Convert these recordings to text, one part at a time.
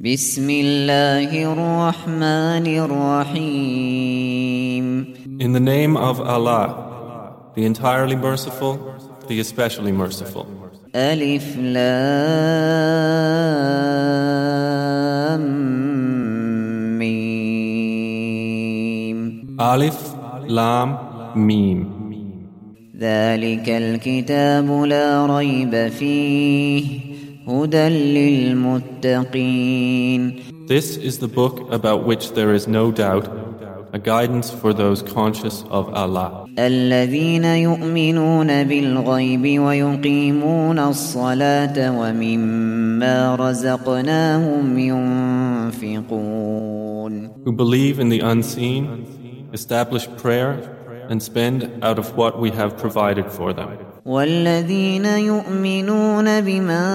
بسم الله الرحمن الرحيم In the name of Allah, the entirely merciful, the especially merciful. ألف لام ميم Alif, Lam, Mim. ذلك الكتاب لا ريب فيه This is the book about which there is no doubt, a guidance for those conscious of Allah. Who believe in the unseen, establish prayer, and spend out of what we have provided for them. والذين يؤمنون بما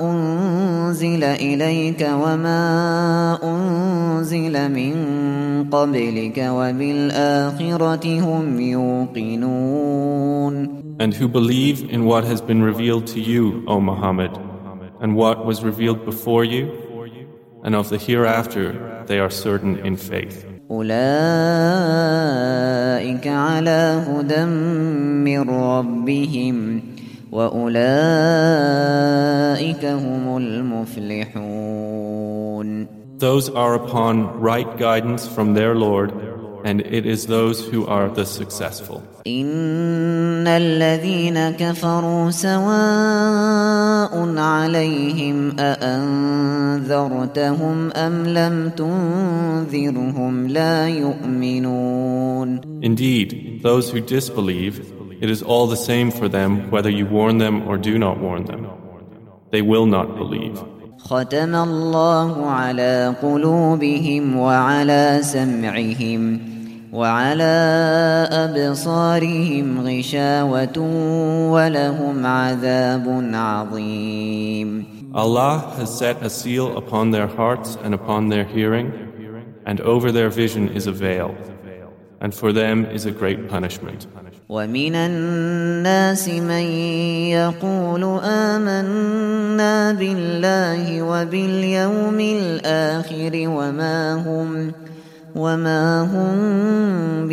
أنزل إليك وما أنزل من قبلك وبالآخرة هم يوقنون And who believe in what has been revealed to you, O Muhammad, and what was revealed before you, and of the hereafter they are certain in faith. أولئك على هدى من ربهم وأولئك هم المفلحون Those are upon right guidance from their Lord, and it is those who are the successful. إن الذين كفروا سواء عليهم أأنذرتهم أم لم تنذرهم لا يؤمنون Indeed, those who disbelieve, it is all the same for them whether you warn them or do not warn them. They will not believe. ختم الله على قلوبهم وعلى سمعهم وعلى أبصارهم غشاوة ولهم عذاب عظيم Allah has set a seal upon their hearts and upon their hearing, and over their vision is a veil, and for them is a great punishment. ومن الناس من يقول آمنا بالله وباليوم الآخر وما هم وما هم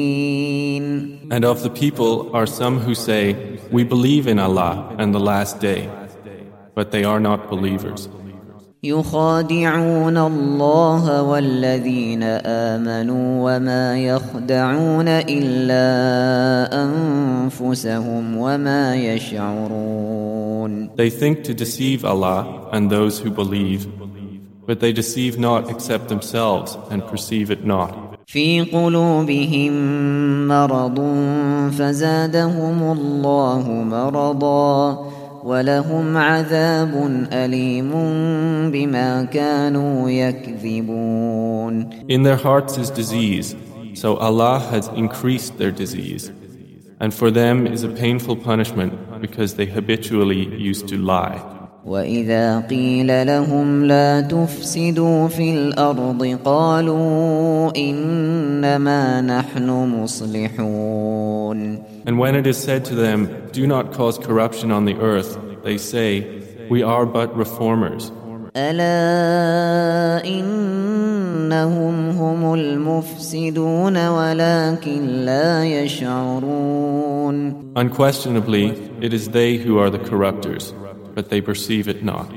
بمؤمنين And of the people are some who say, We believe in Allah and the last day, but they are not believers. يخادعون الله والذين آمنوا وما يخدعون إلا أنفسهم وما يشعرون They think to deceive Allah and those who believe, but they deceive not except themselves and perceive it not. في قلوبهم مرض فزادهم الله مرضا ولهم عذاب أليم بما كانوا يكذبون In their hearts is disease, so Allah has increased their disease. And for them is a painful punishment because they habitually used to lie. وإذا قيل لهم لا تفسدوا في الأرض قالوا إنما نحن مصلحون And when it is said to them, Do not cause corruption on the earth, they say, We are but reformers. ألا إنهم هم المفسدون ولكن لا يشعرون Unquestionably, it is they who are the corrupters, but they perceive it not.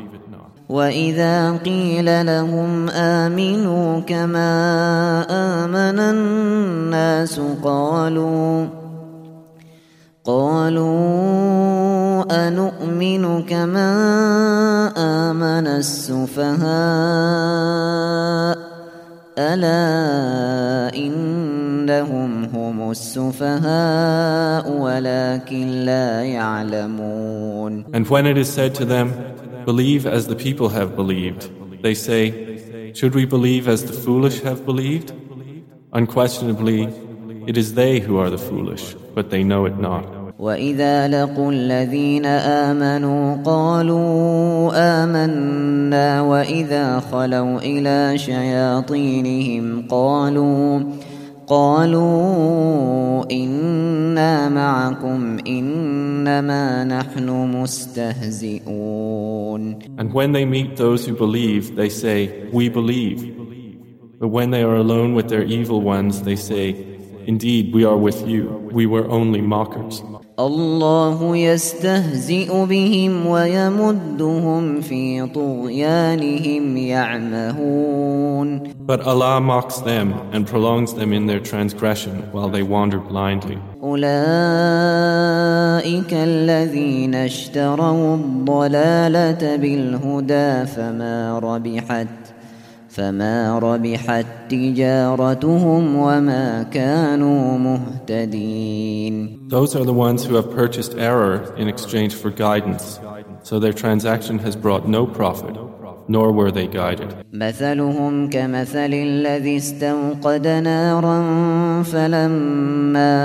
وإذا قيل لهم آمنوا كما آمن الناس قالوا قالوا أنؤمن كما آمن السفهاء ألا إنهم هم السفهاء ولكن لا يعلمون And when it is said to them, Believe as the people have believed, they say, Should we believe as the foolish have believed? Unquestionably, it is they who are the foolish, but they know it not. وإذا لقوا الذين آمنوا قالوا آمنا وإذا خلوا إلى شياطينهم قالوا قالوا إنا معكم إنما نحن مستهزئون And when they meet those who believe, they say, We believe. But when they are alone with their evil ones, they say, Indeed, we are with you. We were only mockers. الله يستهزئ بهم ويمدهم في طغيانهم يعمهون But Allah mocks them and prolongs them in their transgression while they wander blindly. أولئك الذين اشتروا الضلالة بالهدى فما ربحت فما ربحت تجارتهم وما كانوا مهتدين Those are the ones who have purchased error in exchange for guidance, so their transaction has brought no profit, nor were they guided. مثلهم كمثل الذي استوقد نارا فلما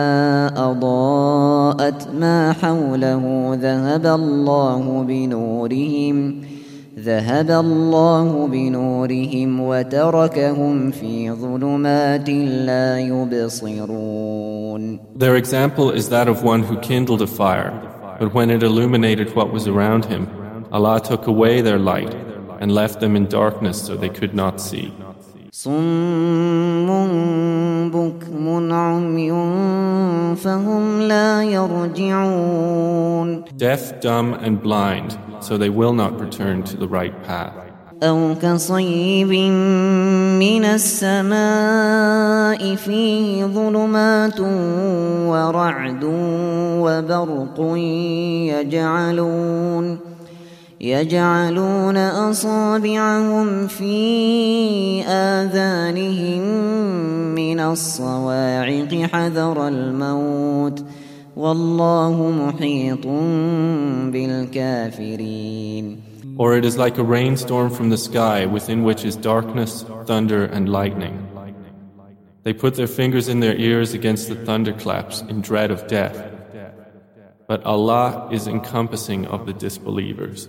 أضاءت ما حوله ذهب الله بنورهم ذهب الله بنورهم وتركهم في ظلمات لا يبصرون Their example is that of one who kindled a fire, but when it illuminated what was around him, Allah took away their light and left them in darkness so they could not see. صم بكم عمي فهم لا يرجعون Deaf, dumb, and blind, so they will not return to the right path. أو كصيب من السماء فيه ظلمات ورعد وبرق يجعلون يجعلون أصابعهم في آذانهم من الصواعق حذر الموت والله محيط بالكافرين Or it is like a rainstorm from the sky within which is darkness, thunder, and lightning. They put their fingers in their ears against the thunderclaps in dread of death. But Allah is encompassing of the disbelievers.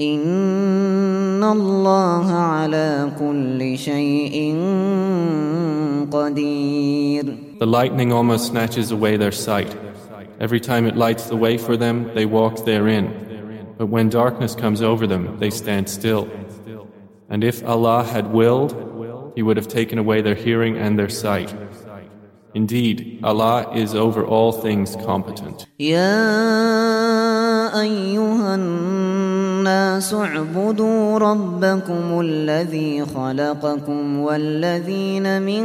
إن الله على كل شيء قدير The lightning almost snatches away their sight. Every time it lights the way for them, they walk therein. But when darkness comes over them, they stand still. And if Allah had willed, He would have taken away their hearing and their sight. Indeed, Allah is over all things competent. يا أيها الناس اعبدوا ربكم الذي خلقكم والذين من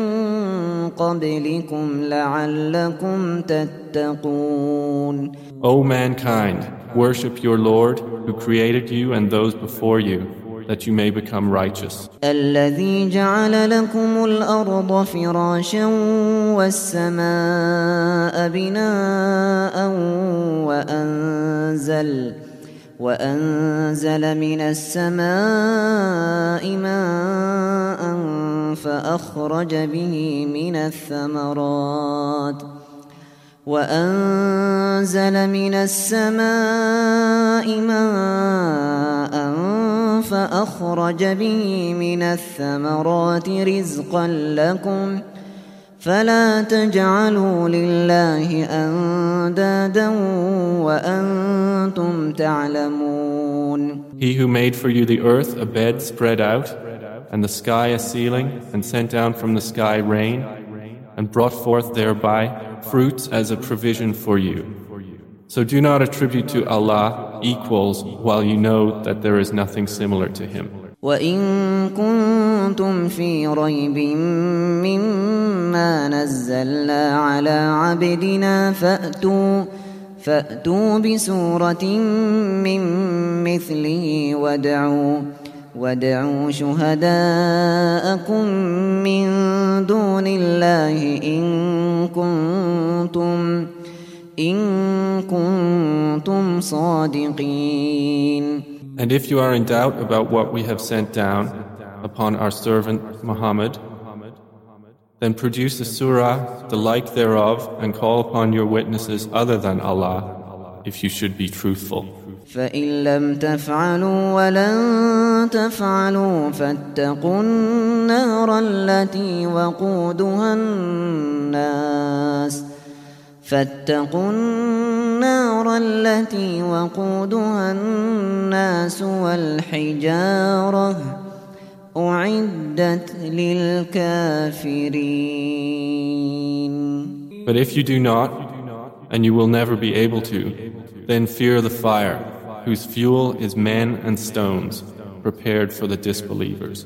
قبلكم لعلكم تتقون O mankind, worship your Lord who created you and those before you, that you may become righteous. الذي جعل لكم الأرض فراشا والسماء بناء وأنزل وأنزل من السماء ماء فأخرج به من الثمرات وأنزل من السماء ماء فأخرج به من الثمرات رزقا لكم فلا تجعلوا لله أندادا وأنتم تعلمون He who made for you the earth a bed spread out, and the sky a ceiling, and sent down from the sky rain, and brought forth thereby fruits as a provision for you. So do not attribute to Allah equals while you know that there is nothing similar to Him. وإن كنتم في ريب مما نزلنا على عبدنا فأتوا فأتوا بسورة من مثله وادعوا وادعوا شهداءكم من دون الله إن كنتم إن كنتم صادقين. And if you are in doubt about what we have sent down upon our servant Muhammad, then produce a surah, the like thereof, and call upon your witnesses other than Allah, if you should be truthful. فإن لم تفعلوا ولن تفعلوا فاتقوا النار التي وقودها الناس فاتقوا النار التي وقودها الناس والحجارة أعدت للكافرين But if you do not, and you will never be able to, then fear the fire, whose fuel is men and stones, prepared for the disbelievers.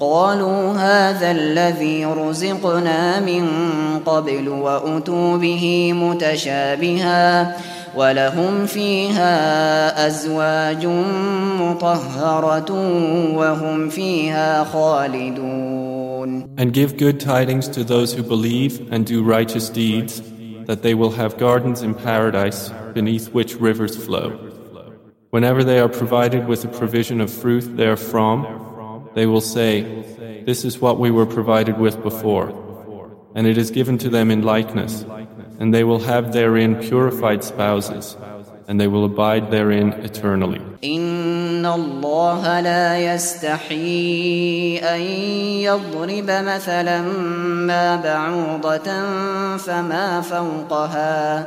قالوا هذا الذي رزقنا من قبل وأتوا به متشابها ولهم فيها أزواج مطهرة وهم فيها خالدون And give good tidings to those who believe and do righteous deeds, that they will have gardens in paradise beneath which rivers flow. Whenever they are provided with a provision of fruit therefrom, they will say, This is what we were provided with before. And it is given to them in likeness, and they will have therein purified spouses, and they will abide therein eternally. إن الله لا يستحي أن يضرب مثلا ما بعوضة فما فوقها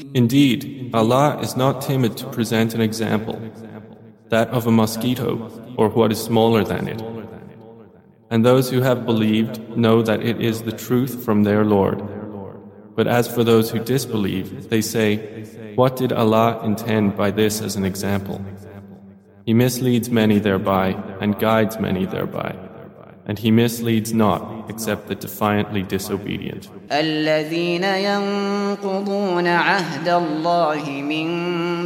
Indeed, Allah is not timid to present an example, that of a mosquito, or what is smaller than it. And those who have believed know that it is the truth from their Lord. But as for those who disbelieve, they say, What did Allah intend by this as an example? He misleads many thereby and guides many thereby And He misleads not except the defiantly disobedient. الذين ينقضون عهد الله من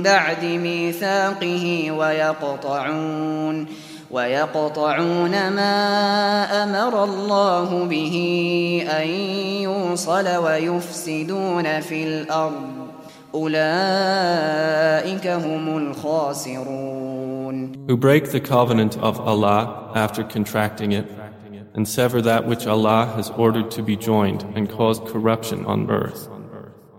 بعد ميثاقه ويقطعون ويقطعون ما أمر الله به أن يوصل ويفسدون في الأرض أولئك هم الخاسرون Who break the covenant of Allah after contracting it and sever that which Allah has ordered to be joined and cause corruption on earth.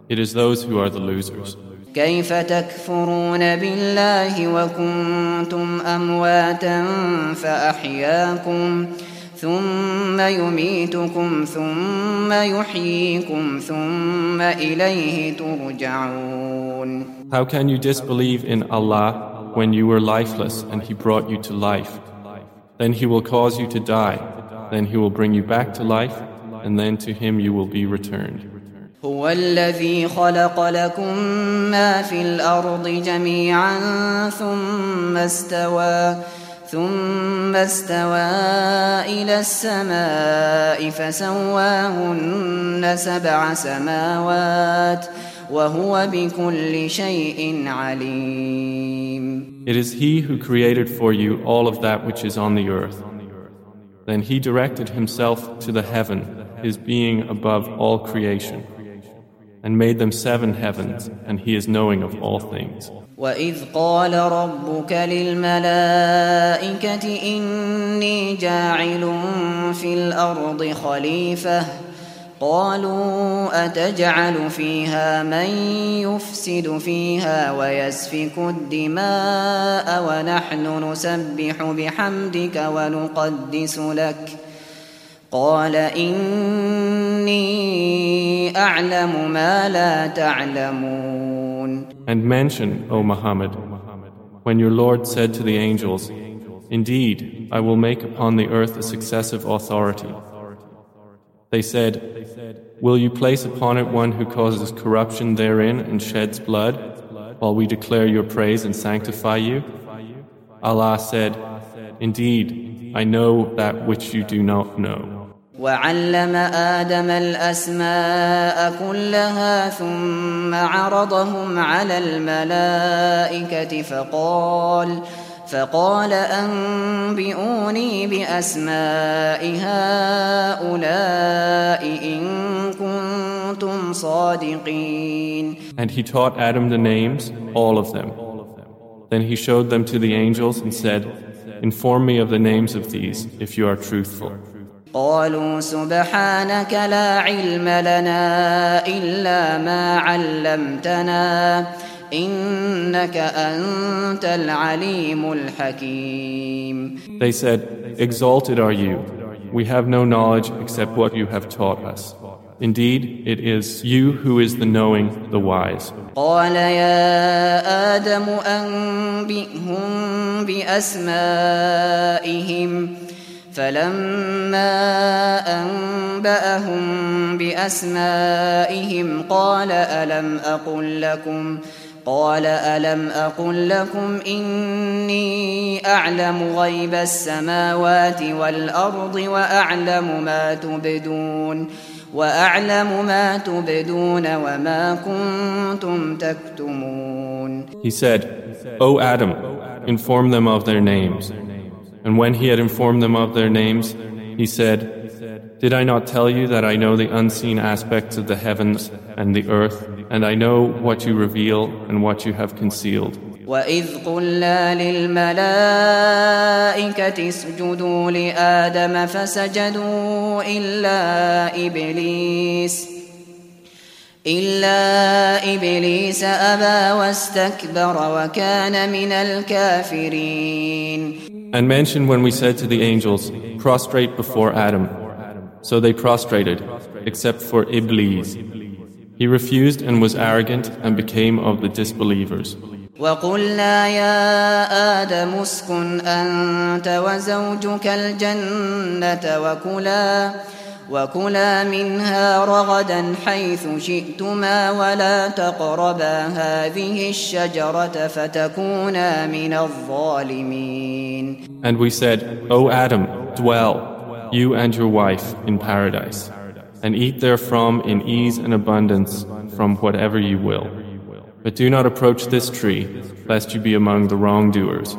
It is those who are the losers. كيف تكفرون بالله وكنتم أمواتا فأحياكم ثم يميتكم ثم يحييكم ثم إليه ترجعون How can you disbelieve in Allah when you were lifeless and He brought you to life? Then He will cause you to die, then He will bring you back to life, and then to Him you will be returned. هو الذي خلق لكم ما في الأرض جميعا ثم استوى ثم استوى إلى السماء فسواهن سبع سماوات وهو بكل شيء عليم It is He who created for you all of that which is on the earth. Then He directed Himself to the heaven, His being above all creation, and made them seven heavens, and He is knowing of all things. وإذ قال ربك للملائكة إني جاعل في الأرض خليفة قالوا أتجعل فيها من يفسد فيها ويسفك الدماء ونحن نسبح بحمدك ونقدس لك قال إني أعلم ما لا تعلمون And mention, O Muhammad, when your Lord said to the angels, Indeed, I will make upon the earth a successive authority. They said, Will you place upon it one who causes corruption therein and sheds blood, while we declare your praise and sanctify you? Allah said, Indeed, I know that which you do not know. وعلم آدم الأسماء كلها ثم عرضهم على الملائكة فقال فقال أنبئوني بأسماء هؤلاء إن كنتم صادقين And he taught Adam the names, all of them. Then he showed them to the angels and said, Inform me of the names of these, if you are truthful. قالوا سبحانك لا علم لنا إلا ما علمتنا إنك أنت العليم الحكيم They said, Exalted are you. We have no knowledge except what you have taught us. Indeed, it is you who is the knowing, the wise. قال يا آدم أنبئهم بأسمائهم فلما أنبأهم بأسمائهم قال ألم أقل لكم قال ألم أقل لكم إني أعلم غيب السماوات والأرض وأعلم ما تبدون وأعلم ما تبدون وما كنتم تكتمون He said, O Adam, inform them of their names. And when he had informed them of their names, he said, Did I not tell you that I know the unseen aspects of the heavens and the earth, and I know what you reveal and what you have concealed? وإذ قلنا للملائكة اسجدوا لآدم فسجدوا إلا إبليس إلا إبليس أبى واستكبر وكان من الكافرين And mention when we said to the angels, Prostrate before Adam. So they prostrated, except for Iblis. He refused and was arrogant and became of the disbelievers. وقلنا يا آدم اسكن أنت وزوجك الجنة وكلا وكلا منها رغدا حيث شئتما ولا تقربا هذه الشجرة فتكونا من الظالمين And we said, O Adam, dwell, you and your wife, in paradise, and eat therefrom in ease and abundance from whatever you will. But do not approach this tree, lest you be among the wrongdoers.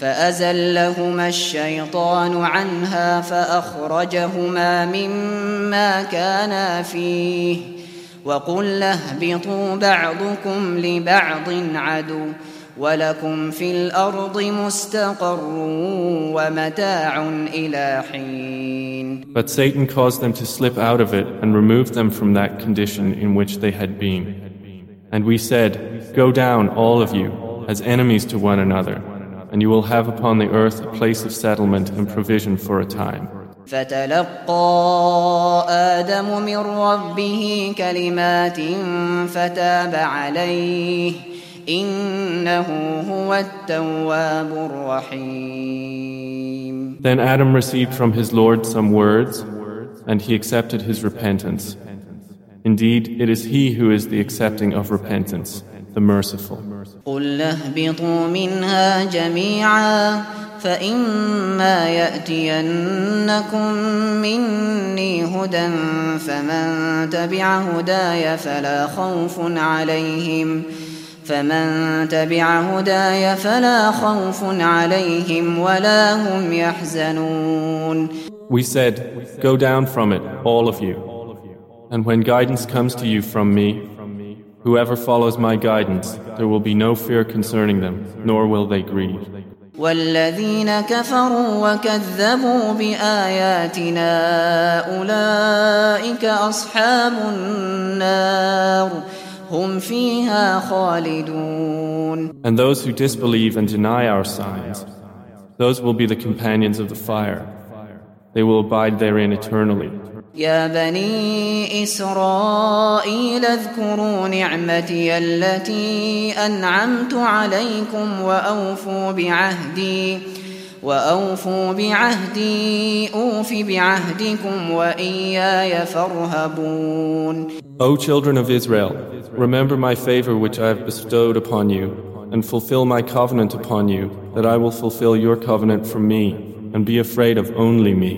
فأزلهما الشيطان عنها فأخرجهما مما كانا فيه وقلنا اهبطوا بعضكم لبعض عدو ولكم في الأرض مستقر ومتاع إلى حين But Satan caused them to slip out of it and removed them from that condition in which they had been. And we said, Go down, all of you, as enemies to one another, and you will have upon the earth a place of settlement and provision for a time. فتلقى آدم من ربه كلمات فتاب عليه إنه هو التواب الرحيم Then Adam received from his Lord some words, and he accepted his repentance. Indeed, it is he who is the accepting of repentance, the merciful. قل اهبطوا منها جميعا فإما يأتينكم مني هدى فمن تبع هداي فلا خوف عليهم فمن تبع هداي فلا خوف عليهم ولا هم يحزنون We said, Go down from it, all of you. And when guidance comes to you from me, Whoever follows my guidance, there will be no fear concerning them, nor will they grieve. والذين كفروا وكذبوا بآياتنا أولئك أصحاب النار هم فيها خالدون And those who disbelieve and deny our signs, those will be the companions of the fire. They will abide therein eternally. يا بني إسرائيل اذكروا نعمتي التي أنعمت عليكم وأوفوا بعهدي وأوفوا بعهدي أوف بعهدكم وإياي فارهبون O children of Israel, remember my favor which I have bestowed upon you, and fulfill my covenant upon you, that I will fulfill your covenant from me, and be afraid of only me.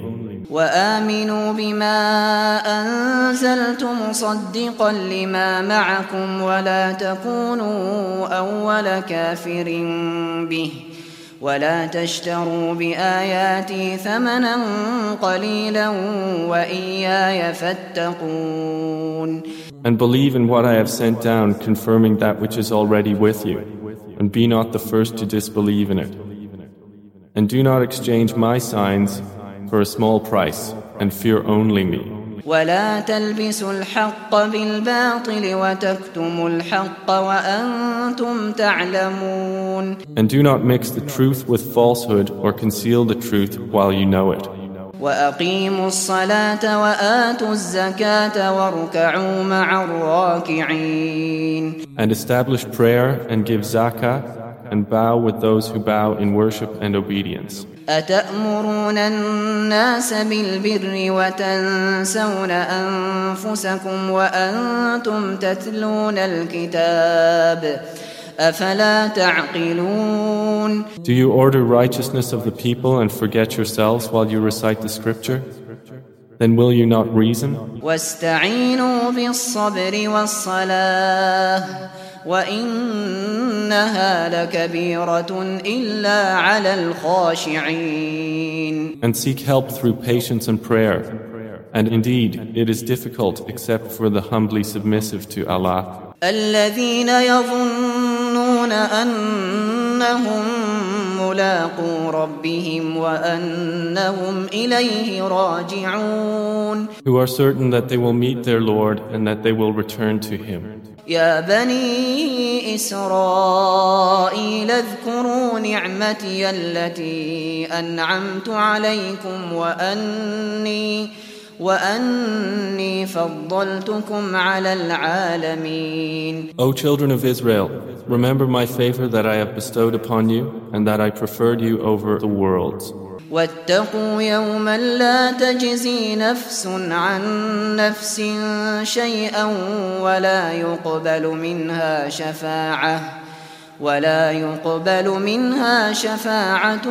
وآمنوا بما أنزلت مصدقا لما معكم ولا تكونوا أول كافر به ولا تشتروا بآياتي ثمنا قليلا وإياي فاتقون And believe in what I have sent down, confirming that which is already with you, and be not the first to disbelieve in it. And do not exchange my signs for a small price and fear only me. ولا تلبسوا الحق بالباطل وتكتموا الحق وأنتم تعلمون And do not mix the truth with falsehood or conceal the truth while you know it. وأقيموا الصلاة وآتوا الزكاة واركعوا مع الراكعين And establish prayer and give zakah and bow with those who bow in worship and obedience. أتأمرون الناس بالبر وتنسون أنفسكم وأنتم تتلون الكتاب أفلا تعقلون Do you order righteousness of the people and forget yourselves while you recite the scripture? Then will you not reason? واستعينوا بالصبر والصلاة وإنها لكبيرة إلا على الخاشعين And seek help through patience and prayer. And indeed, it is difficult except for the humbly submissive to Allah. الذين يظنون أنهم ملاقو ربهم وأنهم إليه راجعون Who are certain that they will meet their Lord and that they will return to Him. يا بني إسرائيل اذكروا نعمتي التي أنعمت عليكم وأني وأني فضلتكم على العالمين O children of Israel, remember my favor that I have bestowed upon you and that I preferred you over the worlds. واتقوا يوما لا تجزي نفس عن نفس شيئا ولا يقبل منها شفاعة ولا يقبل منها شفاعة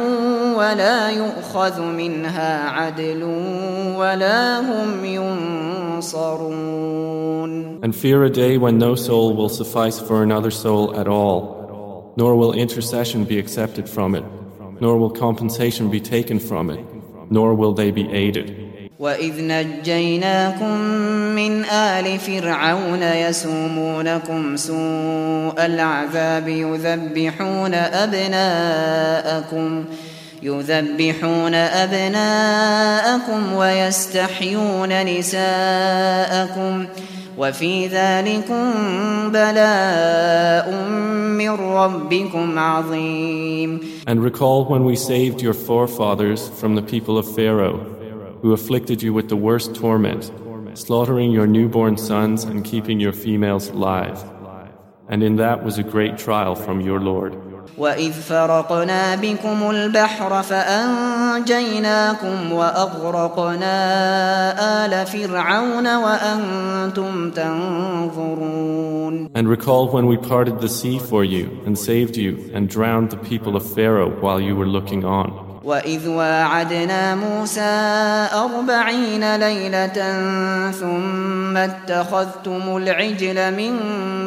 ولا يؤخذ منها عدل ولا هم ينصرون And fear a day when no soul will suffice for another soul at all, nor will intercession be accepted from it, nor will compensation be taken from it, nor will they be aided. وإذ نجيناكم من آل فرعون يسومونكم سوء العذاب يذبحون أبناءكم يذبحون أبناءكم ويستحيون نساءكم وفي ذلكم بلاء من ربكم عظيم And recall when we saved your forefathers from the people of Pharaoh, who afflicted you with the worst torment, slaughtering your newborn sons and keeping your females alive. And in that was a great trial from your Lord. وإذ فرقنا بكم البحر فأنجيناكم وأغرقنا آل فرعون وأنتم تنظرون And recall when we parted the sea for you and saved you and drowned the people of Pharaoh while you were looking on. وإذ واعدنا موسى أربعين ليلة ثم اتخذتم العجل من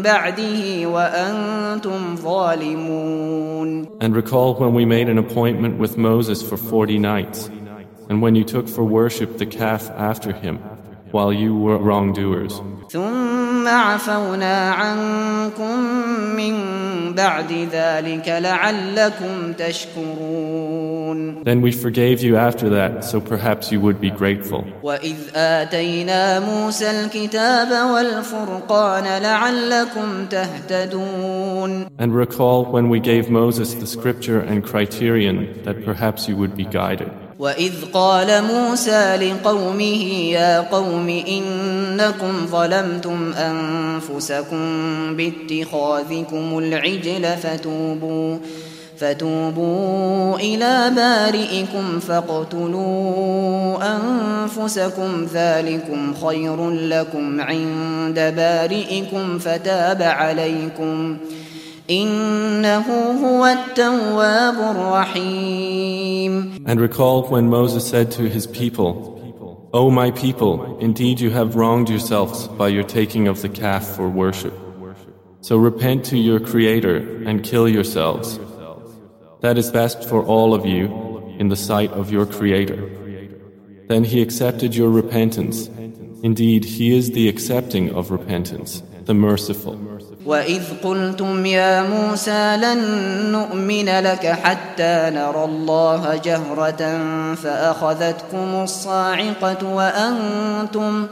بعده وأنتم ظالمون And recall when we made an appointment with Moses for forty nights, and when you took for worship the calf after him, while you were wrongdoers. ثم ثم عفونا عنكم من بعد ذلك لعلكم تشكرون Then we forgave you after that, so perhaps you would be grateful. وإذ آتينا موسى الكتاب والفرقان لعلكم تهتدون And recall when we gave Moses the scripture and criterion that perhaps you would be guided. وإذ قال موسى لقومه يا قوم إنكم ظلمتم أنفسكم باتخاذكم العجل فتوبوا فتوبوا إلى بارئكم فاقتلوا أنفسكم ذلكم خير لكم عند بارئكم فتاب عليكم And recall when Moses said to his people, O my people, indeed you have wronged yourselves by your taking of the calf for worship. So repent to your Creator and kill yourselves. That is best for all of you in the sight of your Creator. Then he accepted your repentance. Indeed, he is the accepting of repentance, the merciful. وإذ قلتم يا موسى لن نؤمن لك حتى نرى الله جهرة فأخذتكم الصاعقة وأنتم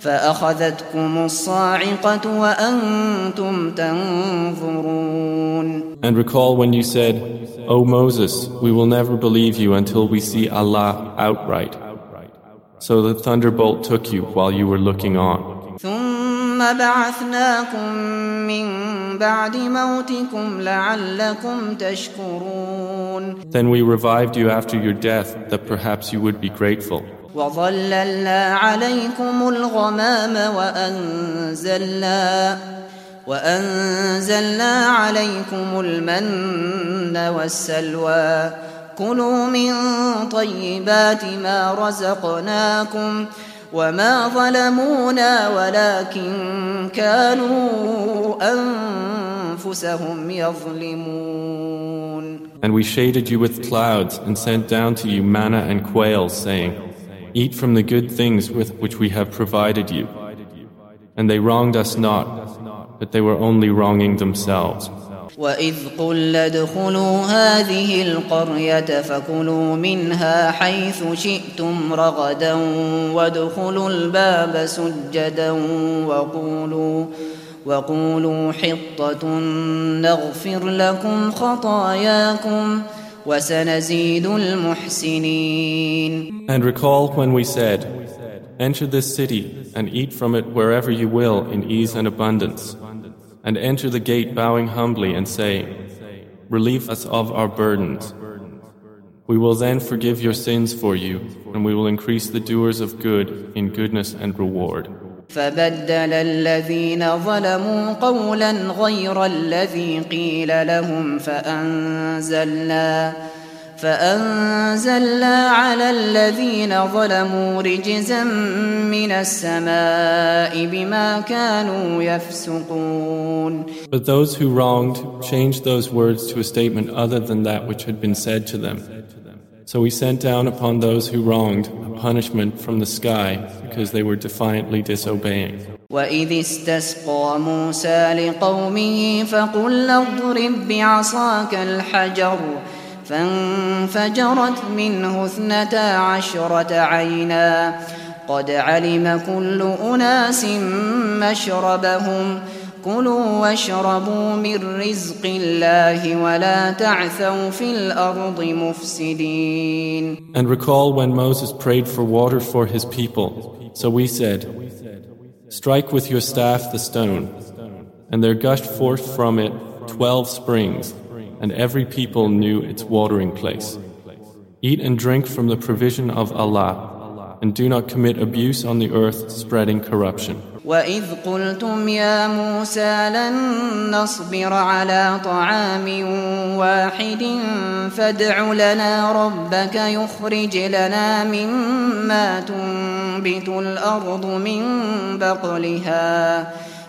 فأخذتكم الصاعقة وأنتم تنظرون And recall when you said, O Moses, we will never believe you until we see Allah outright. So the thunderbolt took you while you were looking on. ثم بعثناكم من بعد موتكم لعلكم تشكرون Then we revived you after your death that perhaps you would be grateful. وظللنا عليكم الغمام وأنزلنا وأنزلنا عليكم المن والسلوى كلوا من طيبات ما رزقناكم وما ظلمونا ولكن كانوا أنفسهم يظلمون And we shaded you with clouds and sent down to you manna and quails, saying, Eat from the good things with which we have provided you. And they wronged us not, but they were only wronging themselves. وإذ قلنا ادخلوا هذه القرية فكلوا منها حيث شئتم رغدا وادخلوا الباب سجدا وقولوا وقولوا حطة نغفر لكم خطاياكم وسنزيد المحسنين And recall when we said, Enter this city and eat from it wherever you will in ease and abundance. and enter the gate bowing humbly and say, Relieve us of our burdens. We will then forgive your sins for you, and we will increase the doers of good in goodness and reward. فبدل الذين ظلموا قولا غير الذي قيل لهم فأنزلنا فأنزلنا على الذين ظلموا رجزا من السماء بما كانوا يفسقون But those who wronged changed those words to a statement other than that which had been said to them. So we sent down upon those who wronged a punishment from the sky because they were defiantly disobeying. وإذ استسقى موسى لقومه فقل اضرب بعصاك الحجر فانفجرت منه اثنتا عشرة عينا قد علم كل أناس مشربهم كلوا واشربوا من رزق الله ولا تعثوا في الأرض مفسدين And recall when Moses prayed for water for his people. So we said, Strike with your staff the stone. And there gushed forth from it twelve springs, and every people knew its watering place. Eat and drink from the provision of Allah, and do not commit abuse on the earth, spreading corruption. وإذ قلتم يا موسى لن نصبر على طعام واحد فادع لنا ربك يخرج لنا مما تنبت الأرض من بقلها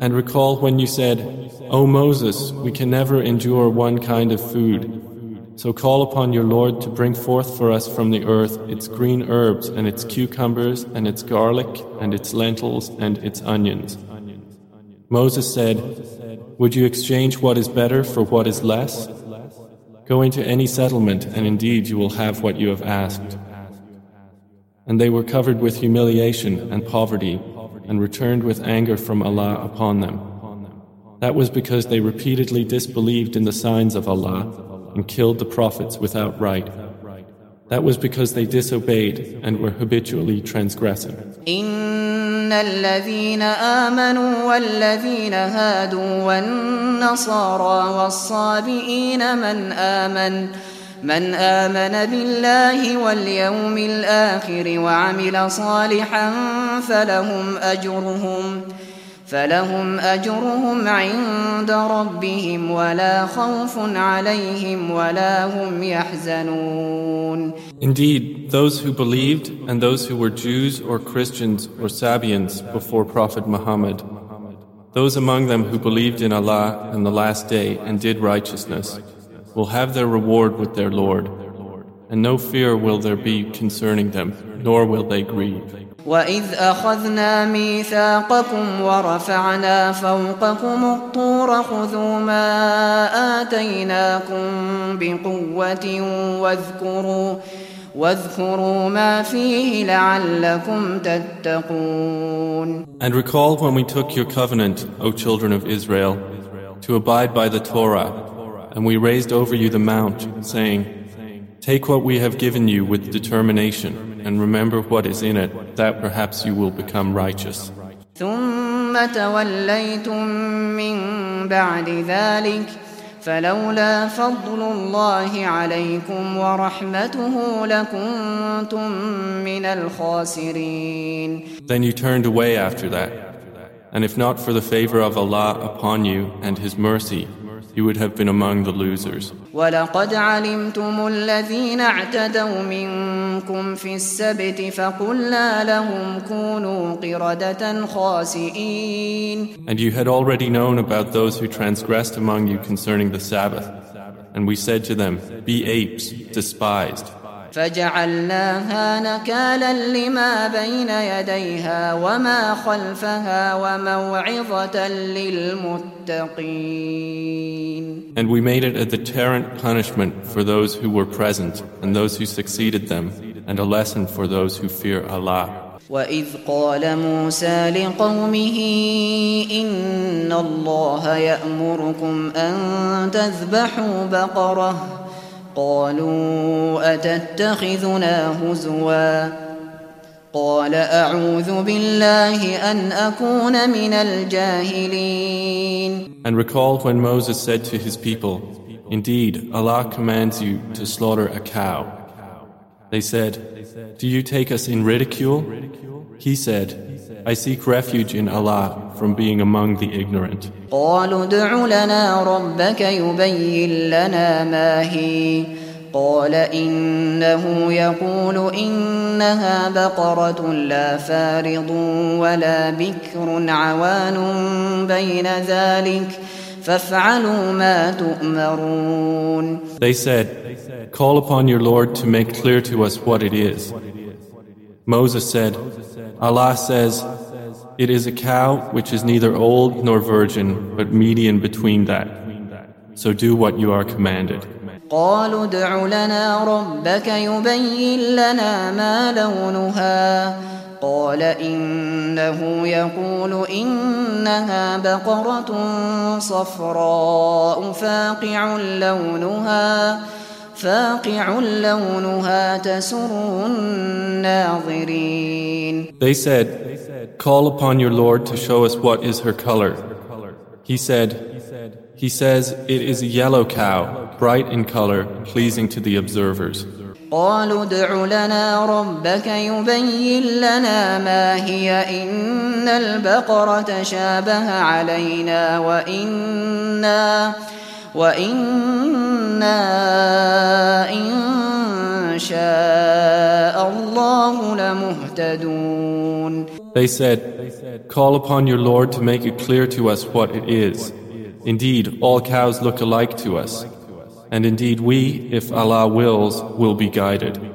And recall when you said, O Moses, we can never endure one kind of food. So call upon your Lord to bring forth for us from the earth its green herbs and its cucumbers and its garlic and its lentils and its onions. Moses said, Would you exchange what is better for what is less? Go into any settlement, and indeed you will have what you have asked. And they were covered with humiliation and poverty and returned with anger from Allah upon them. That was because they repeatedly disbelieved in the signs of Allah and killed the prophets without right. That was because they disobeyed and were habitually transgressing. إن الذين آمنوا والذين هادوا والنصارى والصابئين من آمن من آمن بالله واليوم الآخر وعمل صالحا فلهم أجرهم ۖ فلهم أجرهم عند ربهم ولا خوف عليهم ولا هم يحزنون Indeed, those who believed and those who were Jews or Christians or Sabians before Prophet Muhammad, those among them who believed in Allah and the Last Day and did righteousness, will have their reward with their Lord, and no fear will there be concerning them, nor will they grieve. وإذ أخذنا ميثاقكم ورفعنا فوقكم الطور خذوا ما آتيناكم بقوة واذكروا واذكروا ما فيه لعلكم تتقون And recall when we took your covenant, O children of Israel, to abide by the Torah, and we raised over you the mount, saying, Take what we have given you with determination and remember what is in it, that perhaps you will become righteous. ثم توليتم من بعد ذلك فلولا فضل الله عليكم ورحمته لكنتم من الخاسرين Then you turned away after that. And if not for the favor of Allah upon you and His mercy, you would have been among the losers. ولقد علمتم الذين اعتدوا منكم في السبت فقلنا لهم كونوا قردة خاسئين And you had already known about those who transgressed among you concerning the Sabbath. And we said to them, Be apes, despised. فجعلناها نكالا لما بين يديها وما خلفها وموعظة للمتقين And we made it a deterrent punishment for those who were present and those who succeeded them and a lesson for those who fear Allah. وإذ قال موسى لقومه إن الله يأمركم أن تذبحوا بقرة قالوا أتتخذنا هزوا قال أعوذ بالله أن أكون من الجاهلين And recall when Moses said to his people, Indeed, Allah commands you to slaughter a cow. They said, Do you take us in ridicule? He said, I seek refuge in Allah from being among the ignorant. قالوا ادع لنا ربك يبين لنا ما هي قال إنه يقول إنها بقرة لا فارض ولا بكر عوان بين ذلك فافعلوا ما تؤمرون They said, Call upon your Lord to make clear to us what it is. Moses said, Allah says, It is a cow which is neither old nor virgin, but median between that. So do what you are commanded. قالوا ادع لنا ربك يبين لنا ما لونها قال إنه يقول إنها بقرة صفراء فاقع لونها فاقع لونها تسر الناظرين They said, Call upon your Lord to show us what is her color. He said, He says it is a yellow cow, bright in color, pleasing to the observers. قالوا ادع لنا ربك يبين لنا ما هي إن البقرة شابه علينا وإنا وإنا إن شاء الله لمهتدون They said, Call upon your Lord to make it clear to us what it is. Indeed, all cows look alike to us. And indeed we, if Allah wills, will be guided.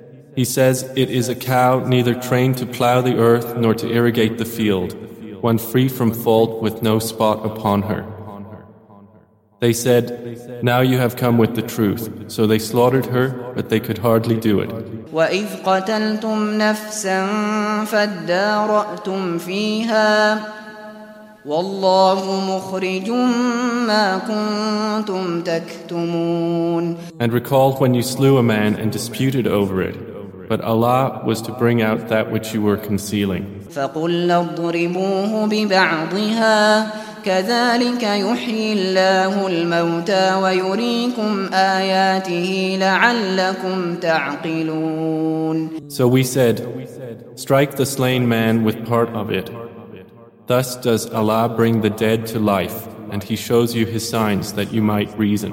He says, It is a cow neither trained to plow the earth nor to irrigate the field, one free from fault with no spot upon her. They said, Now you have come with the truth. So they slaughtered her, but they could hardly do it. وإذ قتلتم نفسا فادارأتم فيها والله مخرج ما كنتم تكتمون And recall when you slew a man and disputed over it, but Allah was to bring out that which you were concealing. فقلنا اضربوه ببعضها كذلك يحيي الله الموتى ويريكم آياته لعلكم تعقلون So we said, Strike the slain man with part of it. Thus does Allah bring the dead to life, and He shows you His signs that you might reason.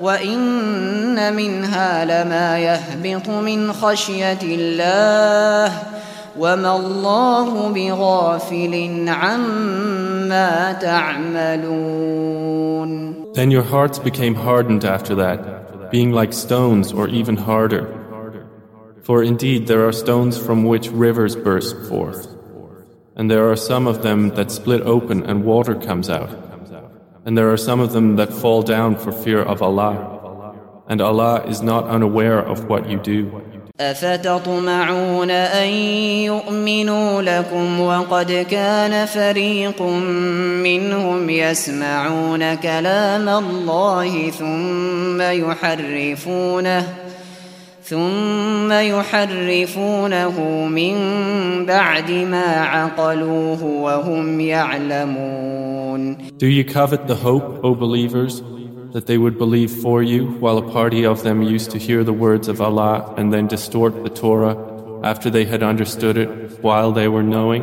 وإن منها لما يهبط من خشية الله وما الله بغافل عما تعملون Then your hearts became hardened after that, being like stones or even harder. For indeed there are stones from which rivers burst forth, and there are some of them that split open and water comes out, and there are some of them that fall down for fear of Allah, and Allah is not unaware of what you do. أفتطمعون أن يؤمنوا لكم وقد كان فريق منهم يسمعون كلام الله ثم يحرفونه ثم يحرفونه من بعد ما عقلوه وهم يعلمون Do you covet the hope, O believers, that they would believe for you while a party of them used to hear the words of Allah and then distort the Torah after they had understood it while they were knowing?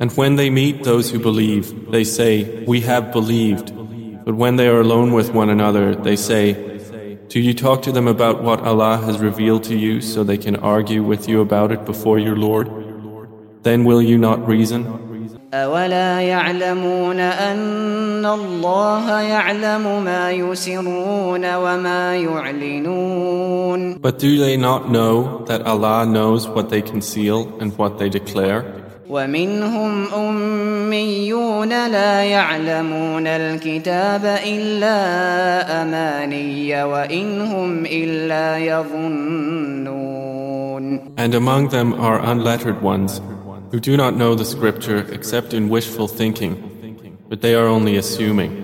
And when they meet those who believe, they say, We have believed. But when they are alone with one another, they say, Do you talk to them about what Allah has revealed to you so they can argue with you about it before your Lord? Then will you not reason? أولا يعلمون أن الله يعلم ما يسرون وما يعلنون But do they not know that Allah knows what they conceal and what they declare? ومنهم الأميون لا يعلمون الكتاب إلا أماني وإن هم إلا يظنون And among them are unlettered ones who do not know the scripture except in wishful thinking, but they are only assuming.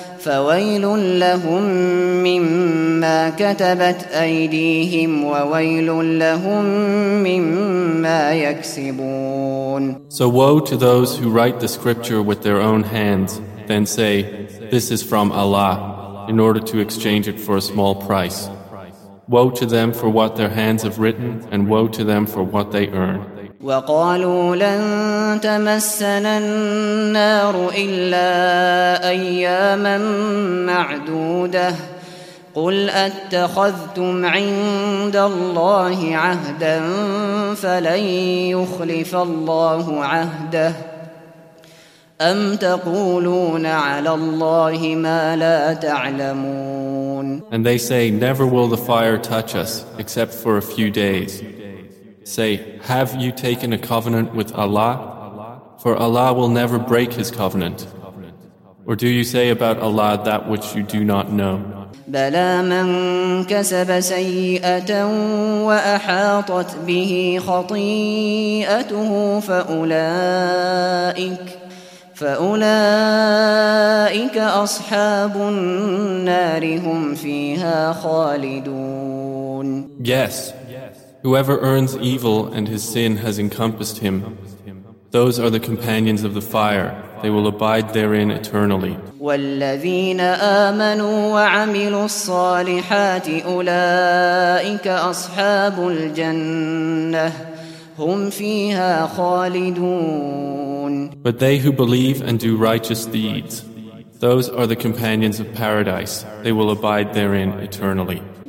فويل لهم مما كتبت أيديهم وويل لهم مما يكسبون So woe to those who write the scripture with their own hands, then say, This is from Allah, in order to exchange it for a small price. Woe to them for what their hands have written, and woe to them for what they earn. وقالوا لن تمسنا النار إلا أياما معدودة. قل أتخذتم عند الله عهدا فلن يخلف الله عهده. أم تقولون على الله ما لا تعلمون؟ And they say, Never will the fire touch us, except for a few days. Say, Have you taken a covenant with Allah? For Allah will never break His covenant. Or do you say about Allah that which you do not know? بلى من كسب سيئة وأحاطت به خطيئته فأولئك فأولئك أصحاب النار هم فيها خالدون Yes, whoever earns evil and his sin has encompassed him, those are the companions of the fire. They will abide therein eternally. والذين آمنوا وعملوا الصالحات أولئك أصحاب الجنة هم فيها خالدون But they who believe and do righteous deeds, those are the companions of paradise. They will abide therein eternally.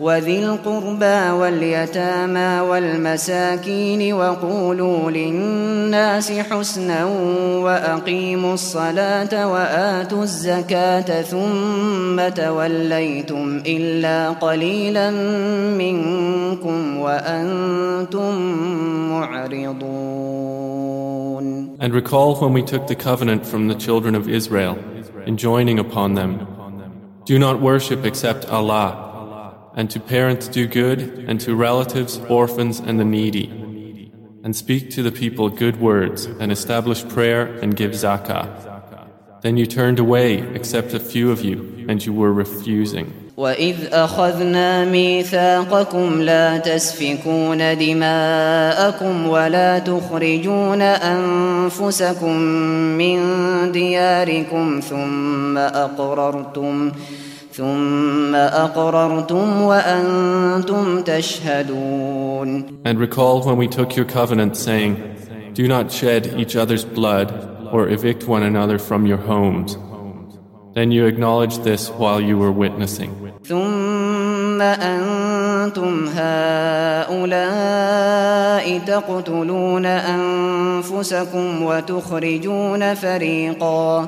وذي القربى واليتامى والمساكين وقولوا للناس حسنا وأقيموا الصلاة وآتوا الزكاة ثم توليتم إلا قليلا منكم وأنتم معرضون. And recall when we took the covenant from the children of Israel, enjoining upon them, Do not worship except Allah, and to parents do good, and to relatives, orphans, and the needy. And speak to the people good words, and establish prayer and give zakah. Then you turned away, except a few of you, and you were refusing. وإذ أخذنا ميثاقكم لا تسفكون دماءكم ولا تخرجون أنفسكم من دياركم ثم أقررتم ثم أقررتم وأنتم تشهدون And recall when we took your covenant, saying, Do not shed each other's blood, or evict one another from your homes. Then you acknowledged this while you were witnessing. ثم أنتم هؤلاء تقتلون أنفسكم وتخرجون فريقا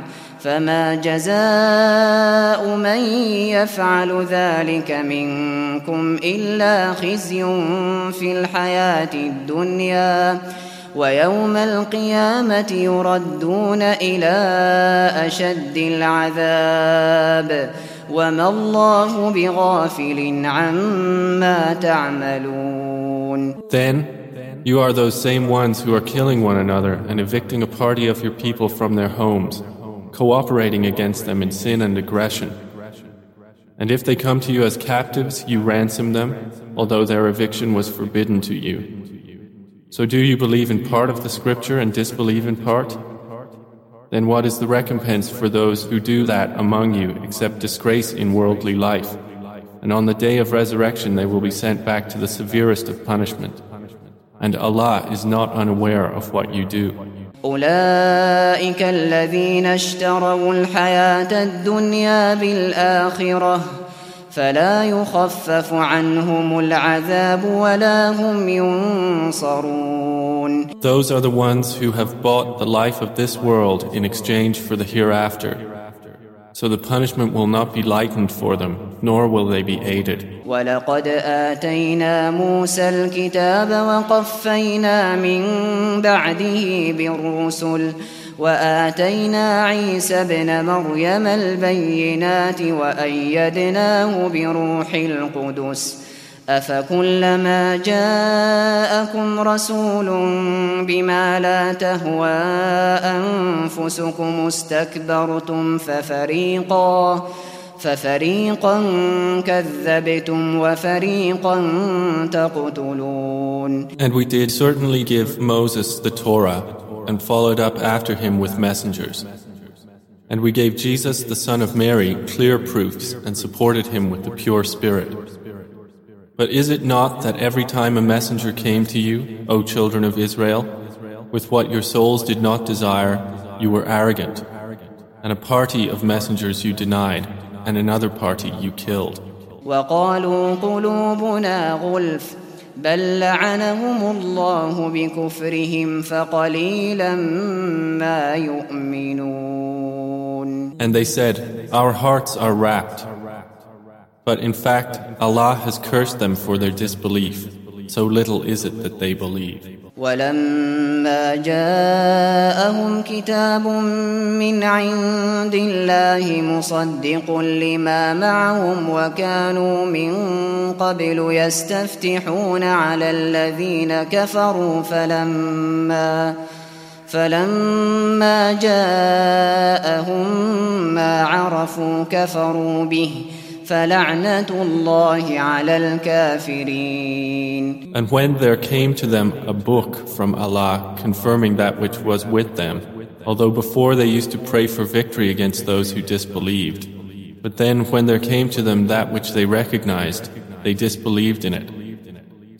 فما جزاء من يفعل ذلك منكم إلا خزي في الحياة الدنيا ويوم القيامة يردون إلى أشد العذاب وما الله بغافل عما تعملون Then, You are those same ones who are killing one another and evicting a party of your people from their homes, cooperating against them in sin and aggression. And if they come to you as captives, you ransom them, although their eviction was forbidden to you. So do you believe in part of the scripture and disbelieve in part? Then what is the recompense for those who do that among you except disgrace in worldly life? And on the day of resurrection they will be sent back to the severest of punishment. And Allah is not unaware of what you do. أولئك الذين اشتروا الحياة الدنيا بالآخرة فلا يخفف عنهم العذاب ولا هم ينصرون Those are the ones who have bought the life of this world in exchange for the hereafter. So the punishment will not be lightened for them, nor will they be aided. ولقد آتينا موسى الكتاب وقفينا من بعده بالرسل وآتينا عيسى ابن مريم البينات وأيدناه بروح القدس أفكلما جاءكم رسول بما لا تهوى أنفسكم استكبرتم ففريقا ففريقا كذبتم وفريقا تقتلون And we did certainly give Moses the Torah and followed up after him with messengers. And we gave Jesus the son of Mary clear proofs and supported him with the pure spirit. But is it not that every time a messenger came to you, O children of Israel, with what your souls did not desire, you were arrogant, and a party of messengers you denied, and another party you killed. وقالوا قلوبنا غلف بل لعنهم الله بكفرهم فقليلا ما يؤمنون And they said, Our hearts are wrapped. But in fact, Allah has cursed them for their disbelief. So little is it that they believe. ولما جاءهم كتاب من عند الله مصدق لما معهم وكانوا من قبل يستفتحون على الذين كفروا فلما فلما جاءهم ما عرفوا كفروا به and when there came to them a book from Allah confirming that which was with them, although before they used to pray for victory against those who disbelieved, but then when there came to them that which they recognized, they disbelieved in it.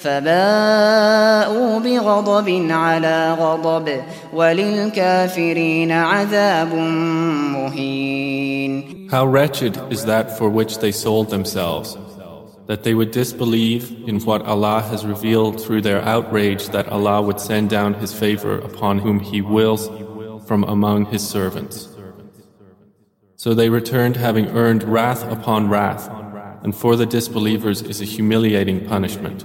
فباءوا بغضب على غضب وللكافرين عذاب مهين How wretched is that for which they sold themselves, that they would disbelieve in what Allah has revealed through their outrage that Allah would send down His favor upon whom He wills from among His servants. So they returned having earned wrath upon wrath, and for the disbelievers is a humiliating punishment.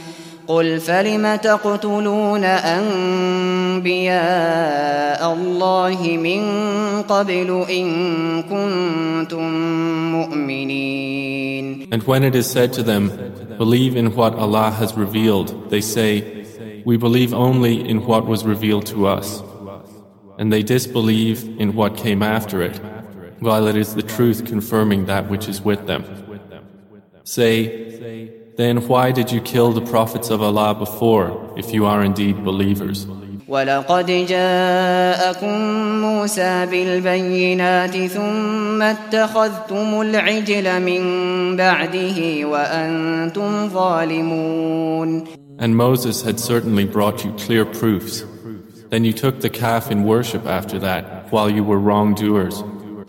قل فلم تقتلون أنبياء الله من قبل إن كنتم مؤمنين And when it is said to them, Believe in what Allah has revealed, they say, We believe only in what was revealed to us. And they disbelieve in what came after it, while it is the truth confirming that which is with them. Say, then why did you kill the prophets of Allah before, if you are indeed believers? ولقد جاءكم موسى بالبينات ثم اتخذتم العجل من بعده وأنتم ظالمون And Moses had certainly brought you clear proofs. Then you took the calf in worship after that, while you were wrongdoers.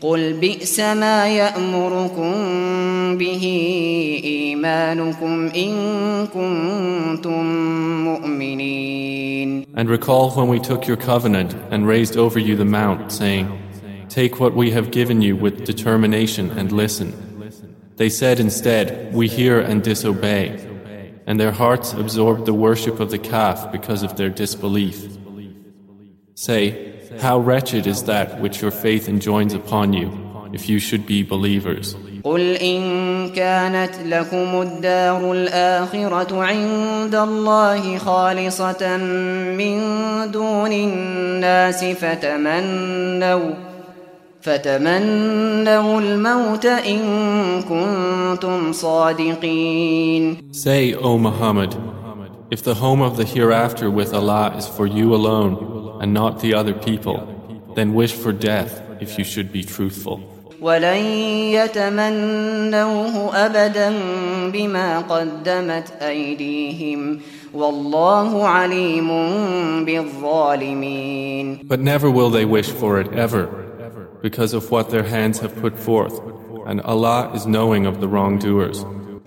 قل بئس ما يأمركم به إيمانكم إن كنتم مؤمنين And recall when we took your covenant and raised over you the mount, saying, Take what we have given you with determination and listen. They said instead, We hear and disobey. And their hearts absorbed the worship of the calf because of their disbelief. Say, how wretched is that which your faith enjoins upon you, if you should be believers. قل إن كانت لكم الدار الآخرة عند الله خالصة من دون الناس فتمنوا فتمنوا الموت إن كنتم صادقين Say, O Muhammad, if the home of the hereafter with Allah is for you alone, and not the other people, then wish for death if you should be truthful. ولن يتمنوه أبدا بما قدمت أيديهم والله عليم بالظالمين But never will they wish for it ever because of what their hands have put forth and Allah is knowing of the wrongdoers.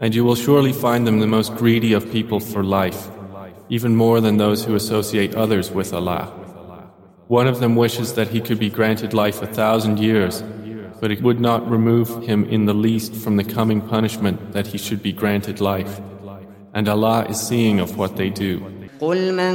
And you will surely find them the most greedy of people for life, even more than those who associate others with Allah. One of them wishes that he could be granted life a thousand years, but it would not remove him in the least from the coming punishment that he should be granted life. And Allah is seeing of what they do. قل من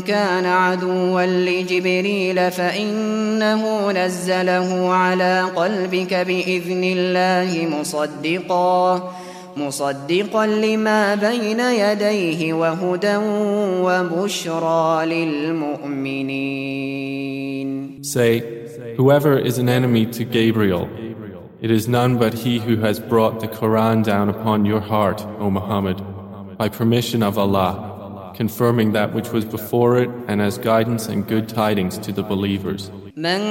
كان عدوا لجبريل فإنه نزله على قلبك بإذن الله مصدقا مصدقا لما بين يديه وهدى وبشرى للمؤمنين Say, whoever is an enemy to Gabriel, it is none but he who has brought the Quran down upon your heart, O Muhammad, by permission of Allah confirming that which was before it and as guidance and good tidings to the believers. من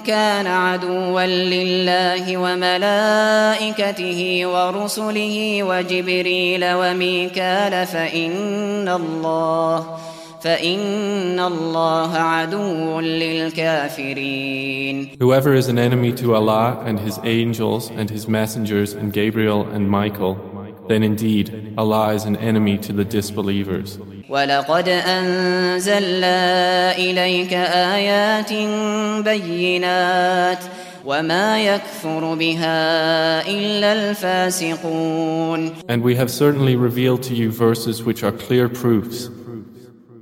كان عدوا لله وملائكته ورسله وجبريل وميكال فإن الله فإن الله عدو للكافرين Whoever is an enemy to Allah and His angels and His messengers and Gabriel and Michael, then indeed Allah is an enemy to the disbelievers. ولقد أنزلنا إليك آيات بينات وما يكفر بها إلا الفاسقون And we have certainly revealed to you verses which are clear proofs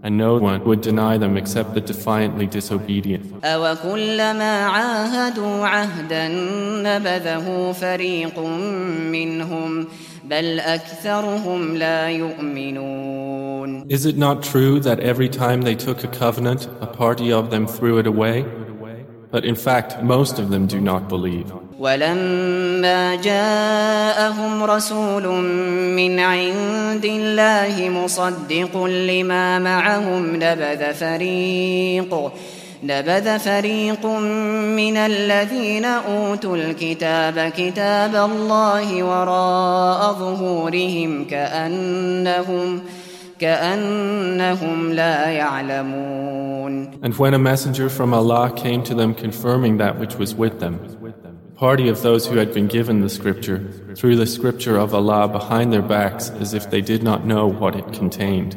and no one would deny them except the defiantly disobedient. أَوَكُلَّمَا عَاهَدُوا عَهْدًا نَبَذَهُ فَرِيقٌ مِّنْهُمْ بَلْ أَكْثَرُهُمْ لَا يُؤْمِنُونَ Is it not true that every time they took a covenant, a party of them threw it away? But in fact, most of them do not believe. ولما جاءهم رسول من عند الله مصدق لما معهم نبذ فريق نبذ فريق من الذين أوتوا الكتاب كتاب الله وراء ظهورهم كأنهم كأنهم لا يعلمون And when a messenger from Allah came to them confirming that which was with them, party of those who had been given the scripture threw the scripture of Allah behind their backs as if they did not know what it contained.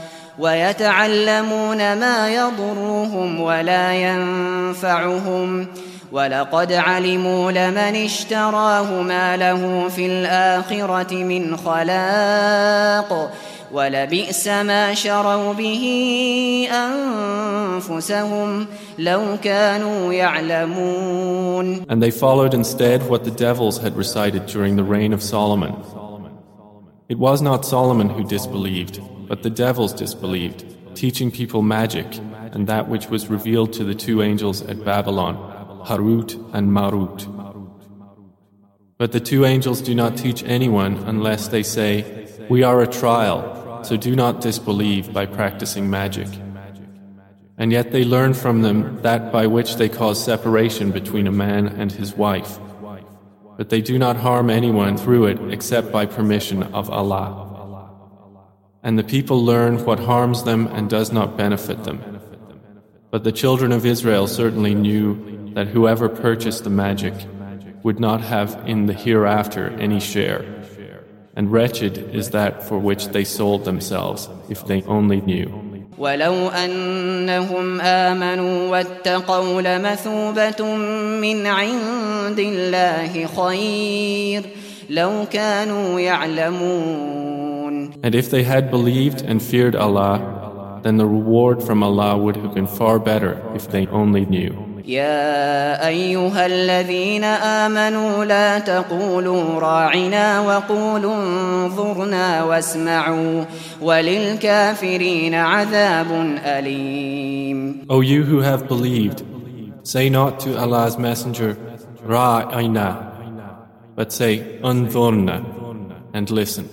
ويتعلمون ما يضرهم ولا ينفعهم ولقد علموا لمن اشتراه ما له في الآخرة من خلاق ولبئس ما شروا به أنفسهم لو كانوا يعلمون And they followed instead what the devils had recited during the reign of Solomon. It was not Solomon who disbelieved, but the devils disbelieved, teaching people magic and that which was revealed to the two angels at Babylon, Harut and Marut. But the two angels do not teach anyone unless they say, We are a trial, so do not disbelieve by practicing magic. And yet they learn from them that by which they cause separation between a man and his wife. But they do not harm anyone through it except by permission of Allah. And the people learn what harms them and does not benefit them. But the children of Israel certainly knew that whoever purchased the magic would not have in the hereafter any share. And wretched is that for which they sold themselves, if they only knew. ولو أنهم آمنوا واتقوا لمثوبة من عند الله خير لو كانوا يعلمون And if they had believed and feared Allah, then the reward from Allah would have been far better if they only knew. يا أيها الذين آمنوا لا تقولوا راعنا وقولوا انظرنا واسمعوا وللكافرين عذاب أليم O you who have believed, say not to Allah's Messenger, Ra'ayna, but say, Unzurna, and listen.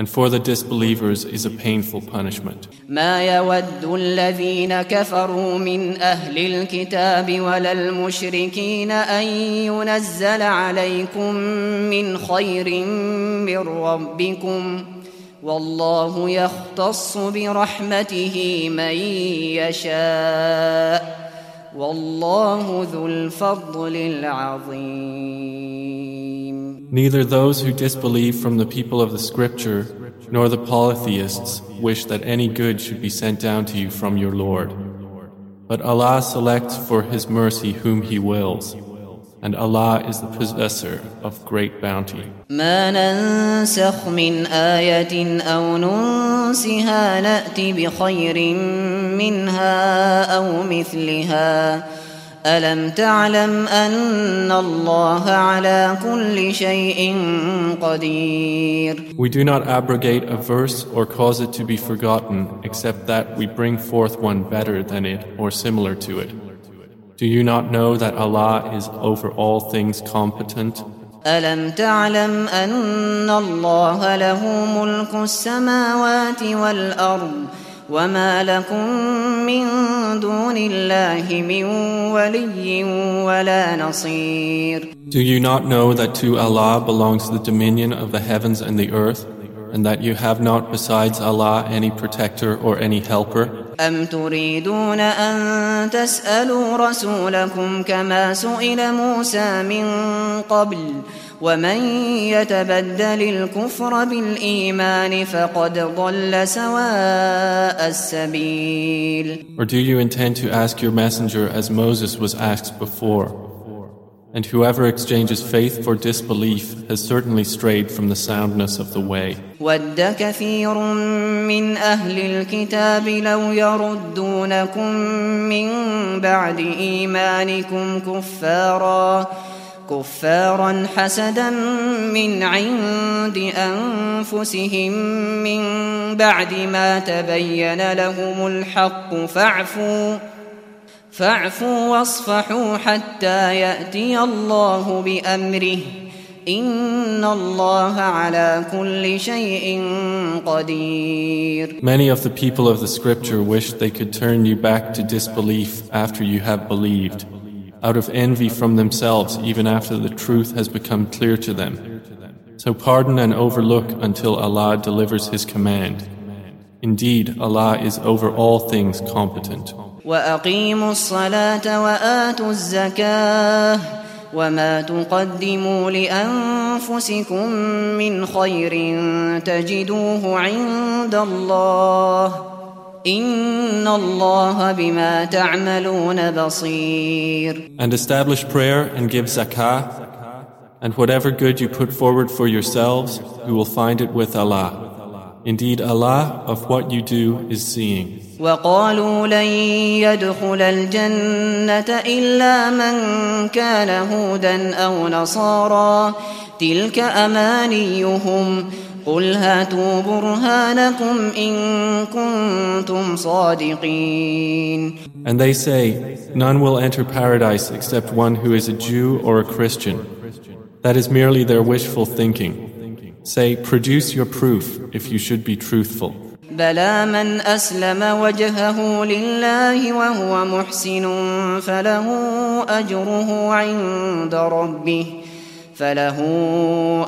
And for the disbelievers is a painful punishment. ما يود الذين كفروا من أهل الكتاب ولا المشركين أن ينزل عليكم من خير من ربكم والله يختص برحمته من يشاء والله ذو الفضل العظيم Neither those who disbelieve from the people of the scripture nor the polytheists wish that any good should be sent down to you from your Lord. But Allah selects for His mercy whom He wills, and Allah is the possessor of great bounty. ما ننسخ من آية أو ننسها نأت بخير منها أو مثلها ألم تعلم أن الله على كل شيء قدير We do not abrogate a verse or cause it to be forgotten except that we bring forth one better than it or similar to it. Do you not know that Allah is over all things competent? ألم تعلم أن الله له ملك السماوات والأرض وما لكم من دون الله من ولي ولا نصير Do you not know that to Allah belongs the dominion of the heavens and the earth, and that you have not besides Allah any protector or any helper? أم تريدون أن تسألوا رسولكم كما سئل موسى من قبل ومن يتبدل الكفر بالإيمان فقد ضل سواء السبيل Or do you intend to ask your messenger as Moses was asked before? And whoever exchanges faith for disbelief has certainly strayed from the soundness of the way. ود كثير من أهل الكتاب لو يردونكم من بعد إيمانكم كفاراً كفارا حسدا من عند أنفسهم من بعد ما تبين لهم الحق فاعفوا فاعفوا واصفحوا حتى يأتي الله بأمره إن الله على كل شيء قدير Many of the people of the scripture wish they could turn you back to disbelief after you have believed. out of envy from themselves even after the truth has become clear to them. So pardon and overlook until Allah delivers His command. Indeed, Allah is over all things competent. وأقيموا الصلاة وآتوا الزكاة وما تقدموا لأنفسكم من خير تجدوه عند الله and establish prayer and give zakah and whatever good you put forward for yourselves you will find it with Allah Indeed, Allah of what you do is seeing. وقالوا لن يدخل الجنة إلا من كان هودا أو نصارى تلك أمانيهم قل هاتوا برهانكم إن كنتم صادقين And they say, none will enter paradise except one who is a Jew or a Christian. That is merely their wishful thinking. Say, produce your proof if you should be truthful. بلى من أسلم وجهه لله وهو محسن فله أجره عند ربه فله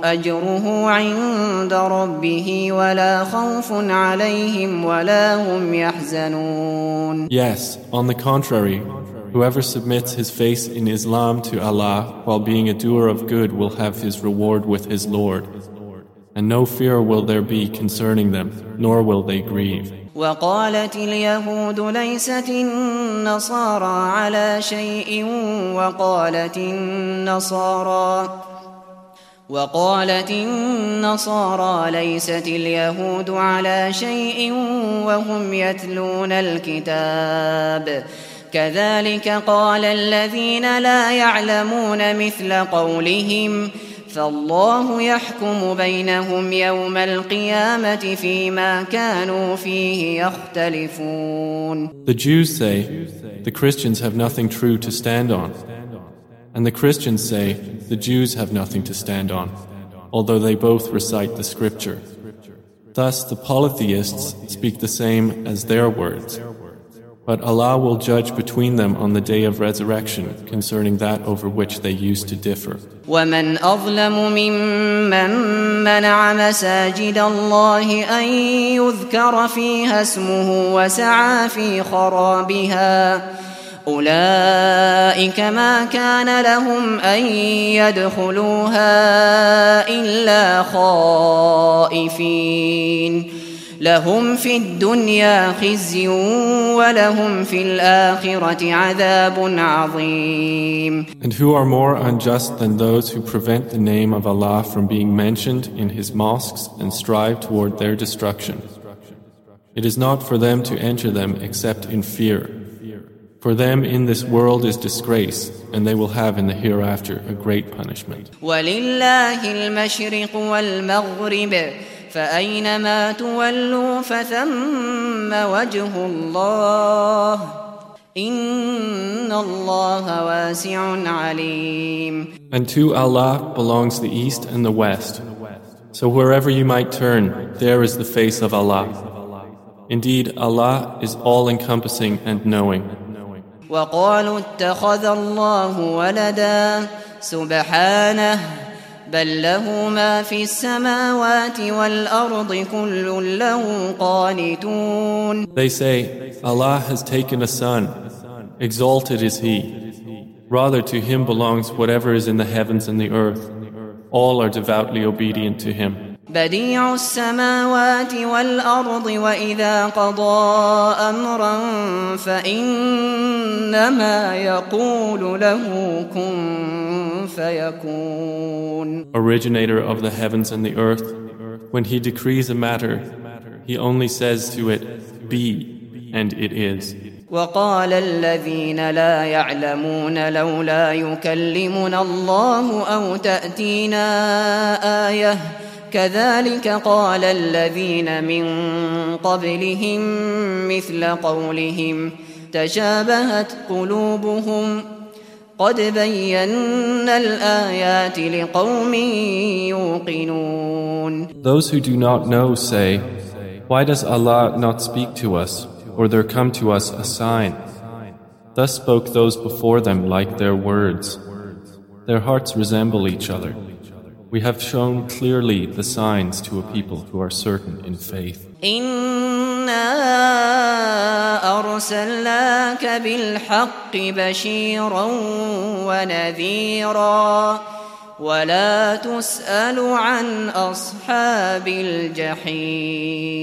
أجره عند ربه ولا خوف عليهم ولا هم يحزنون Yes, on the contrary, whoever submits his face in Islam to Allah while being a doer of good will have his reward with his Lord. And no fear will there be concerning them, nor will they grieve. وقالت اليهود ليست النصارى على شيء وقالت النصارى وقالت النصارى ليست اليهود على شيء وهم يتلون الكتاب كذلك قال الذين لا يعلمون مثل قولهم فالله يحكم بينهم يوم القيامة فيما كانوا فيه يختلفون The Jews say, the Christians have nothing true to stand on. And the Christians say the Jews have nothing to stand on, although they both recite the scripture. Thus the polytheists speak the same as their words. But Allah will judge between them on the day of resurrection concerning that over which they used to differ. ومن أظلم ممن منع مساجد الله أن يذكر فيها اسمه وسعى في خرابها أولئك ما كان لهم أن يدخلوها إلا خائفين لهم في الدنيا خزي ولهم في الآخرة عذاب عظيم And who are more unjust than those who prevent the name of Allah from being mentioned in His mosques and strive toward their destruction? It is not for them to enter them except in fear. For them in this world is disgrace, and they will have in the hereafter a great punishment. فأينما تولوا فثم وجه الله إن الله واسع عليم And to Allah belongs the east and the west. So wherever you might turn, there is the face of Allah. Indeed, Allah is all-encompassing and knowing. وقالوا اتخذ الله ولدا سبحانه بل له ما في السماوات والأرض كل له قانتون They say, Allah has taken a son, exalted is he. Rather to him belongs whatever is in the heavens and the earth. All are devoutly obedient to him. بديع السماوات والأرض وإذا قضى أمرا فإنما يقول له كن فيكون Originator of the heavens and the earth, when he decrees a matter, he only says to it, be, and it is. وقال الذين لا يعلمون لولا يكلمنا الله أو تأتينا آية كذلك قال الذين من قبلهم مثل قولهم تشابهت قلوبهم قد بينا الآيات لقوم يوقنون Those who do not know say, Why does Allah not speak to us, or there come to us a sign? Thus spoke those before them like their words. Their hearts resemble each other. We have shown clearly the signs to a people who are certain in faith. أرسلناك بالحق بشيرا ونذيرا ولا تسأل عن أصحاب الجحيم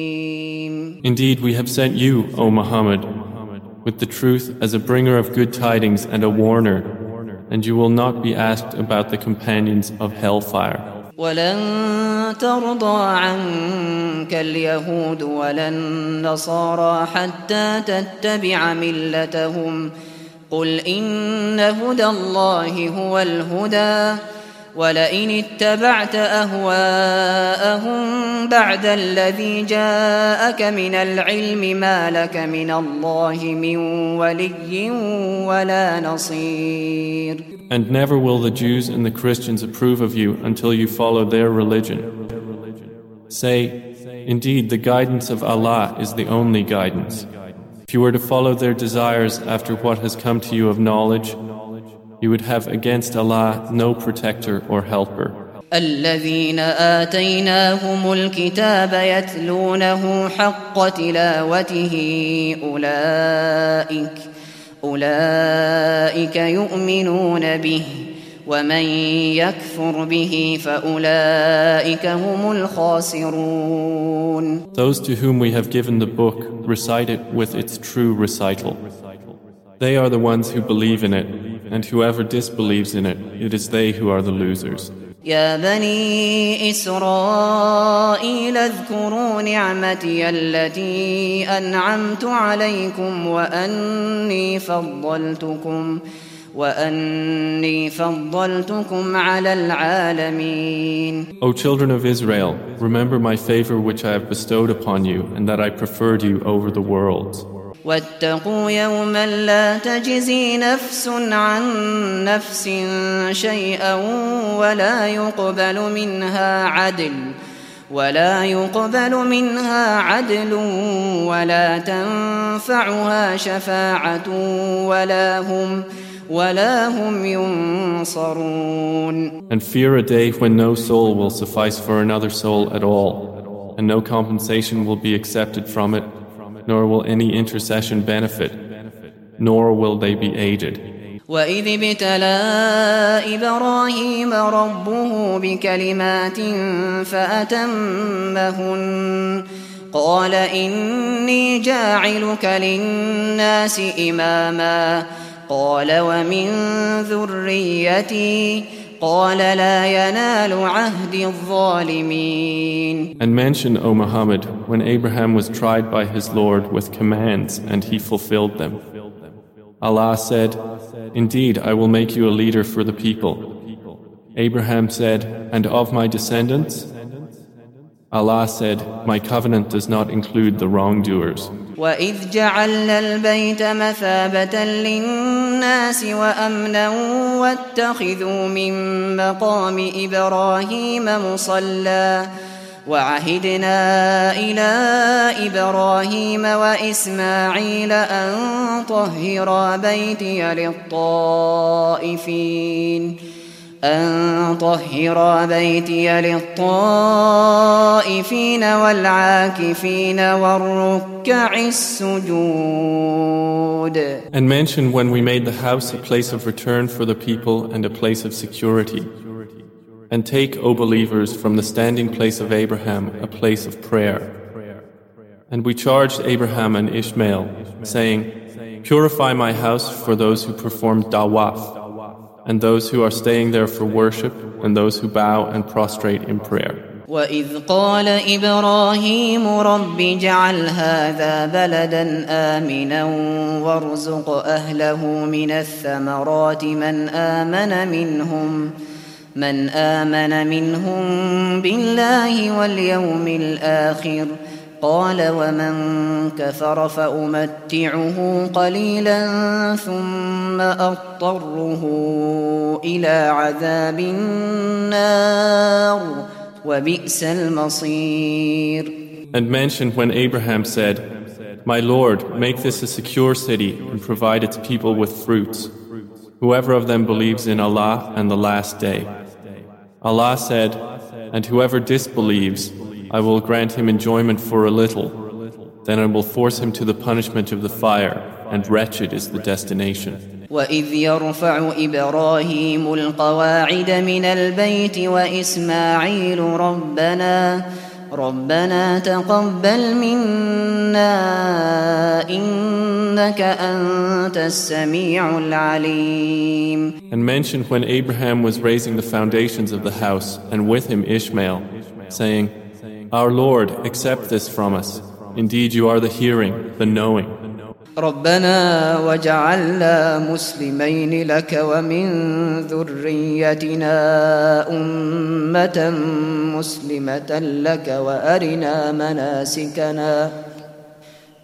Indeed, we have sent you, O Muhammad, with the truth as a bringer of good tidings and a warner, and you will not be asked about the companions of hellfire. ولن ترضى عنك اليهود ولا النصارى حتى تتبع ملتهم قل إن هدى الله هو الهدى ولئن اتبعت أهواءهم بعد الذي جاءك من العلم ما لك من الله من ولي ولا نصير And never will the Jews and the Christians approve of you until you follow their religion. Say, indeed, the guidance of Allah is the only guidance. If you were to follow their desires after what has come to you of knowledge, you would have against Allah no protector or helper. الذين آتيناهم الكتاب يتلونه حق تلاوته أولئك أولئك يؤمنون به ومن يكفر به فأولئك هم الخاسرون Those to whom we have given the book recite it with its true recital. They are the ones who believe in it, and whoever disbelieves in it, it is they who are the losers. يا بني إسرائيل اذكروا نعمتي التي أنعمت عليكم وأني فضلتكم وأني فضلتكم على العالمين O children of Israel, remember my favor which I have bestowed upon you, and that I preferred you over the worlds. واتقوا يوما لا تجزي نفس عن نفس شيئا ولا يقبل منها عدل ولا يقبل منها عدل ولا تنفعها شفاعة ولا هم ولا هم ينصرون And fear a day when no soul will suffice for another soul at all, and no compensation will be accepted from it nor will any intercession benefit, nor will they be aided. وإذ ابتلى إبراهيم ربه بكلمات فأتمهن قال إني جاعلك للناس إماما قال ومن ذريتي قال لا ينال عهد الظالمين And mention, O Muhammad, when Abraham was tried by his Lord with commands and he fulfilled them. Allah said, Indeed, I will make you a leader for the people. Abraham said, And of my descendants? Allah said, My covenant does not include the wrongdoers. وإذ جعلنا البيت مثابة للناس وأمنا واتخذوا من مقام إبراهيم مصلى. وعهدنا إلى إبراهيم وإسماعيل أن طهرا بيتي للطائفين. أن طهر بيتي للطائفين والعاكفين والركع السجود And mention when we made the house a place of return for the people and a place of security. And take, O believers, from the standing place of Abraham a place of prayer. And we charged Abraham and Ishmael, saying, Purify my house for those who perform tawaf, and those who are staying there for worship, and those who bow and prostrate in prayer. وإذ قال إبراهيم رب اجعل هذا بلدا آمنا وارزق أهله من الثمرات من آمن منهم من آمن منهم بالله واليوم الآخر قال ومن كفر فأمتعه قليلا ثم أضطره إلى عذاب النار وبئس المصير And mention when Abraham said, My Lord, make this a secure city and provide its people with fruits. Whoever of them believes in Allah and the last day. Allah said, And whoever disbelieves, I will grant him enjoyment for a little. Then I will force him to the punishment of the fire, and wretched is the destination. وإذ يرفع إبراهيم القواعد من البيت وإسماعيل ربنا ربنا تقبل منا إنك أنت السميع العليم And mention when Abraham was raising the foundations of the house and with him Ishmael, saying, Our Lord, accept this from us. Indeed, you are the hearing, the knowing. ربنا وجعلنا مسلمين لك ومن ذريتنا أمة مسلمة لك وأرنا مناسكنا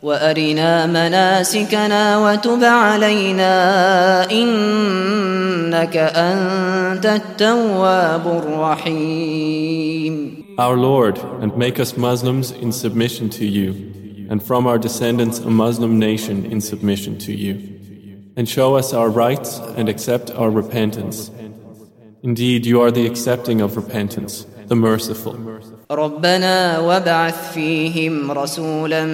وأرنا مناسكنا وتب علينا إنك أنت التواب الرحيم our Lord, and make us Muslims in submission to you, and from our descendants a Muslim nation in submission to you. And show us our rites and accept our repentance. Indeed, you are the accepting of repentance, the merciful. ربنا وابعث فيهم رسولا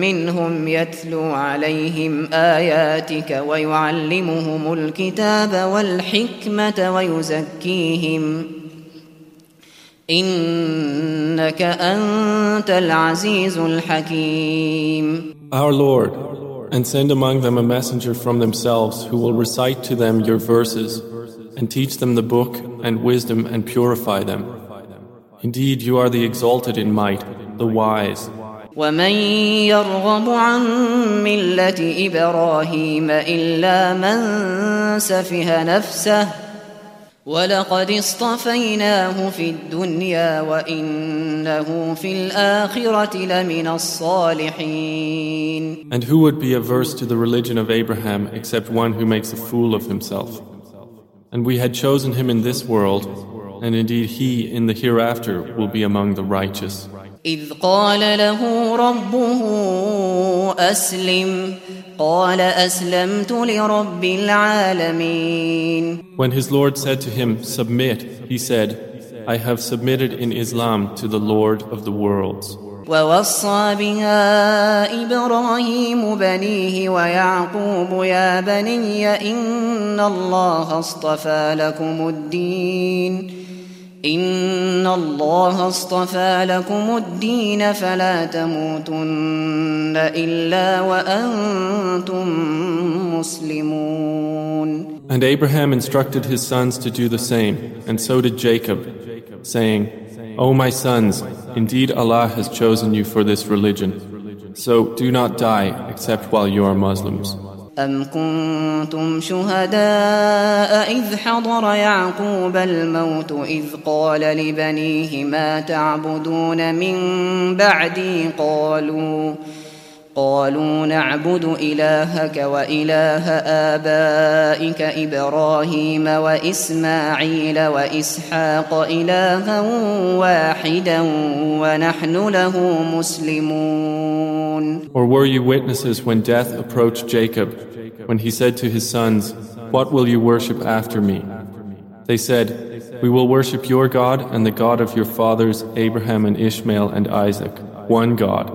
منهم يتلو عليهم آياتك ويعلمهم الكتاب والحكمة ويزكيهم إنك أنت العزيز الحكيم Our Lord, and send among them a messenger from themselves who will recite to them your verses and teach them the book and wisdom and purify them. Indeed, you are the exalted in might, the wise. ومن يرغب عن ملة إبراهيم إلا من سفه نفسه ولقد اصطفيناه في الدنيا وإنه في الآخرة لمن الصالحين And who would be averse to the religion of Abraham except one who makes a fool of himself? And we had chosen him in this world, and indeed he in the hereafter will be among the righteous. إذ قال له ربه أسلم قال أسلمت لرب العالمين When his Lord said to him, Submit, he said, I have submitted in Islam to the Lord of the worlds. ووصى بها إبراهيم بنيه ويعقوب يا بني إن الله اصطفى لكم الدين إن الله اصطفى لكم الدين فلا تموتن إلا وأنتم مسلمون And Abraham instructed his sons to do the same, and so did Jacob, saying, O my sons, indeed Allah has chosen you for this religion. So do not die except while you are Muslims. أم كنتم شهداء إذ حضر يعقوب الموت إذ قال لبنيه ما تعبدون من بعدي قالوا قالوا نعبد إلهك وإله آبائك إبراهيم وإسماعيل وإسحاق إلها واحدا ونحن له مسلمون Or were you witnesses when death approached Jacob, when he said to his sons, What will you worship after me? They said, We will worship your God and the God of your fathers Abraham and Ishmael and Isaac, one God,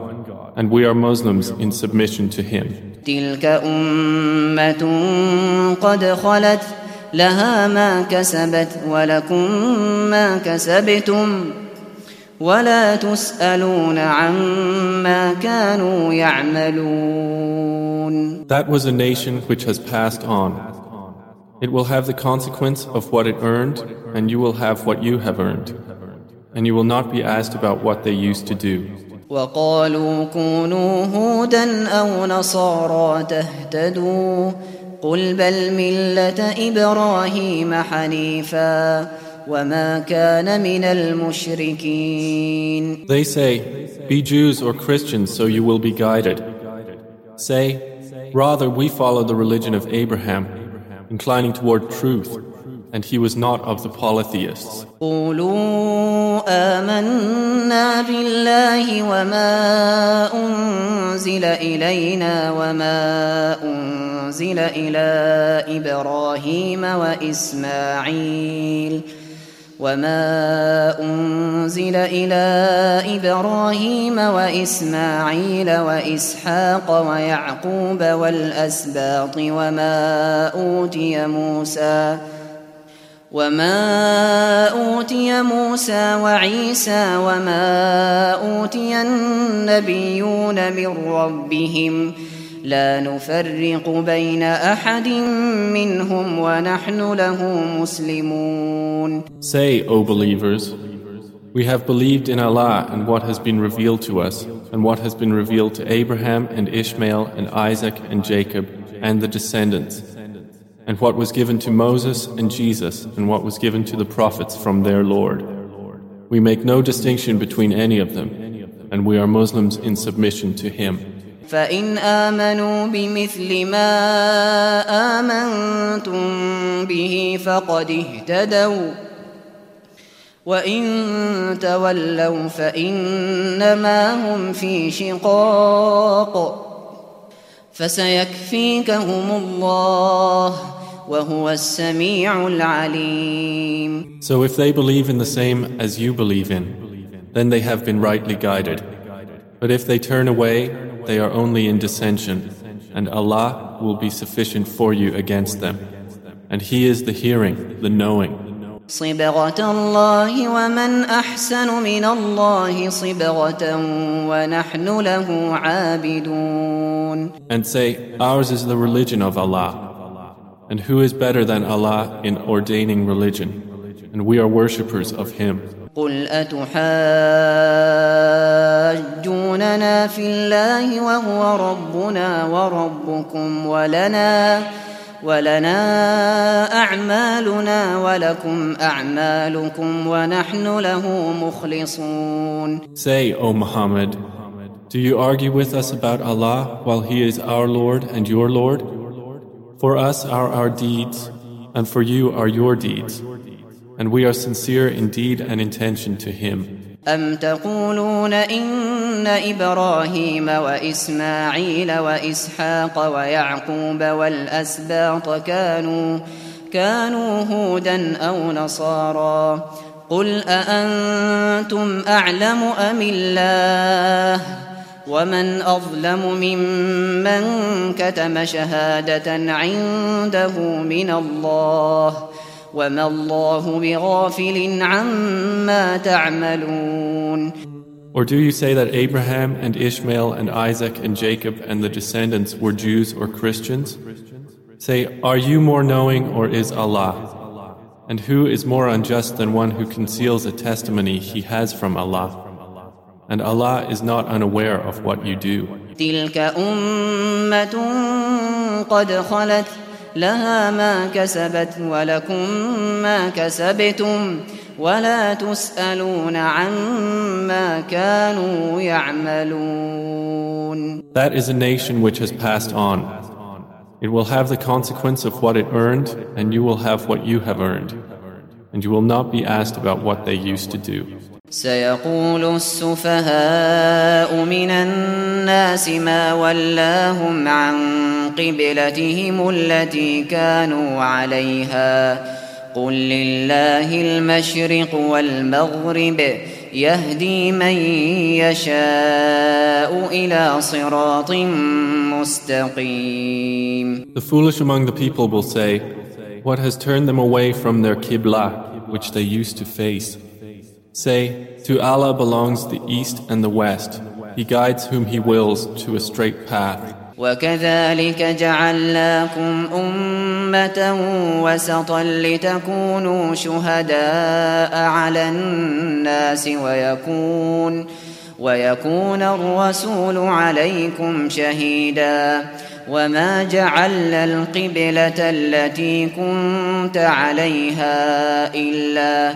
and we are Muslims in submission to him. تلك أمة قد خلت لها ما كسبت ولكم ما كسبتم ولا تسألون عما كانوا يعملون That was a nation which has passed on. It will have the consequence of what it earned, and you will have what you have earned. and you will not be asked about what they used to do. وقالوا كونوا هودا أو نصارى تهتدوا قل بل ملة إبراهيم حنيفا وما كان من المشركين They say, Be Jews or Christians so you will be guided. Say, Rather we follow the religion of Abraham, inclining toward truth. and he was not of the polytheists. قولوا آمنا بالله وما أنزل إلينا وما أنزل إلى إبراهيم وإسماعيل وما أنزل إلى إبراهيم وإسماعيل وإسحاق ويعقوب والأسباط وما أوتي موسى وما أوتي موسى وعيسى وما أوتي النبيون من ربهم لا نفرق بين أحد منهم ونحن له مسلمون Say, O believers, we have believed in Allah and what has been revealed to us, and what has been revealed to Abraham and Ishmael and Isaac and Jacob and the descendants and what was given to Moses and Jesus, and what was given to the prophets from their Lord. We make no distinction between any of them, and we are Muslims in submission to Him. فإن آمنوا بمثل ما آمنتم به فقد اهتدوا وإن تولوا فإنما هم في شقاق فسيكفيكهم الله وهو السميع العليم So if they believe in the same as you believe in, then they have been rightly guided. But if they turn away, they are only in dissension, and Allah will be sufficient for you against them. And He is the hearing, the knowing. صبغة الله ومن أحسن من الله صبغة ونحن له عابدون And say, ours is the religion of Allah. And who is better than Allah in ordaining religion? And we are worshippers of Him. قل أتحاجوننا في الله وهو ربنا وربكم ولنا ولنا أعمالنا ولكم أعمالكم ونحن له مخلصون Say, O Muhammad, do you argue with us about Allah while He is our Lord and your Lord? For us are our deeds, and for you are your deeds. And we are sincere in deed and intention to Him. أم تقولون إن إبراهيم وإسماعيل وإسحاق ويعقوب والأسباط كانوا كانوا هودا أو نصارى؟ قل أأنتم أعلم أم الله؟ ومن أظلم ممن كتم شهادة عنده من الله؟ وما الله بغافل عما تعملون Or do you say that Abraham and Ishmael and Isaac and Jacob and the descendants were Jews or Christians? Say, are you more knowing or is Allah? And who is more unjust than one who conceals a testimony he has from Allah? And Allah is not unaware of what you do. تلك أمة قد خلت لها ما كسبت ولكم ما كسبتم ولا تسألون عما كانوا يعملون That is a nation which has passed on. It will have the consequence of what it earned, and you will have what you have earned. And you will not be asked about what they used to do. سيقول السفهاء من الناس ما ولاهم عن قبلتهم التي كانوا عليها قل لله المشرق والمغرب يهدي من يشاء إلى صراط مستقيم The foolish among the people will say, What has turned them away from their Qibla, which they used to face? Say, To Allah belongs the east and the west. He guides whom He wills to a straight path. وكذلك جعلناكم أمة وسطا لتكونوا شهداء على الناس ويكون ويكون الرسول عليكم شهيدا وما جعلنا القبلة التي كنت عليها إلا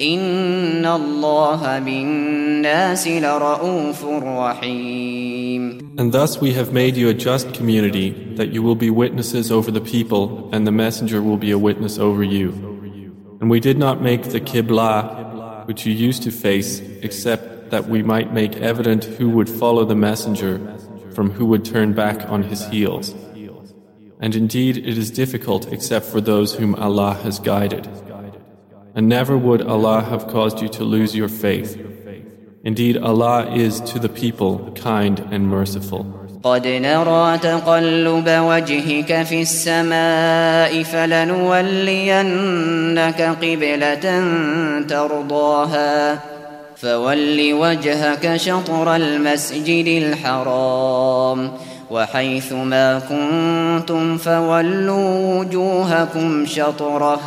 إن الله بالناس لرؤوف رحيم And thus we have made you a just community, that you will be witnesses over the people, and the messenger will be a witness over you. And we did not make the Qibla, which you used to face, except that we might make evident who would follow the messenger from who would turn back on his heels. And indeed, it is difficult except for those whom Allah has guided. And never would Allah have caused you to lose your faith. Indeed, Allah is to the people kind and merciful. قد نرى تقلب وجهك في السماء فلنولينك قبلة ترضاها فول وجهك شطر المسجد الحرام وحيث ما كنتم فولوا وجوهكم شطره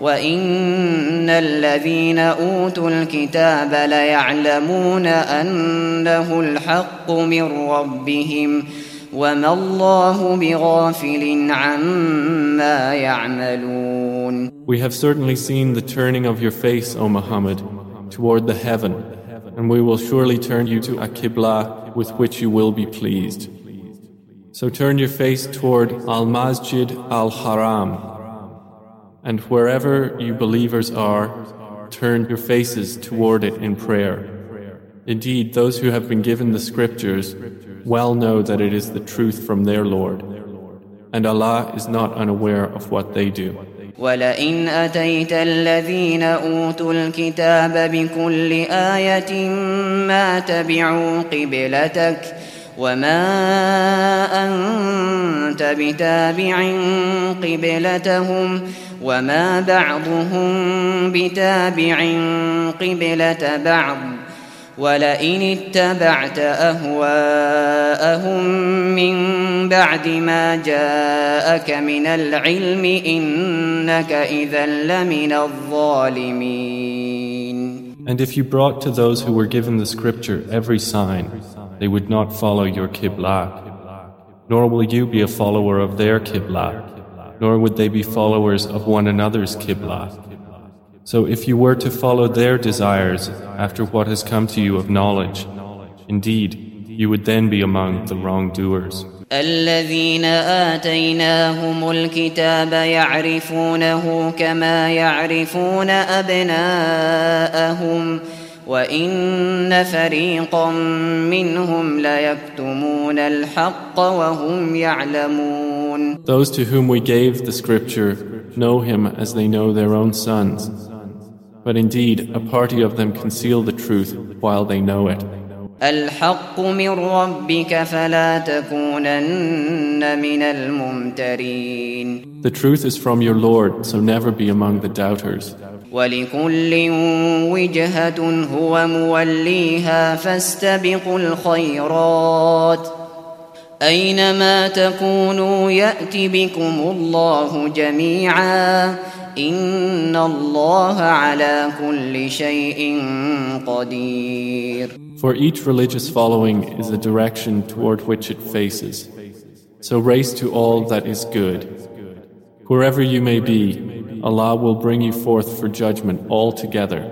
وإن الذين أوتوا الكتاب ليعلمون أنه الحق من ربهم وما الله بغافل عما يعملون We have certainly seen the turning of your face, O Muhammad, toward the heaven, and we will surely turn you to a Qibla with which you will be pleased. So turn your face toward Al Masjid Al Haram, and wherever you believers are, turn your faces toward it in prayer. Indeed, those who have been given the scriptures well know that it is the truth from their Lord, and Allah is not unaware of what they do. ولئن أتيت الذين أوتوا الكتاب بكل آية ما تبعوا قبلتك وما أنت بتابع قبلتهم وما بعضهم بتابع قبلة بعض ولئن اتبعت أهواءهم من بعد ما جاءك من العلم إنك إذا لمن الظالمين And if you brought to those who were given the scripture every sign, they would not follow your Qibla. Nor will you be a follower of their Qibla, nor would they be followers of one another's Qibla. So if you were to follow their desires after what has come to you of knowledge, indeed, you would then be among the wrongdoers. الذين آتيناهم الكتاب يعرفونه كما يعرفون أبناءهم وإن فريقا منهم ليكتمون الحق وهم يعلمون Those to whom we gave the scripture know him as they know their own sons. But indeed, a party of them conceal the truth while they know it. الحق من ربك فلا تكونن من الممترين The truth is from your Lord, so never be among the doubters. ولكل وجهة هو موليها فاستبقوا الخيرات أينما تكونوا يأت بكم الله جميعا إن الله على كل شيء قدير For each religious following is a direction toward which it faces. So race to all that is good. Wherever you may be, Allah will bring you forth for judgment all together.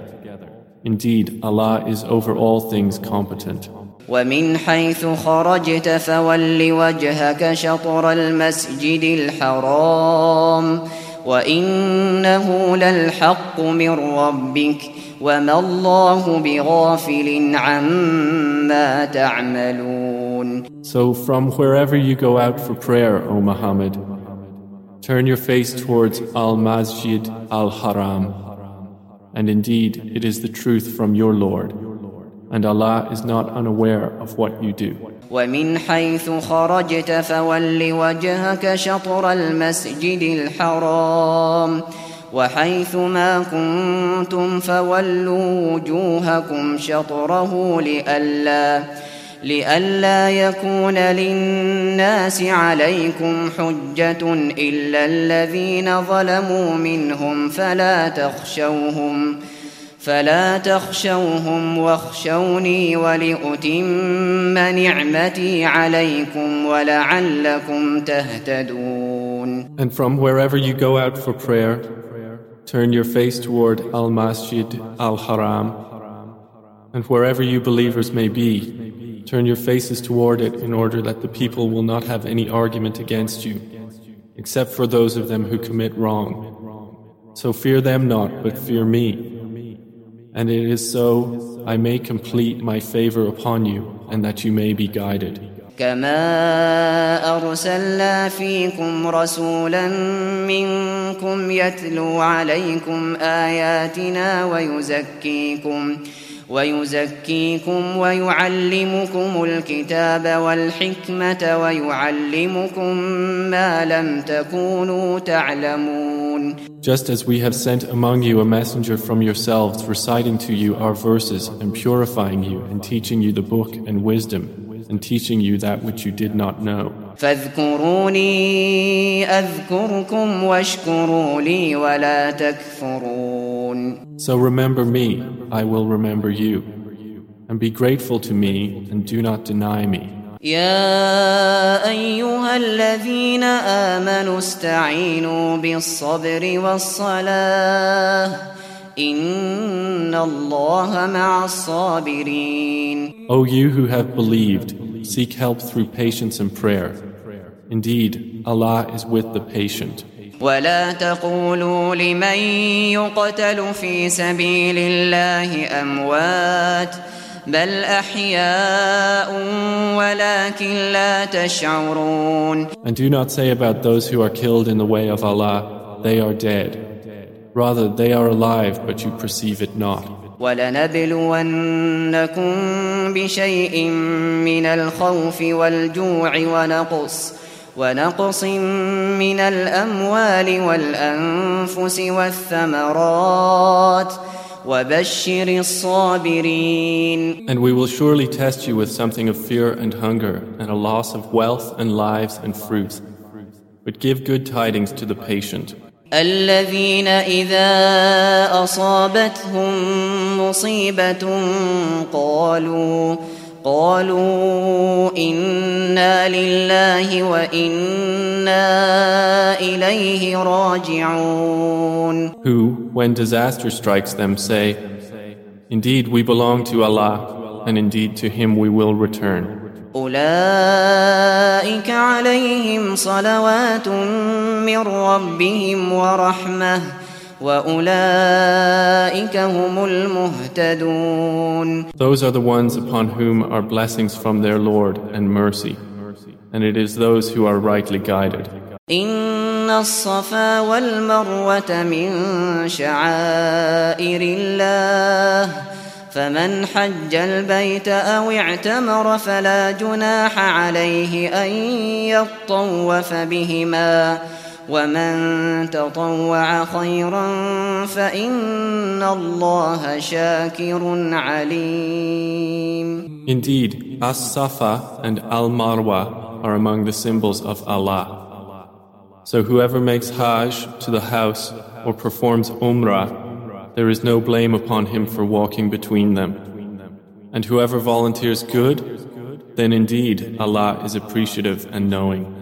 Indeed, Allah is over all things competent. ومن حيث خرجت فول وجهك شطر المسجد الحرام وإنه للحق من ربك وما الله بغافل عما تعملون So from wherever you go out for prayer, O Muhammad, turn your face towards Al-Masjid Al-Haram. And indeed, it is the truth from your Lord. And Allah is not unaware of what you do. ومن حيث خرجت فول وجهك شطر المسجد الحرام وحيث ما كنتم فولوا وجوهكم شطره لئلا لئلا يكون للناس عليكم حجة إلا الذين ظلموا منهم فلا تخشوهم فلا تخشوهم واخشوني ولأتم نعمتي عليكم ولعلكم تهتدون And from wherever you go out for prayer, turn your face toward Al-Masjid Al-Haram and wherever you believers may be, Turn your faces toward it in order that the people will not have any argument against you, except for those of them who commit wrong. So fear them not, but fear me. And it is so I may complete my favor upon you, and that you may be guided. كما أرسلنا فيكم رسولا منكم يتلو عليكم آياتنا ويزكيكم ويزكيكم ويعلمكم الكتاب والحكمة ويعلمكم ما لم تكونوا تعلمون Just as we have sent among you a messenger from yourselves reciting to you our verses and purifying you and teaching you the book and wisdom and teaching you that which you did not know. فاذكروني أذكركم واشكروا لي ولا تكفرون So remember me, I will remember you. And be grateful to me and do not deny me. يا أيها الذين آمنوا استعينوا بالصبر والصلاة إن الله مع الصابرين O you who have believed, seek help through patience and prayer. Indeed, Allah is with the patient. ولا تقولوا لمن يقتل في سبيل الله أموات بل أحياء ولكن لا تشعرون And do not say about those who are killed in the way of Allah, they are dead. Rather, they are alive, but you perceive it not. ولنبلونكم بشيء من الخوف والجوع ونقص ونقص من الأموال والأنفس والثمرات وبشر الصابرين And we will surely test you with something of fear and hunger and a loss of wealth and lives and fruits. But give good tidings to the patient. الذين إذا أصابتهم مصيبة قالوا قالوا إنا لله وإنا إليه راجعون Who, when disaster strikes them, say, Indeed, we belong to Allah, and indeed to Him we will return. أولئك عليهم صلوات من ربهم المهتدون Those are the ones upon whom are blessings from their Lord and mercy, and it is those who are rightly guided. إن الصفا والمروة من شعائر الله فمن حج البيت أو اعتمر فلا جناح عليه أن يطوف بهما ومن تطوع خيرا فإن الله شاكر عليم Indeed, As-Safa and Al-Marwa are among the symbols of Allah. So whoever makes Hajj to the house or performs Umrah, there is no blame upon him for walking between them. And whoever volunteers good, then indeed Allah is appreciative and knowing.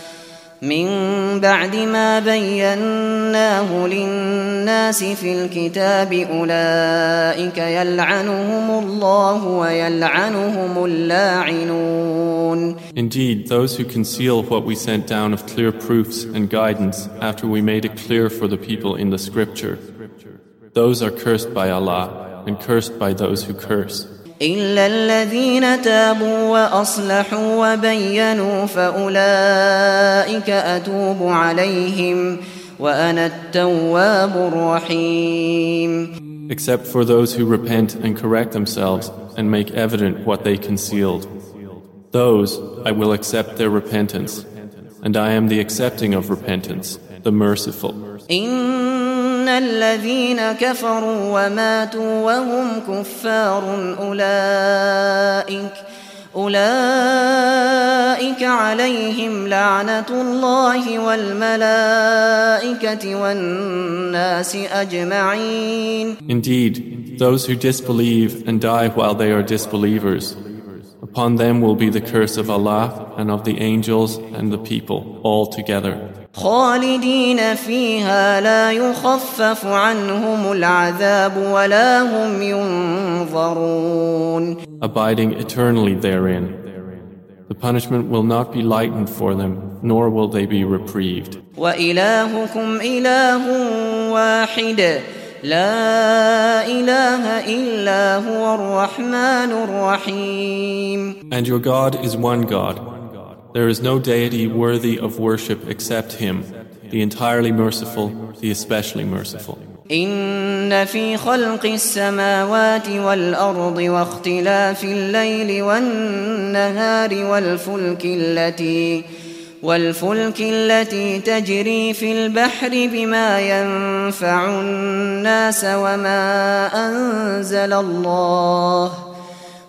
من بعد ما بيناه للناس في الكتاب أولئك يلعنهم الله ويلعنهم اللاعنون Indeed, those who conceal what we sent down of clear proofs and guidance after we made it clear for the people in the scripture, those are cursed by Allah, and cursed by those who curse. إلا الذين تابوا وأصلحوا وبينوا فأولئك أتوب عليهم وأنا التواب الرحيم Except for those who repent and correct themselves and make evident what they concealed. Those I will accept their repentance, and I am the accepting of repentance, the merciful. الذين كفروا وماتوا وهم كفار أولئك أولئك عليهم لعنة الله والملائكة والناس أجمعين Indeed, those who disbelieve and die while they are disbelievers, upon them will be the curse of Allah and of the angels and the people all together. خالدين فيها لا يخفف عنهم العذاب ولا هم ينظرون abiding eternally therein. The punishment will not be lightened for them, nor will they be reprieved. وإلهكم إله واحد لا إله إلا هو الرحمن الرحيم And your God is one God. There is no deity worthy of worship except Him, the entirely merciful, the especially merciful. إن في خلق السماوات والأرض واختلاف الليل والنهار والفلك التي والفلك التي تجري في البحر بما ينفع الناس وما أنزل الله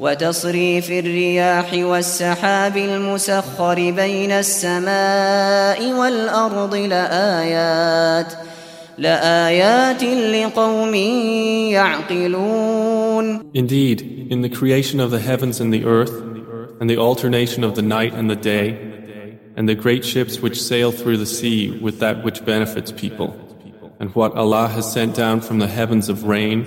وتصريف الرياح والسحاب المسخر بين السماء والأرض لآيات لآيات لقوم يعقلون Indeed, in the creation of the heavens and the earth, and the alternation of the night and the day, and the great ships which sail through the sea with that which benefits people, and what Allah has sent down from the heavens of rain,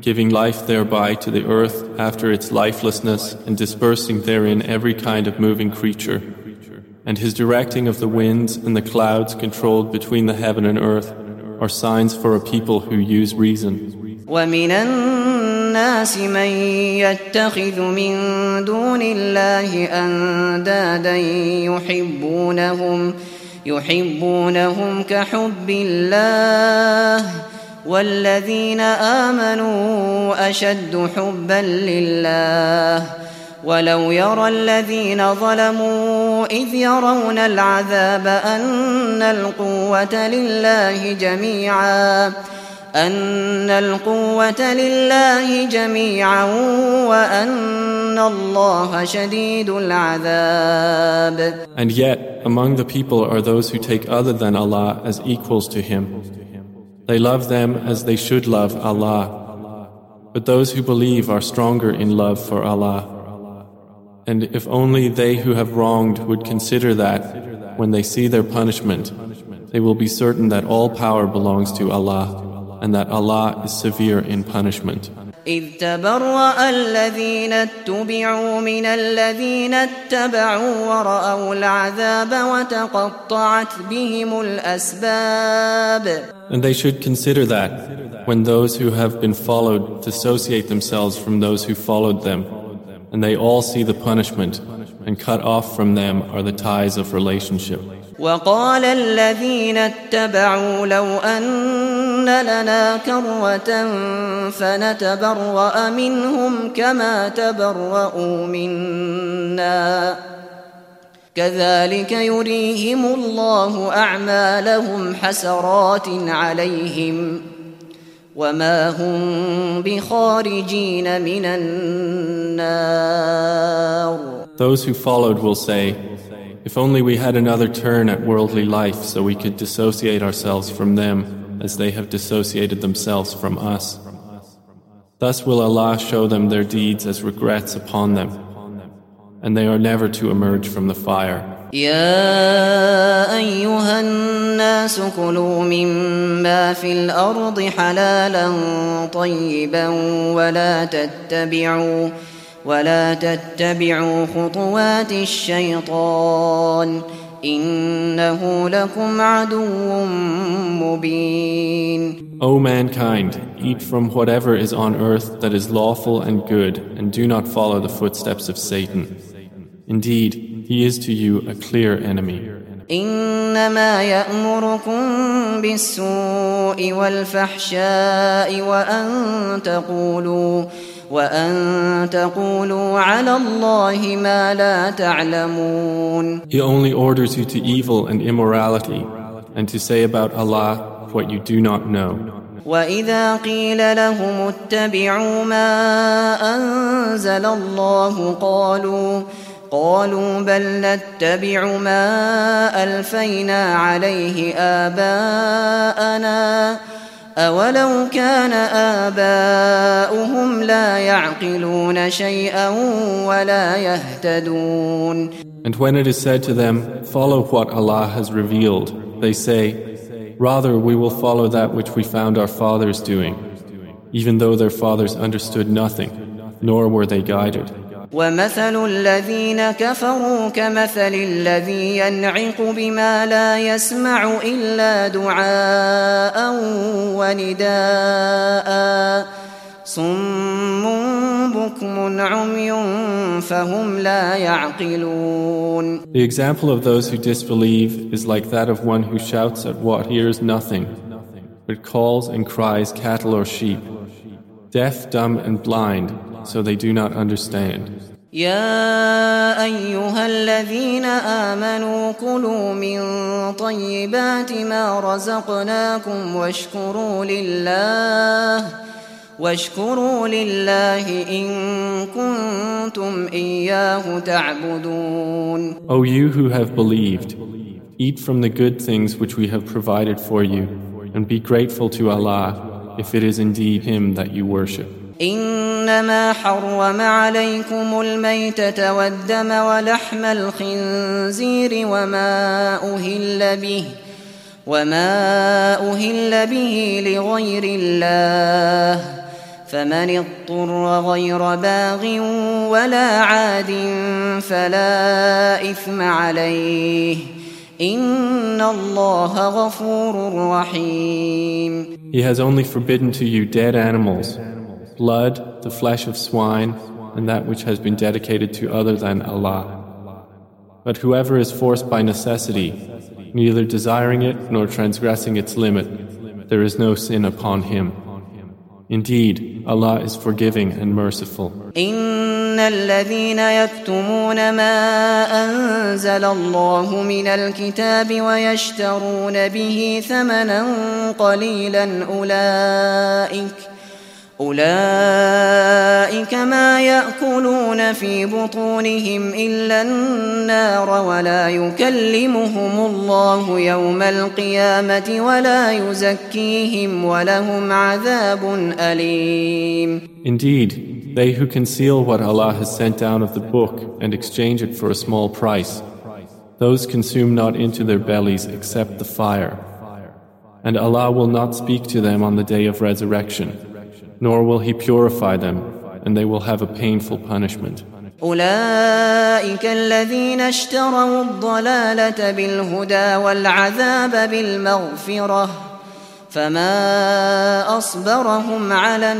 giving life thereby to the earth after its lifelessness, and dispersing therein every kind of moving creature, and His directing of the winds and the clouds controlled between the heaven and earth are signs for a people who use reason. ومن الناس من يتخذ من دون الله أندادا يحبونهم يحبونهم كحب الله والذين آمنوا أشد حبا لله ولو يرى الذين ظلموا إذ يرون العذاب أن القوة لله جميعاً أن القوة لله جميعا وأن الله شديد العذاب And yet, among the people are those who take other than Allah as equals to Him. They love them as they should love Allah. But those who believe are stronger in love for Allah. And if only they who have wronged would consider that, when they see their punishment, they will be certain that all power belongs to Allah. and that Allah is severe in punishment. إذ تبرأ الذين اتبعوا من الذين اتبعوا ورأوا العذاب وتقطعت بهم الأسباب And they should consider that when those who have been followed dissociate themselves from those who followed them, and they all see the punishment, and cut off from them are the ties of relationship. وقال الذين اتبعوا لو أن لنا كروة فنتبرأ منهم كما تبرأوا منا. كذلك يريهم الله أعمالهم حسرات عليهم وما هم بخارجين من النار. Those who followed will say, If only we had another turn at worldly life so we could dissociate ourselves from them as they have dissociated themselves from us. Thus will Allah show them their deeds as regrets upon them, and they are never to emerge from the fire. يا أيها الناس كلوا مما في الأرض حلالا طيبا ولا تتبعوا ولا تتبعوا خطوات الشيطان إنه لكم عدو مبين O mankind, eat from whatever is on earth that is lawful and good, and do not follow the footsteps of Satan. Indeed, he is to you a clear enemy. إنما يأمركم بالسوء والفحشاء وأن تقولوا وأن تقولوا على الله ما لا تعلمون He only orders you to evil and immorality, and to say about Allah what you do not know. وإذا قيل لهم اتبعوا ما أنزل الله قالوا قالوا بل نتبع ما ألفينا عليه آباءنا أولو كان آباؤهم لا يعقلون شيئا ولا يهتدون And when it is said to them, Follow what Allah has revealed, they say, Rather, we will follow that which we found our fathers doing, even though their fathers understood nothing, nor were they guided. ومثل الذين كفروا كمثل الذي ينعق بما لا يسمع إلا دعاء ونداء صم بكم عمي فهم لا يعقلون The example of those who disbelieve is like that of one who shouts at what hears nothing, but calls and cries cattle or sheep, deaf, dumb, and blind, so they do not understand. يا أيها الذين آمنوا كلوا من طيبات ما رزقناكم واشكروا لله واشكروا لله إن كنتم إياه تعبدون O you who have believed, eat from the good things which we have provided for you, and be grateful to Allah if it is indeed Him that you worship. إنما حرم عليكم الميتة والدم ولحم الخنزير وما أهل به وما أهل به لغير الله فمن اضطر غير باغ ولا عاد فلا إثم عليه إن الله غفور رحيم. He has only forbidden to you dead animals, blood, the flesh of swine, and that which has been dedicated to other than Allah. But whoever is forced by necessity, neither desiring it nor transgressing its limit, there is no sin upon him. Indeed, Allah is forgiving and merciful. إن الذين يكتمون ما أنزل الله من الكتاب ويشترون به ثمنا قليلا أولئك أولئك ما يأكلون في بطونهم إلا النار ولا يكلمهم الله يوم القيامة ولا يزكيهم ولهم عذاب أليم Indeed, they who conceal what Allah has sent down of the book and exchange it for a small price, those consume not into their bellies except the fire. And Allah will not speak to them on the day of resurrection, nor will He purify them, and they will have a painful punishment. أولئك الذين اشتروا الضلالة بالهدى والعذاب بالمغفرة فما أصبرهم على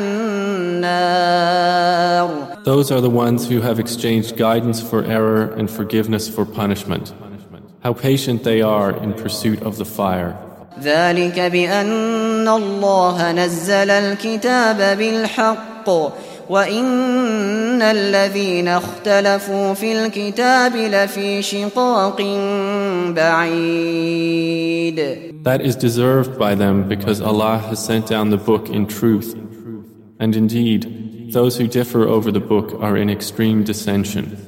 النار Those are the ones who have exchanged guidance for error and forgiveness for punishment. How patient they are in pursuit of the fire. ذلك بأن الله نزل الكتاب بالحق وإن الذين اختلفوا في الكتاب لفي شقاق بعيد That is deserved by them because Allah has sent down the book in truth. And indeed, those who differ over the book are in extreme dissension.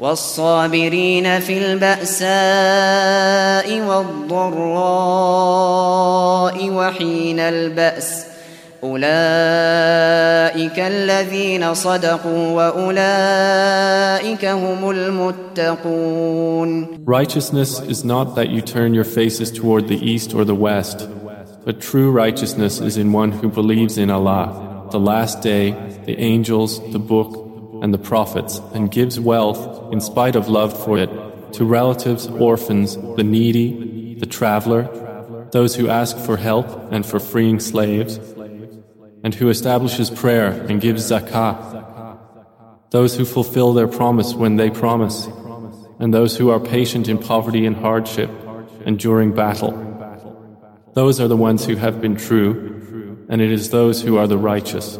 والصابرين في البأساء والضراء وحين البأس أولئك الذين صدقوا وأولئك هم المتقون Righteousness is not that you turn your faces toward the east or the west, but true righteousness is in one who believes in Allah, the last day, the angels, the book, and the prophets, and gives wealth, in spite of love for it, to relatives, orphans, the needy, the traveler, those who ask for help and for freeing slaves, and who establishes prayer and gives zakah, those who fulfill their promise when they promise, and those who are patient in poverty and hardship and during battle. Those are the ones who have been true, and it is those who are the righteous.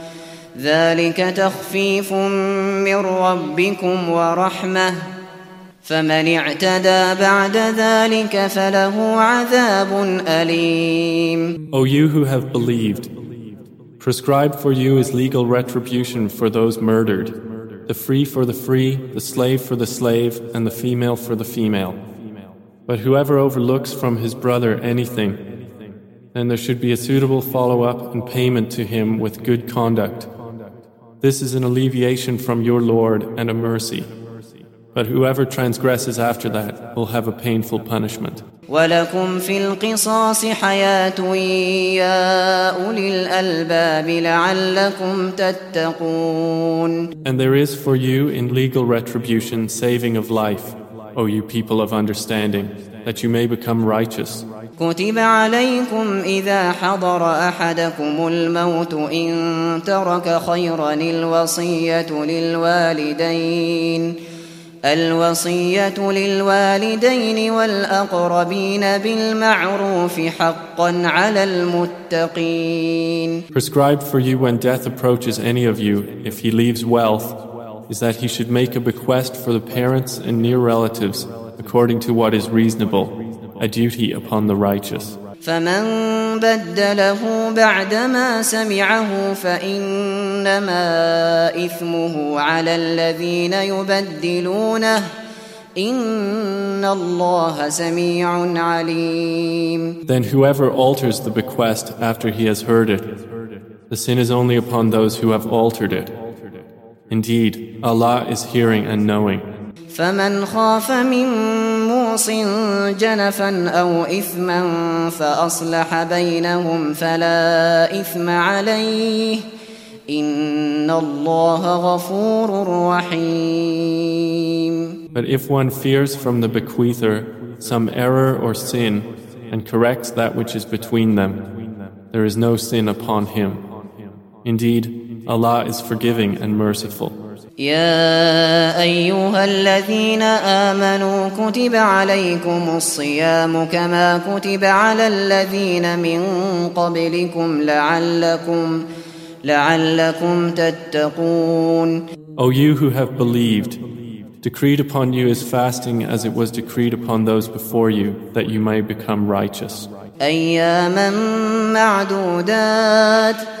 ذلك تخفيف من ربكم ورحمه فمن اعتدى بعد ذلك فله عذاب أليم O you who have believed, prescribed for you is legal retribution for those murdered, the free for the free, the slave for the slave, and the female for the female. But whoever overlooks from his brother anything, then there should be a suitable follow-up and payment to him with good conduct. This is an alleviation from your Lord and a mercy. But whoever transgresses after that will have a painful punishment. And there is for you in legal retribution saving of life, O you people of understanding, that you may become righteous. كتب عليكم إذا حضر أحدكم الموت إن ترك خيرا الوصية للوالدين الوصية للوالدين والأقربين بالمعروف حقا على المتقين Prescribed for you when death approaches any of you, if he leaves wealth, is that he should make a bequest for the parents and near relatives according to what is reasonable, a duty upon the righteous. فمن بدله بعدما سمعه فإنما إثمه على الذين يبدلونه إن الله سميع عليم Then whoever alters the bequest after he has heard it, the sin is only upon those who have altered it. Indeed, Allah is hearing and knowing. فمن خاف من موص جنفا أو إثما فأصلح بينهم فلا إثم عليه إن الله غفور رحيم But if one fears from the bequeather some error or sin and corrects that which is between them, there is no sin upon him. Indeed, Allah is forgiving and merciful. يا أيها الذين آمنوا كتب عليكم الصيام كما كتب على الذين من قبلكم لعلكم لعلكم تتقون O you who have believed, decreed upon you is fasting as it was decreed upon those before you, that you may become righteous. أياما معدودات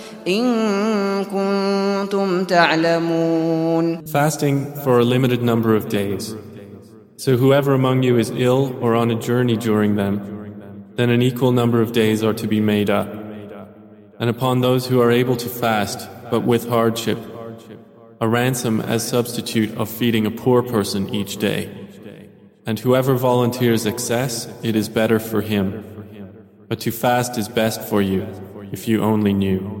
Fasting for a limited number of days. So whoever among you is ill or on a journey during them, then an equal number of days are to be made up. And upon those who are able to fast, but with hardship, a ransom as substitute of feeding a poor person each day. And whoever volunteers excess, it is better for him. But to fast is best for you, if you only knew.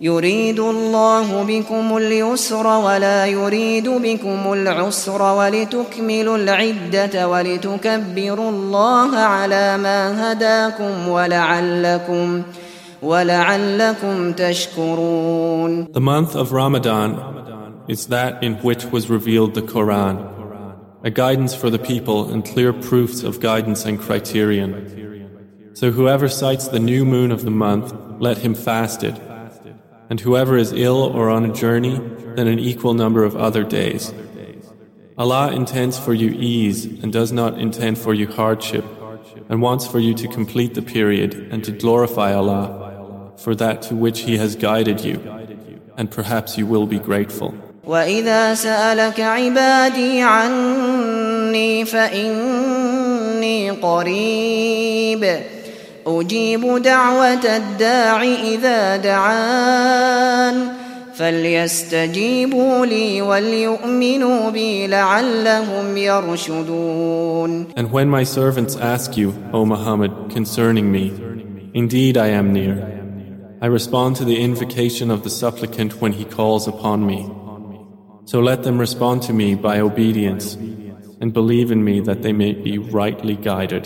يريد الله بكم اليسر ولا يريد بكم العسر ولتكملوا العدة ولتكبروا الله على ما هداكم ولعلكم ولعلكم تشكرون The month of Ramadan is that in which was revealed the Quran, a guidance for the people and clear proofs of guidance and criterion. So whoever sights the new moon of the month, let him fast it And whoever is ill or on a journey, then an equal number of other days. Allah intends for you ease and does not intend for you hardship, and wants for you to complete the period and to glorify Allah for that to which He has guided you, and perhaps you will be grateful. وإذا سألك عبادي عني فإني قريب أجيب دعوة الداع إذا دعان فليستجيبوا لي وليؤمنوا بي لعلهم يرشدون And when my servants ask you, O Muhammad, concerning me, indeed I am near. I respond to the invocation of the supplicant when he calls upon me. So let them respond to me by obedience and believe in me that they may be rightly guided.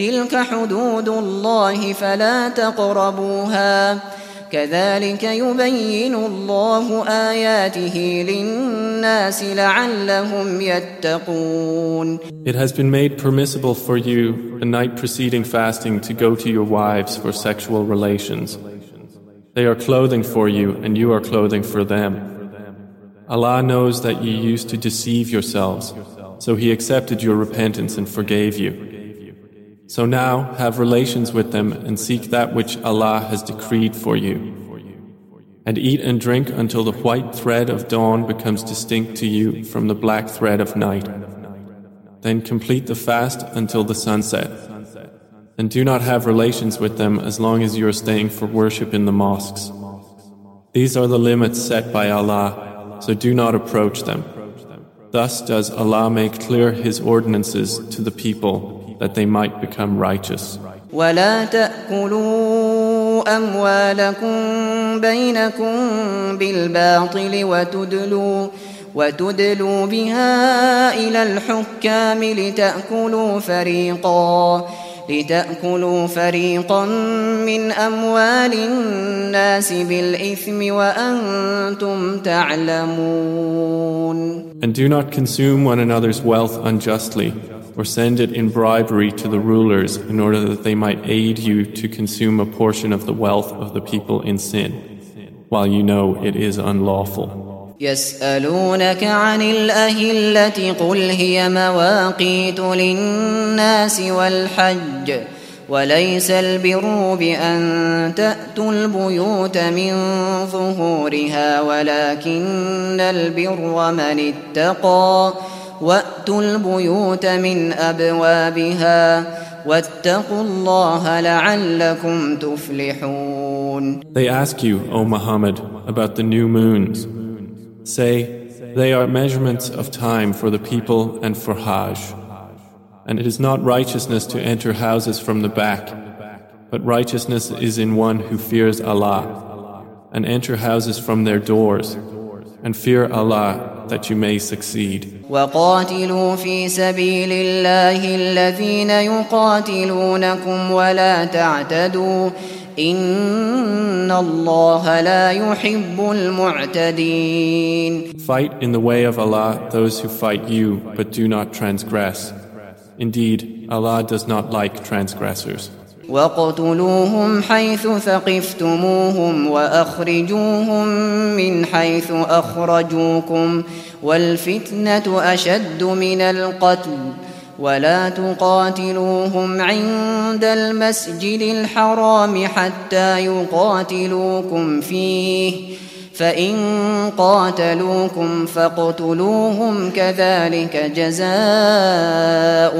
تلك حدود الله فلا تقربوها كذلك يبين الله آياته للناس لعلهم يتقون It has been made permissible for you the night preceding fasting to go to your wives for sexual relations. They are clothing for you and you are clothing for them. Allah knows that you used to deceive yourselves, so He accepted your repentance and forgave you. So now have relations with them and seek that which Allah has decreed for you. And eat and drink until the white thread of dawn becomes distinct to you from the black thread of night. Then complete the fast until the sunset. And do not have relations with them as long as you are staying for worship in the mosques. These are the limits set by Allah, so do not approach them. Thus does Allah make clear His ordinances to the people that they might become righteous. ولا تأكلوا أموالكم بينكم بالباطل وتدلوا وتدلوا بها إلى الحكام لتأكلوا فريقا لتأكلوا فريقا من أموال الناس بالإثم وأنتم تعلمون And do not consume one another's wealth unjustly, or send it in bribery to the rulers in order that they might aid you to consume a portion of the wealth of the people in sin. while you know it is unlawful. يسألونك عن الأهلة قل هي مواقيت للناس والحج وليس البر بأن تأتوا البيوت من ظهورها ولكن البر من اتقى وأتوا البيوت من أبوابها واتقوا الله لعلكم تفلحون They ask you, O Muhammad, about the new moons. Say, they are measurements of time for the people and for Hajj. And it is not righteousness to enter houses from the back, but righteousness is in one who fears Allah, and enter houses from their doors, and fear Allah that you may succeed. Fight in the way of Allah those who fight you but do not transgress. Indeed, Allah does not like transgressors. وَاقْتُلُوهُمْ حَيْثُ ثَقِفْتُمُوهُمْ وَأَخْرِجُوهُمْ مِنْ حَيْثُ أَخْرَجُوكُمْ وَالْفِتْنَةُ أَشَدُّ مِنَ الْقَتْلِ ولا تقاتلوهم عند المسجد الحرام حتى يقاتلوكم فيه فإن قاتلوكم فاقتلوهم كذلك جزاء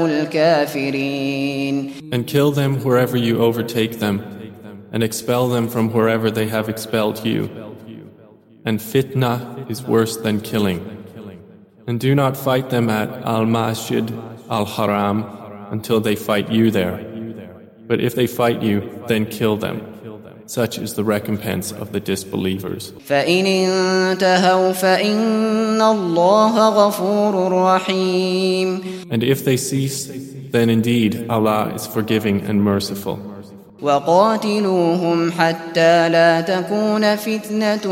الكافرين And kill them wherever you overtake them and expel them from wherever they have expelled you. And fitna is worse than killing. And do not fight them at Al-Masjid al Haram until they fight you there. But if they fight you, then kill them. Such is the recompense of the disbelievers. And if they cease, then indeed Allah is forgiving and merciful. وقاتلوهم حتى لا تكون فتنة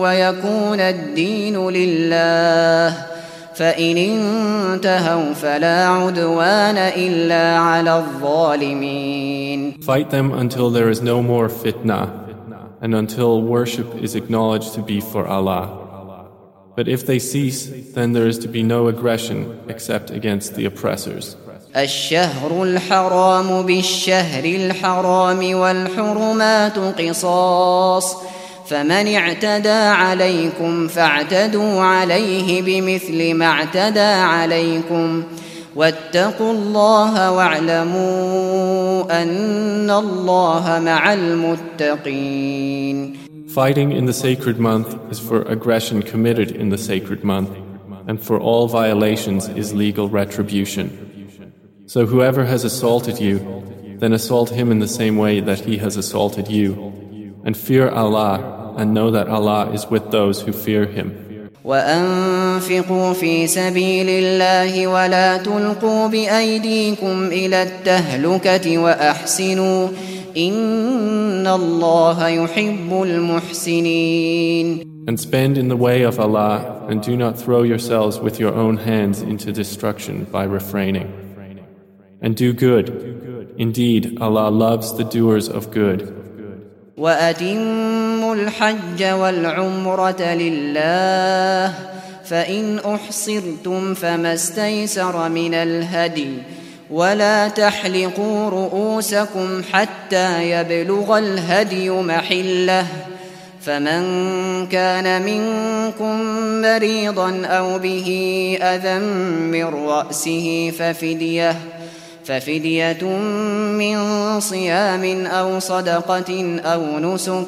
ويكون الدين لله فإن انتهوا فلا عدوان إلا على الظالمين Fight them until there is no more fitna and until worship is acknowledged to be for Allah. But if they cease, then there is to be no aggression except against the oppressors. الشهر الحرام بالشهر الحرام والحرمات قصاص فمن اعتدى عليكم فاعتدوا عليه بمثل ما اعتدى عليكم واتقوا الله واعلموا أن الله مع المتقين Fighting in the sacred month is for aggression committed in the sacred month, and for all violations is legal retribution. So whoever has assaulted you, then assault him in the same way that he has assaulted you, and fear Allah and know that Allah is with those who fear Him. وأنفقوا في سبيل الله ولا تلقوا بأيديكم إلى التهلكة وأحسنوا إن الله يحب المحسنين And spend in the way of Allah and do not throw yourselves with your own hands into destruction by refraining. And do good. Indeed, Allah loves the doers of good. وأتموا الحج والعمرة لله فإن أحصرتم فما استيسر من الهدي ولا تحلقوا رؤوسكم حتى يبلغ الهدي محلة. فمن كان منكم مريضا أو به أذى من رأسه ففدية ففدية من صيام أو صدقة أو نسك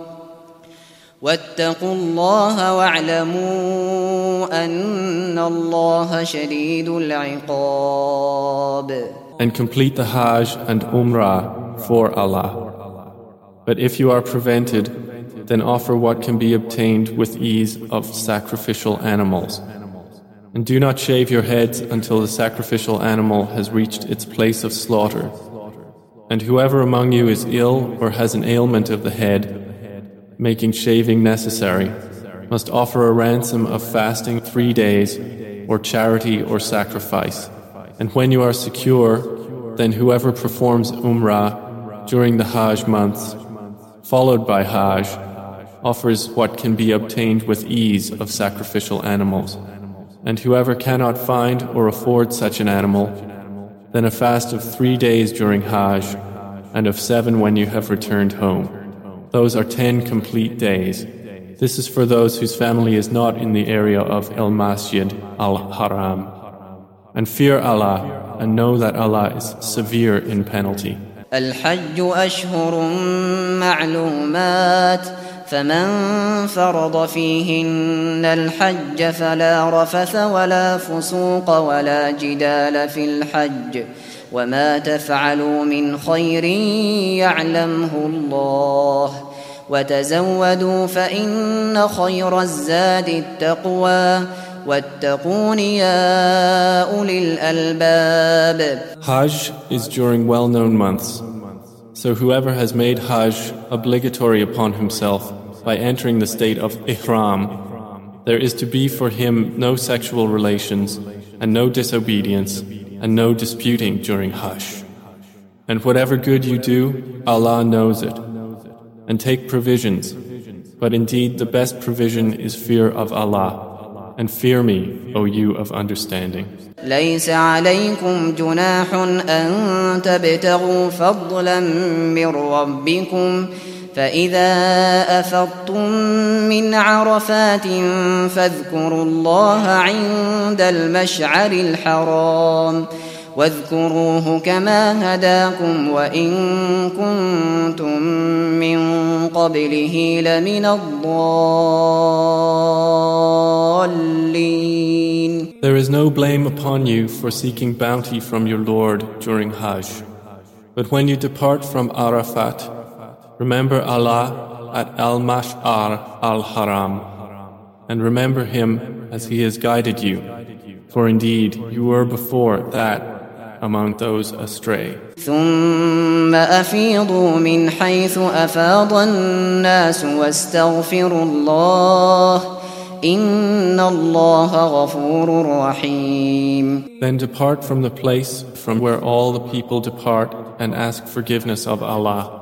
واتقوا الله واعلموا أن الله شديد العقاب And complete the Hajj and Umrah for Allah. But if you are prevented, then offer what can be obtained with ease of sacrificial animals. And do not shave your heads until the sacrificial animal has reached its place of slaughter. And whoever among you is ill or has an ailment of the head, making shaving necessary, must offer a ransom of fasting three days, or charity or sacrifice. And when you are secure, then whoever performs Umrah during the Hajj months, followed by Hajj, offers what can be obtained with ease of sacrificial animals. And whoever cannot find or afford such an animal, then a fast of three days during Hajj, and of seven when you have returned home. Those are ten complete days. This is for those whose family is not in the area of El Masjid Al Haram. And fear Allah, and know that Allah is severe in penalty. الحج أشهر معلومات فمن فرض فيهن الحج فلا رفث ولا فسوق ولا جدال في الحج وما تفعلوا من خير يعلمه الله وتزودوا فإن خير الزاد التقوى واتقون يا أولي الألباب Hajj is during well-known months. So whoever has made Hajj obligatory upon himself by entering the state of Ihram, there is to be for him no sexual relations and no disobedience and no disputing during Hajj. And whatever good you do, Allah knows it. And take provisions. But indeed, the best provision is fear of Allah. And fear me, O you of understanding. ليس فإذا أفضتم من عرفات فاذكروا الله عند المشعر الحرام واذكروه كما هداكم وإن كنتم من قبله لمن الضالين There is no blame upon you for seeking bounty from your Lord during Hajj. But when you depart from Arafat, remember Allah at Al Mash'ar Al Haram, and remember Him as He has guided you. For indeed, you were before that among those astray. ثم أفيضوا من حيث أفاض الناس واستغفروا الله إن الله غفور رحيم Then depart from the place from where all the people depart and ask forgiveness of Allah.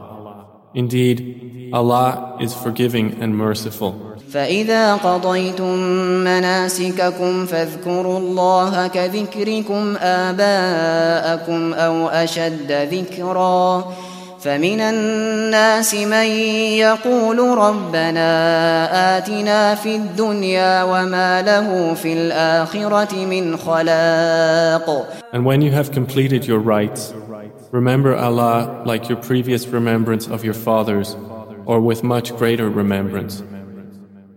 Indeed, Allah is forgiving and merciful. فإذا قضيتم مناسككم فاذكروا الله كذكركم آباءكم أو أشد ذكرًا فمن الناس من يقول ربنا آتنا في الدنيا وما له في الآخرة من خلاق And when you have completed your rites, remember Allah like your previous remembrance of your fathers, or with much greater remembrance.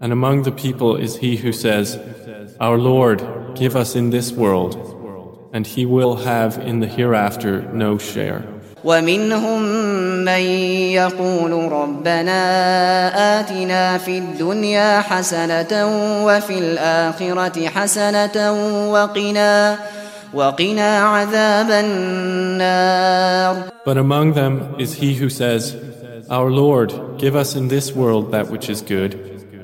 And among the people is he who says, Our Lord, give us in this world, and he will have in the hereafter no share. ومنهم من يقول ربنا آتنا في الدنيا حسنة وفي الآخرة حسنة وقنا وقنا عذاب النار But among them is he who says, Our Lord, give us in this world that which is good,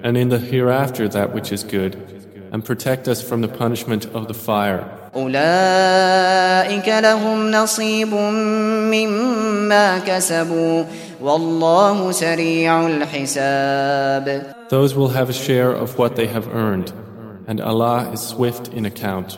and in the hereafter that which is good, and protect us from the punishment of the fire. أولئك لهم نصيب مما كسبوا والله سريع الحساب Those will have a share of what they have earned, and Allah is swift in account.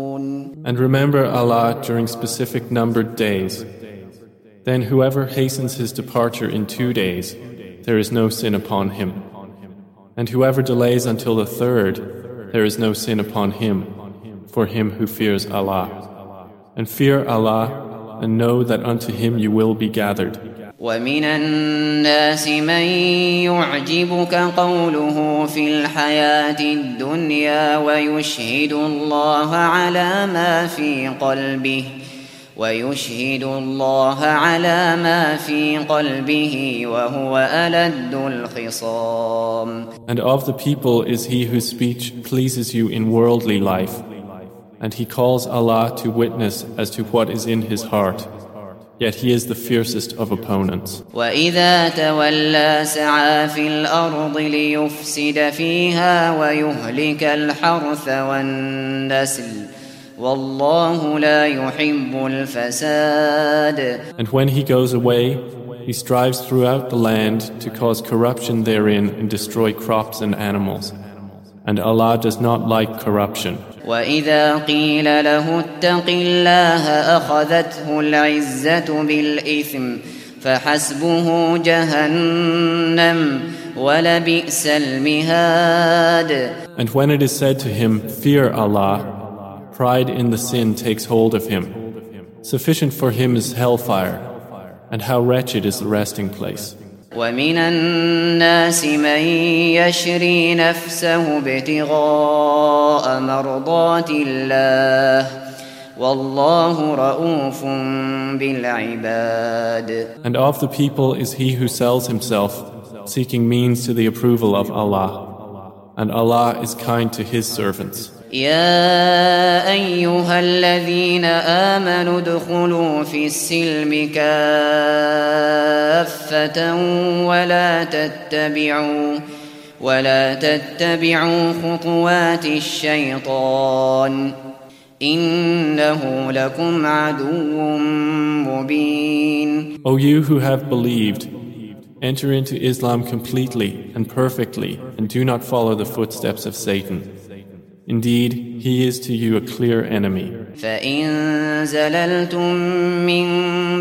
And remember Allah during specific numbered days. Then whoever hastens his departure in two days, there is no sin upon him. And whoever delays until the third, there is no sin upon him, for him who fears Allah. And fear Allah, and know that unto him you will be gathered. ومن الناس من يعجبك قوله في الحياة الدنيا ويشهد الله على ما في قلبه ويشهد الله على ما في قلبه وهو ألد الخصام And of the people is he whose speech pleases you in worldly life and he calls Allah to witness as to what is in his heart Yet he is the fiercest of opponents. وإذا تولى سعى في الأرض ليفسد فيها ويهلك الحرث والنسل والله لا يحب الفساد And when he goes away, he strives throughout the land to cause corruption therein and destroy crops and animals. And Allah does not like corruption. وإذا قيل له اتق الله أخذته العزة بالإثم فحسبه جهنم ولبئس المهاد And when it is said to him, Fear Allah, pride in the sin takes hold of him. Sufficient for him is hellfire, and how wretched is the resting place. ومن الناس من يشري نفسه ابتغاء مرضات الله والله رؤوف بالعباد And of the people is he who sells himself, seeking means to the approval of Allah. And Allah is kind to his servants. يا أيها الذين آمنوا ادخلوا في السلم كافة ولا تتبعوا ولا تتبعوا خطوات الشيطان إنه لكم عدو مبين O you who have believed, enter into Islam completely and perfectly and do not follow the footsteps of Satan. Indeed, he is to you a clear enemy. فإن زللتم من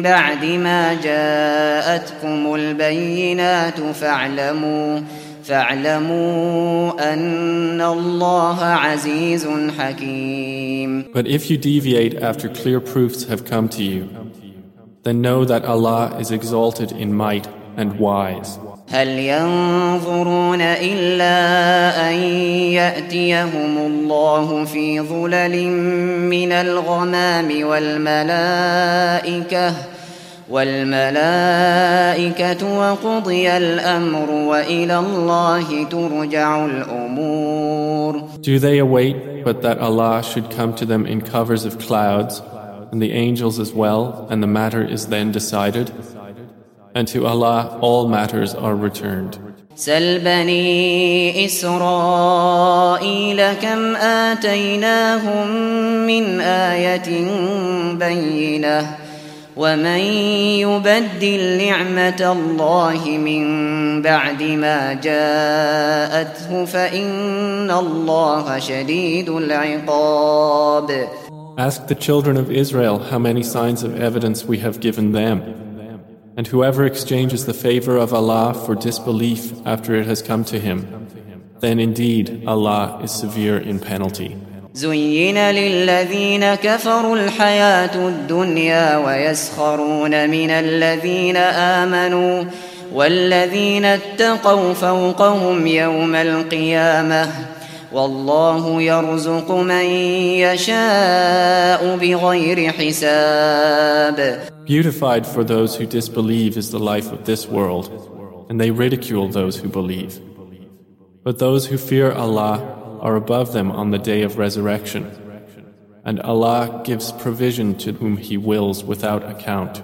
بعد ما جاءتكم البينات فاعلموا فاعلموا أن الله عزيز حكيم But if you deviate after clear proofs have come to you, then know that Allah is exalted in might and wise. هل ينظرون إلا أن يأتيهم الله في ظلل من الغمام والملائكة والملائكة وقضي الأمر وإلى الله ترجع الأمور Do they await but that Allah should come to them in covers of clouds, and the angels as well, and the matter is then decided? And to Allah all matters are returned. سل بني إسرائيل كم آتيناهم من آية بينة ومن يبدل نعمة الله من بعد ما جاءته فإن الله شديد العقاب Ask the children of Israel how many signs of evidence we have given them. And whoever exchanges the favor of Allah for disbelief after it has come to him, then indeed Allah is severe in penalty. زين للذين كفروا الحياة الدنيا ويسخرون من الذين آمنوا والذين اتقوا فوقهم يوم القيامة والله يرزق من يشاء بغير حساب Beautified for those who disbelieve is the life of this world, and they ridicule those who believe. But those who fear Allah are above them on the day of resurrection, and Allah gives provision to whom He wills without account.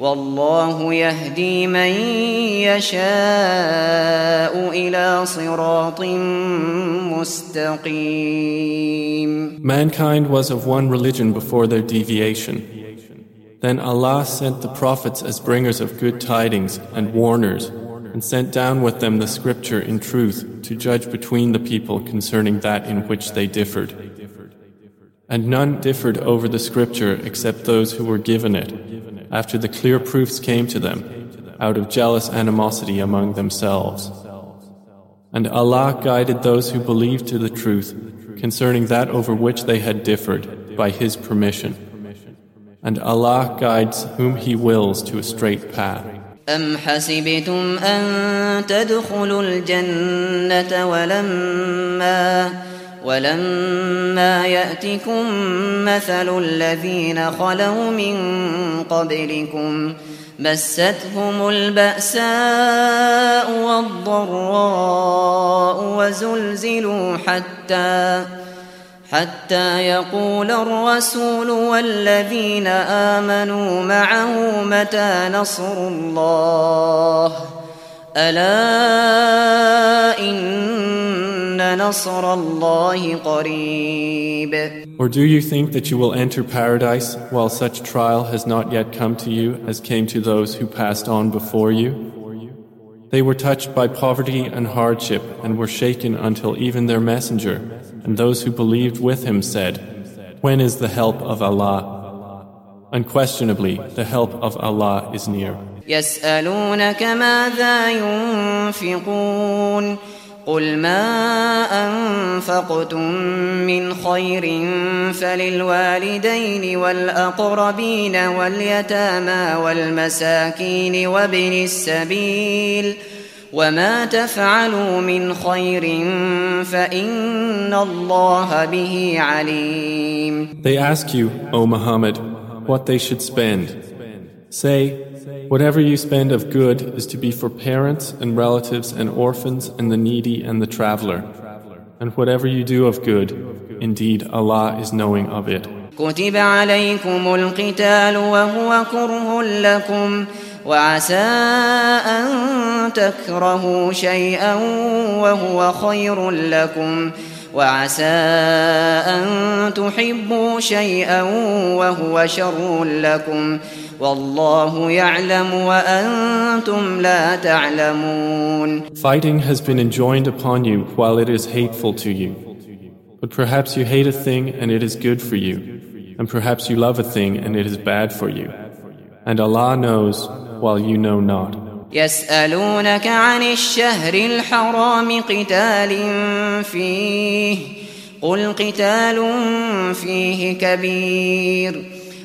والله يهدي من يشاء إلى صراط مستقيم Mankind was of one religion before their deviation. Then Allah sent the prophets as bringers of good tidings and warners and sent down with them the scripture in truth to judge between the people concerning that in which they differed. And none differed over the scripture except those who were given it, after the clear proofs came to them, out of jealous animosity among themselves. And Allah guided those who believed to the truth concerning that over which they had differed by His permission. And Allah guides whom He wills to a straight path. أم حسبتم أن تدخلوا الجنة ولما ولما يأتكم مثل الذين خلوا من قبلكم مستهم البأساء والضراء وزلزلوا حتى حتى يقول الرسول والذين آمنوا معه متى نصر الله Or do you think that you will enter paradise while such trial has not yet come to you as came to those who passed on before you? They were touched by poverty and hardship and were shaken until even their messenger and those who believed with him said, When is the help of Allah? Unquestionably, the help of Allah is near. يسألونك ماذا ينفقون قل ما أنفقتم من خير فللوالدين والأقربين واليتامى والمساكين وابن السبيل وما تفعلوا من خير فإن الله به عليم They ask you, O Muhammad, what they should spend. Say, Whatever you spend of good is to be for parents and relatives and orphans and the needy and the traveler. And whatever you do of good, indeed Allah is knowing of it. كتب عليكم القتال وهو كره لكم وعسى أن تكرهوا شيئا وهو خير لكم وعسى أن تحبوا شيئا وهو شر لكم والله يعلم وأنتم لا تعلمون Fighting has been enjoined upon you while it is hateful to you. But perhaps you hate a thing and it is good for you. And perhaps you love a thing and it is bad for you. And Allah knows while you know not. يسألونك عن الشهر الحرام قتال فيه قل قتال فيه كبير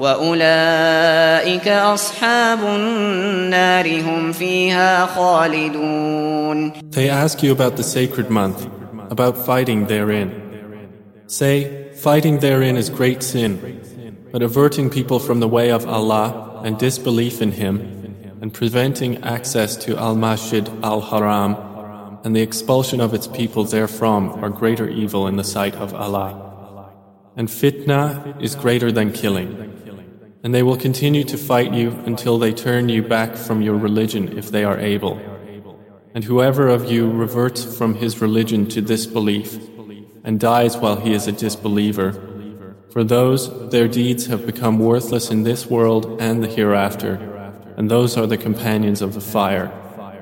وأولئك أصحاب النار هم فيها خالدون They ask you about the sacred month, about fighting therein. Say, fighting therein is great sin, but averting people from the way of Allah and disbelief in Him, and preventing access to Al-Masjid Al-Haram, and the expulsion of its people therefrom are greater evil in the sight of Allah. And fitna is greater than killing. And they will continue to fight you until they turn you back from your religion if they are able. And whoever of you reverts from his religion to disbelief and dies while he is a disbeliever, for those their deeds have become worthless in this world and the hereafter, and those are the companions of the fire.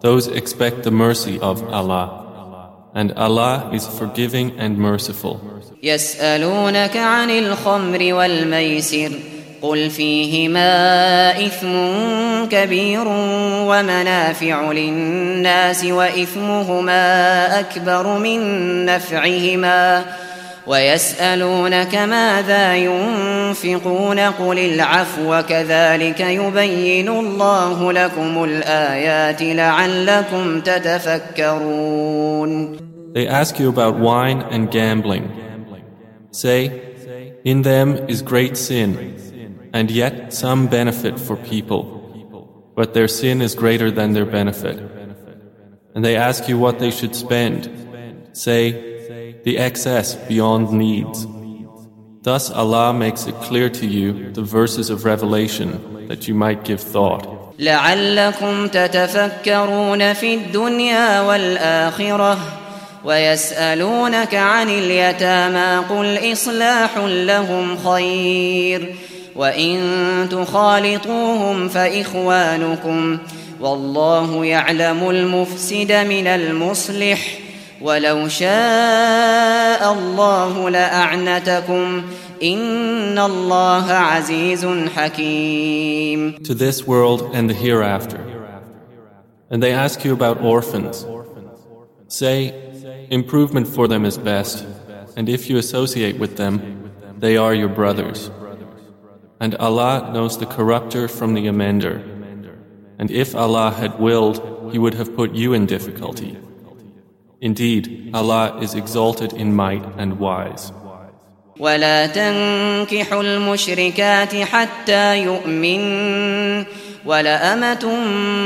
those expect the mercy of Allah. And Allah is forgiving and merciful. يسألونك عن الخمر والميسر قل فيهما إثم كبير ومنافع للناس وإثمهما أكبر من نفعهما ويسألونك ماذا ينفقون قل العفو كذلك يبين الله لكم الآيات لعلكم تتفكرون They ask you about wine and gambling. Say, in them is great sin, and yet some benefit for people, but their sin is greater than their benefit. And they ask you what they should spend. Say, the excess beyond needs. Thus Allah makes it clear to you the verses of revelation that you might give thought. لعلكم تتفكرون في الدنيا والآخرة ويسألونك عن اليتامى قل إصلاح لهم خير وإن تخالطوهم فإخوانكم والله يعلم المفسد من المصلح ولو شاء الله لأعنتكم إن الله عزيز حكيم To this world and the hereafter. And they ask you about orphans. Say, improvement for them is best, and if you associate with them, they are your brothers. And Allah knows the corrupter from the amender. And if Allah had willed, He would have put you in difficulty. Indeed, Allah is exalted in might and wise. ولا تنكحوا المشركات حتى يؤمن ولأمة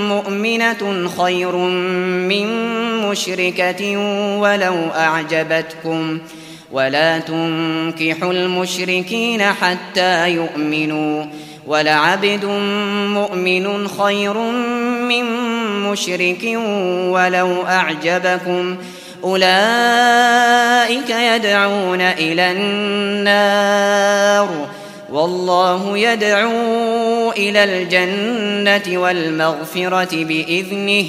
مؤمنة خير من مشركة ولو أعجبتكم ولا تنكحوا المشركين حتى يؤمنوا ولعبد مؤمن خير من مشرك ولو أعجبكم أولئك يدعون إلى النار والله يدعو إلى الجنة والمغفرة بإذنه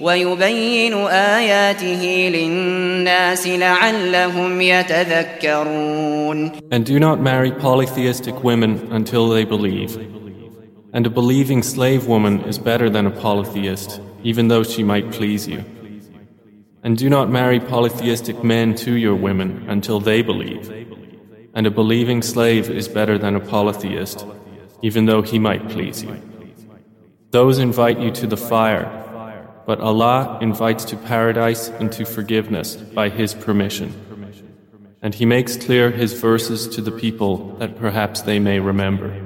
ويبين آياته للناس لعلهم يتذكرون And do not marry polytheistic women until they believe. And a believing slave woman is better than a polytheist, even though she might please you. And do not marry polytheistic men to your women until they believe. And a believing slave is better than a polytheist, even though he might please you. Those invite you to the fire, but Allah invites to paradise and to forgiveness by His permission. And He makes clear His verses to the people that perhaps they may remember.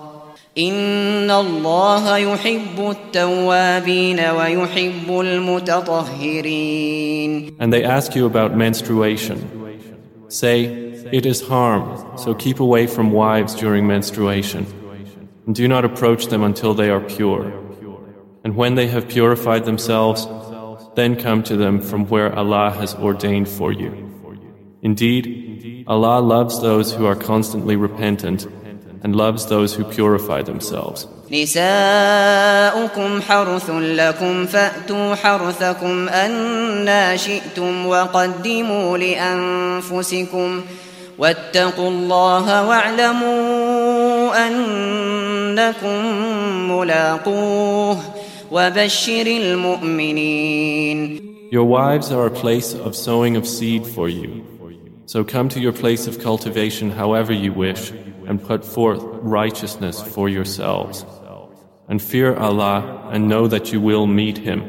إن الله يحب التوابين ويحب المتطهرين And they ask you about menstruation. Say, it is harm, so keep away from wives during menstruation. And do not approach them until they are pure. And when they have purified themselves, then come to them from where Allah has ordained for you. Indeed, Allah loves those who are constantly repentant and loves those who purify themselves. نساؤكم حرث لكم فأتوا حرثكم أنا شئتم وقدموا لأنفسكم واتقوا الله واعلموا أنكم ملاقوه وبشر المؤمنين Your wives are a place of sowing of seed for you. So come to your place of cultivation however you wish and put forth righteousness for yourselves. And fear Allah and know that you will meet Him.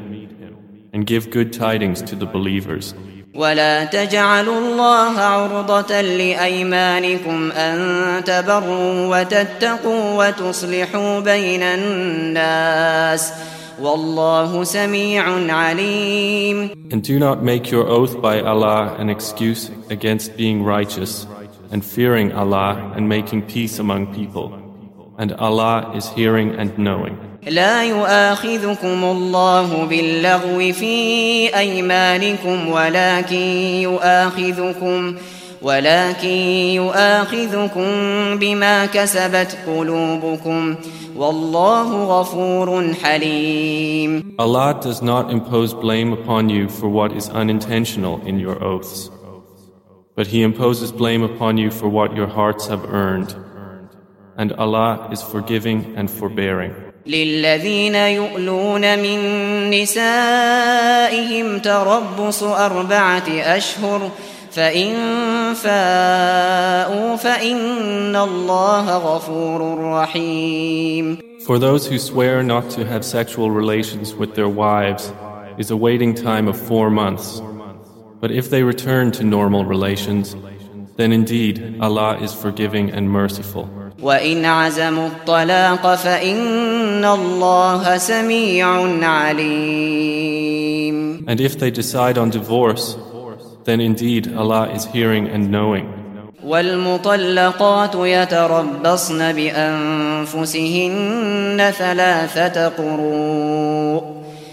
And give good tidings to the believers. ولا تجعلوا الله عرضة لأيمانكم أن تبروا وتتقوا وتصلحوا بين الناس والله سميع عليم And do not make your oath by Allah an excuse against being righteous and fearing Allah and making peace among people. And Allah is hearing and knowing. لا يؤاخذكم الله باللغو في أيمانكم ولكن يؤاخذكم ولكن يؤاخذكم بما كسبت قلوبكم والله غفور حليم Allah does not impose blame upon you for what is unintentional in your oaths. But He imposes blame upon you for what your hearts have earned. And Allah is forgiving and forbearing. للذين يؤلون من نسائهم تربص أربعة أشهر فإن فاءوا فإن الله غفور رحيم For those who swear not to have sexual relations with their wives is a waiting time of four months. But if they return to normal relations, then indeed Allah is forgiving and merciful. وإن عزموا الطلاق فإن الله سميع عليم And if they decide on divorce, then indeed Allah is hearing and knowing. والمطلقات يتربصن بأنفسهن ثلاثة قروء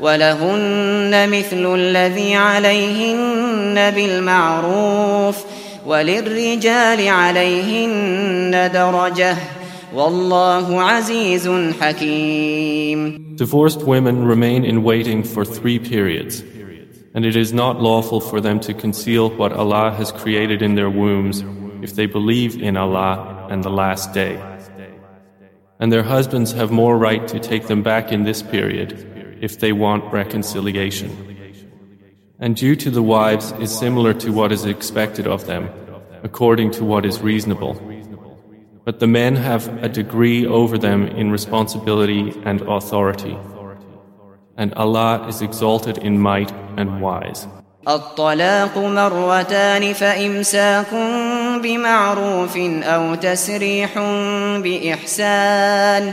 ولهن مثل الذي عليهن بالمعروف وللرجال عليهن درجة والله عزيز حكيم Divorced women remain in waiting for three periods, and it is not lawful for them to conceal what Allah has created in their wombs if they believe in Allah and the Last Day. And their husbands have more right to take them back in this period if they want reconciliation. And due to the wives is similar to what is expected of them, according to what is reasonable. But the men have a degree over them in responsibility and authority. And Allah is exalted in might and wise. الطلاق مرتان فإمساك بمعروف أو تسريح بإحسان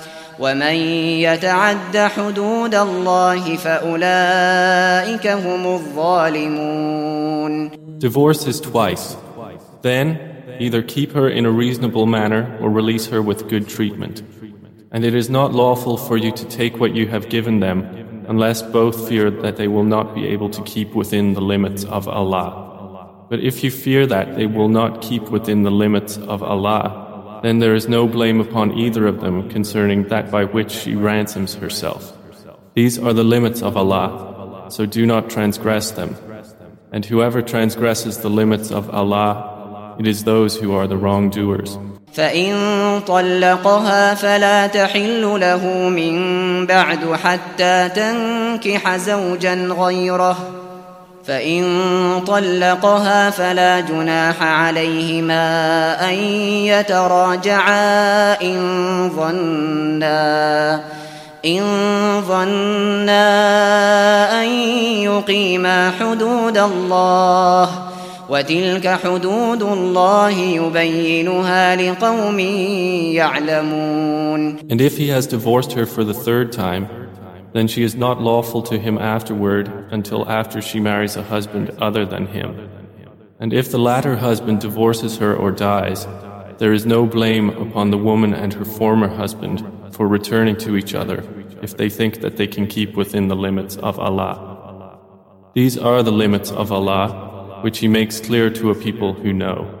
ومن يتعد حدود الله فأولئك هم الظالمون Divorce is twice. Then, either keep her in a reasonable manner or release her with good treatment. And it is not lawful for you to take what you have given them unless both fear that they will not be able to keep within the limits of Allah. But if you fear that they will not keep within the limits of Allah, then there is no blame upon either of them concerning that by which she ransoms herself. These are the limits of Allah, so do not transgress them. And whoever transgresses the limits of Allah, it is those who are the wrongdoers. فإن طلقها فلا تحل له من بعد حتى تنكح زوجا غيره فإن طلقها فلا جناح عليهما أن يتراجعا إن ظنا إن ظنا أن يقيما حدود الله وتلك حدود الله يبينها لقوم يعلمون. And if he has divorced her for the third time, then she is not lawful to him afterward until after she marries a husband other than him. And if the latter husband divorces her or dies, there is no blame upon the woman and her former husband for returning to each other if they think that they can keep within the limits of Allah. These are the limits of Allah, which He makes clear to a people who know.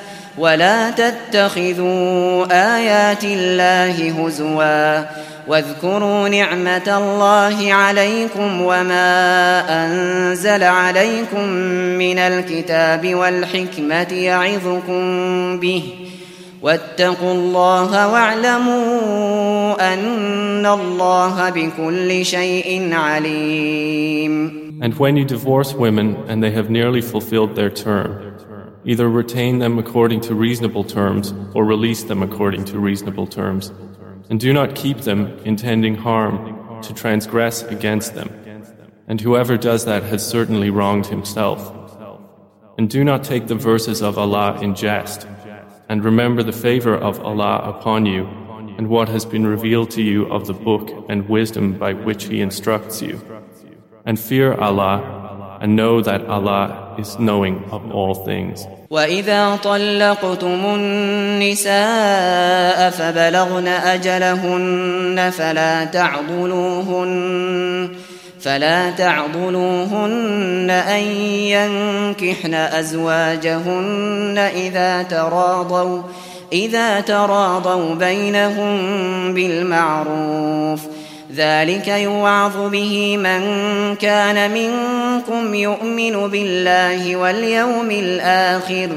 ولا تتخذوا آيات الله هزوا واذكروا نعمة الله عليكم وما أنزل عليكم من الكتاب والحكمة يعظكم به واتقوا الله واعلموا أن الله بكل شيء عليم. And when you divorce women and they have nearly fulfilled their term, either retain them according to reasonable terms or release them according to reasonable terms. And do not keep them intending harm to transgress against them. And whoever does that has certainly wronged himself. And do not take the verses of Allah in jest. And remember the favor of Allah upon you and what has been revealed to you of the book and wisdom by which He instructs you. And fear Allah and know that Allah is knowing of all things. وإذا طلقتم النساء فبلغن أجلهن فلا تعضلوهن فلا تعضلوهن أن ينكحن أزواجهن إذا تراضوا إذا تراضوا بينهم بالمعروف ۖ ذلك يوعظ به من كان منكم يؤمن بالله واليوم الآخر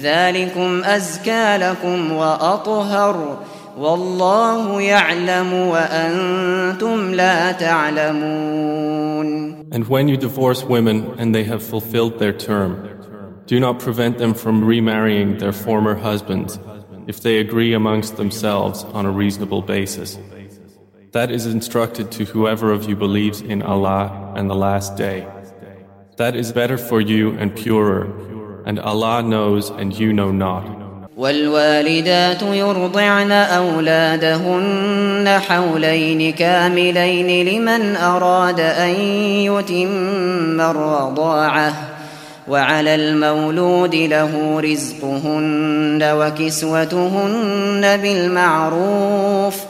ذلكم أزكى لكم وأطهر والله يعلم وأنتم لا تعلمون And when you divorce women and they have fulfilled their term, do not prevent them from remarrying their former husbands if they agree amongst themselves on a reasonable basis. That is instructed to whoever of you believes in Allah and the Last Day. That is better for you and purer, and Allah knows and you know not. والوالدات يرضعن أولادهن حولين كاملين لمن أراد أن يتم الرضاعة وعلى المولود له رزقهن وكسوتهن بالمعروف ۖ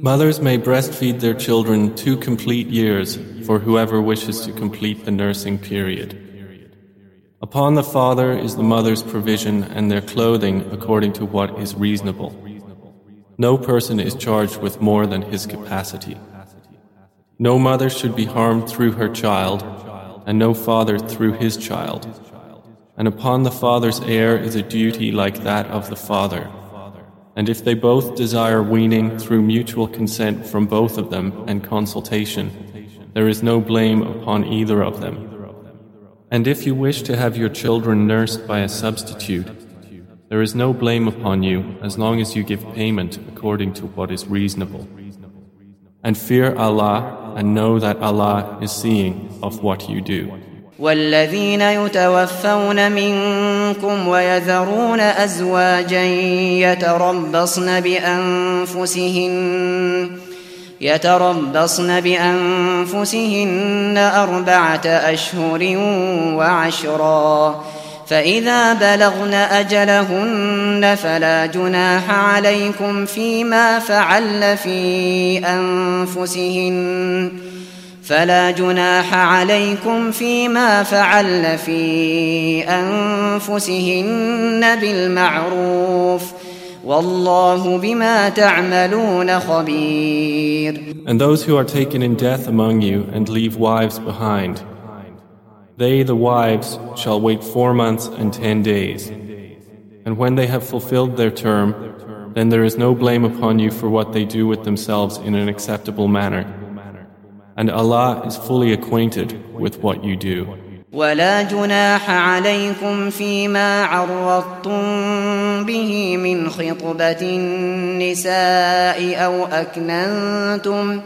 Mothers may breastfeed their children two complete years for whoever wishes to complete the nursing period. Upon the father is the mother's provision and their clothing according to what is reasonable. No person is charged with more than his capacity. No mother should be harmed through her child, and no father through his child. And upon the father's heir is a duty like that of the father and if they both desire weaning through mutual consent from both of them and consultation, there is no blame upon either of them. And if you wish to have your children nursed by a substitute, There is no blame upon you as long as you give payment according to what is reasonable. And fear Allah and know that Allah is seeing of what you do. والذين يتوفون منكم ويذرون أزواجا يتربصن بأنفسهن يتربصن بأنفسهن أربعة أشهر وعشرا. فإذا بلغن أجلهن فلا جناح عليكم فيما فعل في أنفسهن. فلا جناح عليكم فيما فعل في أنفسهن بالمعروف والله بما تعملون خبير And those who are taken in death among you and leave wives behind They, the wives, shall wait four months and ten days. And when they have fulfilled their term, then there is no blame upon you for what they do with themselves in an acceptable manner. And Allah is fully acquainted with what you do. ولا جناح عليكم فيما عرضتم به من خطبة النساء أو أكننتم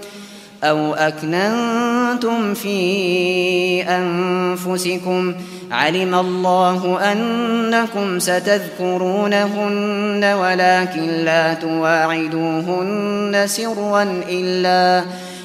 أو أكننتم في أنفسكم علم الله أنكم ستذكرونهن ولكن لا تواعدوهن سرا إلا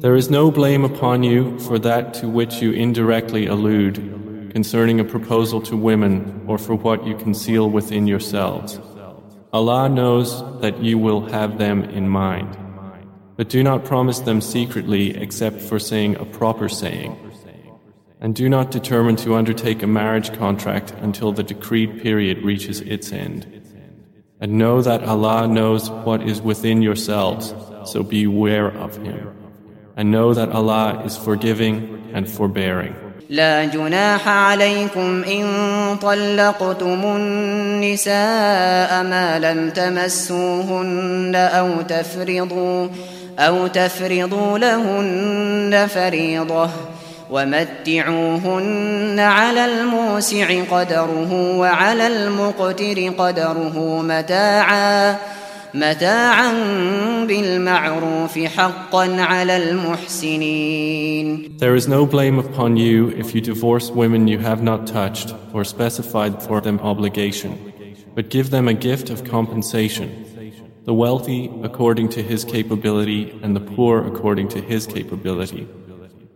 There is no blame upon you for that to which you indirectly allude concerning a proposal to women or for what you conceal within yourselves. Allah knows that you will have them in mind. But do not promise them secretly except for saying a proper saying. And do not determine to undertake a marriage contract until the decreed period reaches its end. And know that Allah knows what is within yourselves, so beware of Him. And know that Allah is forgiving and forbearing. لا جناح عليكم إن طلقتم النساء ما لم تمسوهن أو تفرضوا أو تفرضوا لهن فريضة ومتعوهن على الموسع قدره وعلى المقتر قدره متاعا متاعا بالمعروف حقا على المحسنين There is no blame upon you if you divorce women you have not touched or specified for them obligation, but give them a gift of compensation the wealthy according to his capability and the poor according to his capability,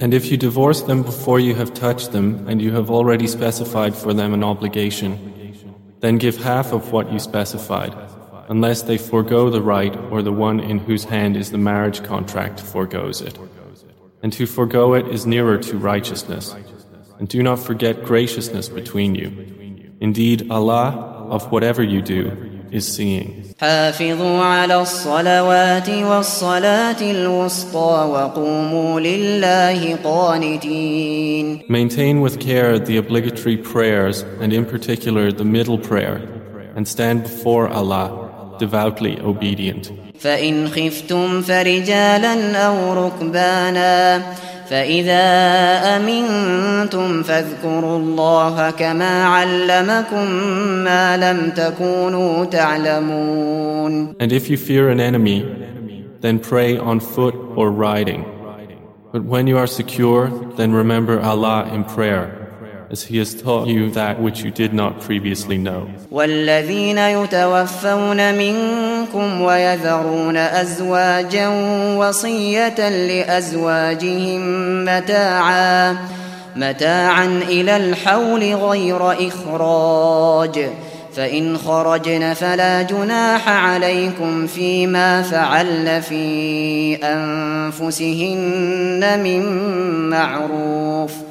And if you divorce them before you have touched them, and you have already specified for them an obligation, then give half of what you specified, unless they forego the right or the one in whose hand is the marriage contract forgoes it. And to forego it is nearer to righteousness. And do not forget graciousness between you. Indeed, Allah, of whatever you do, is seeing. حافظوا على الصلوات والصلاة الوسطى وقوموا لله قانتين Maintain with care the obligatory prayers and in particular the middle prayer and stand before Allah devoutly obedient. فإن خفتم فرجالا أو ركبانا فإذا أمنتم فاذكروا الله كما علمكم ما لم تكونوا تعلمون And if you fear an enemy, then pray on foot or riding. But when you are secure, then remember Allah in prayer. As he has taught you that which you did not previously know. والذين يتوفون منكم ويذرون أزواجا وصية لأزواجهم متاعا متاعا إلى الحول غير إخراج فإن خرجن فلا جناح عليكم فيما فعل في أنفسهن من معروف ۖ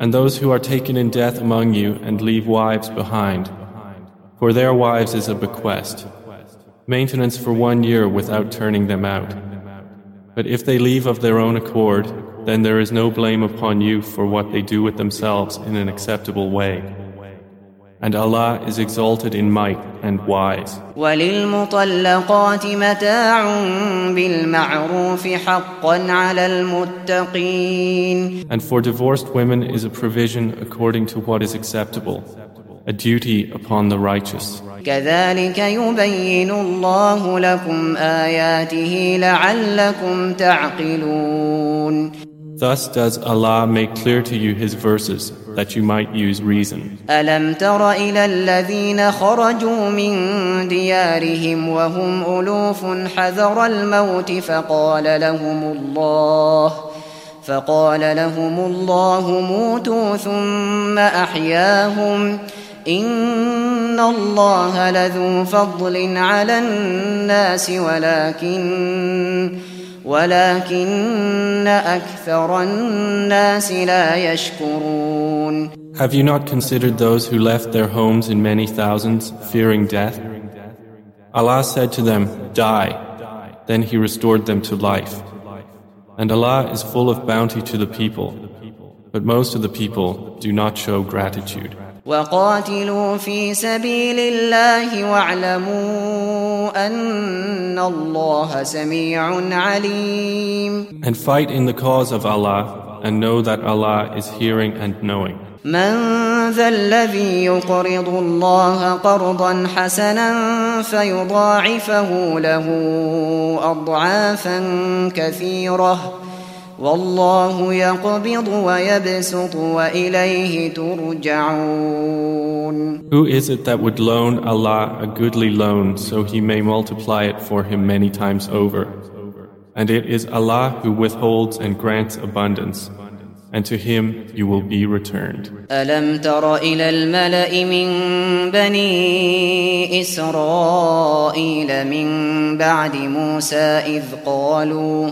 And those who are taken in death among you and leave wives behind, for their wives is a bequest, maintenance for one year without turning them out. But if they leave of their own accord, then there is no blame upon you for what they do with themselves in an acceptable way. And Allah is exalted in might and wise. وللمطلقات متاع بالمعروف حقا على المتقين. And for divorced women is a provision according to what is acceptable, a duty upon the righteous. كذلك يبين الله لكم آياته لعلكم تعقلون. Thus does Allah make clear to you His verses that you might use reason. ألم تر إلى الذين خرجوا من ديارهم وهم ألوف حذر الموت فقال لهم الله فقال لهم الله موتوا ثم أحياهم إن الله لذو فضل على الناس ولكن ولكن أكثر الناس لا يشكرون Have you not considered those who left their homes in many thousands, fearing death? Allah said to them, Die. Then He restored them to life. And Allah is full of bounty to the people, but most of the people do not show gratitude. وقاتلوا في سبيل الله واعلموا أن الله سميع عليم And fight in the cause of Allah and know that Allah is hearing and knowing. من ذا الذي يقرض الله قرضا حسنا فيضاعفه له أضعافا كثيرة والله يقبض ويبسط وإليه ترجعون Who is it that would loan Allah a goodly loan so he may multiply it for him many times over? And it is Allah who withholds and grants abundance. and to him you will be returned. ألم تر إلى الملأ من بني إسرائيل من بعد موسى إذ قالوا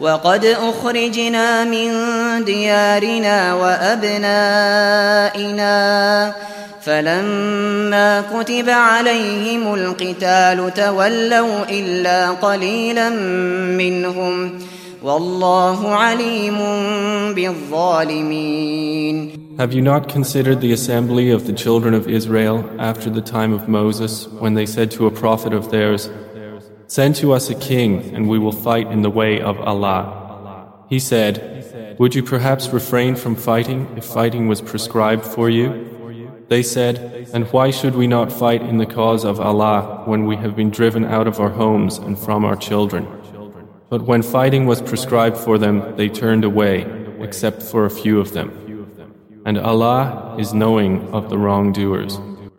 وقد أخرجنا من ديارنا وأبنائنا فلما كتب عليهم القتال تولوا إلا قليلا منهم والله عليم بالظالمين Have you not considered the assembly of the children of Israel after the time of Moses when they said to a prophet of theirs, Send to us a king, and we will fight in the way of Allah. He said, Would you perhaps refrain from fighting if fighting was prescribed for you? They said, And why should we not fight in the cause of Allah when we have been driven out of our homes and from our children? But when fighting was prescribed for them, they turned away, except for a few of them. And Allah is knowing of the wrongdoers.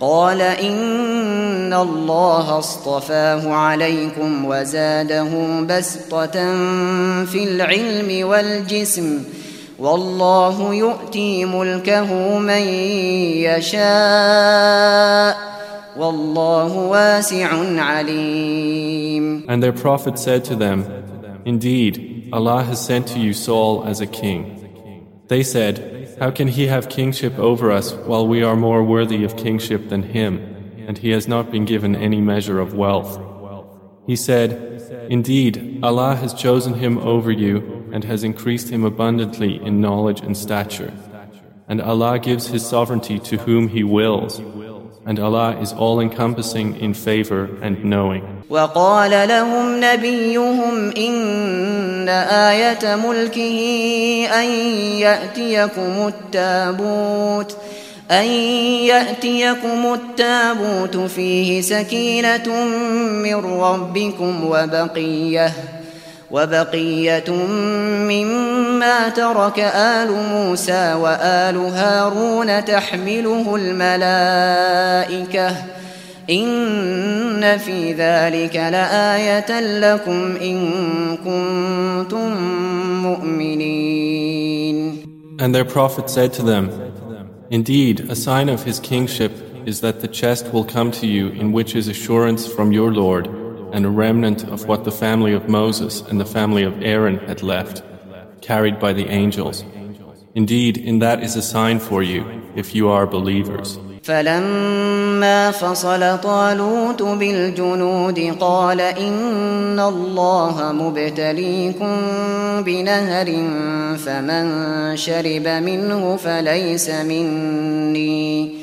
قال إن الله اصطفاه عليكم وزاده بسطة في العلم والجسم والله يؤتي ملكه من يشاء والله واسع عليم And their prophet said to them, Indeed, Allah has sent to you Saul as a king. They said, How can he have kingship over us while we are more worthy of kingship than him, and he has not been given any measure of wealth? He said, Indeed, Allah has chosen him over you and has increased him abundantly in knowledge and stature. And Allah gives His sovereignty to whom He wills. And Allah is all encompassing in favor and knowing. وقال لهم نبيهم إن آية ملكه أن يأتيكم التابوت أن يأتيكم التابوت فيه سكينة من ربكم وبقية وبقية مما ترك آل موسى وآل هارون تحمله الملائكة إن في ذلك لآية لكم إن كنتم مؤمنين And their prophet said to them, Indeed, a sign of his kingship is that the chest will come to you in which is assurance from your Lord and a remnant of what the family of Moses and the family of Aaron had left, carried by the angels. Indeed, in that is a sign for you, if you are believers. فلما فصل طالوت بالجنود قال إن الله مبتليكم بنهر فمن شرب منه فليس مني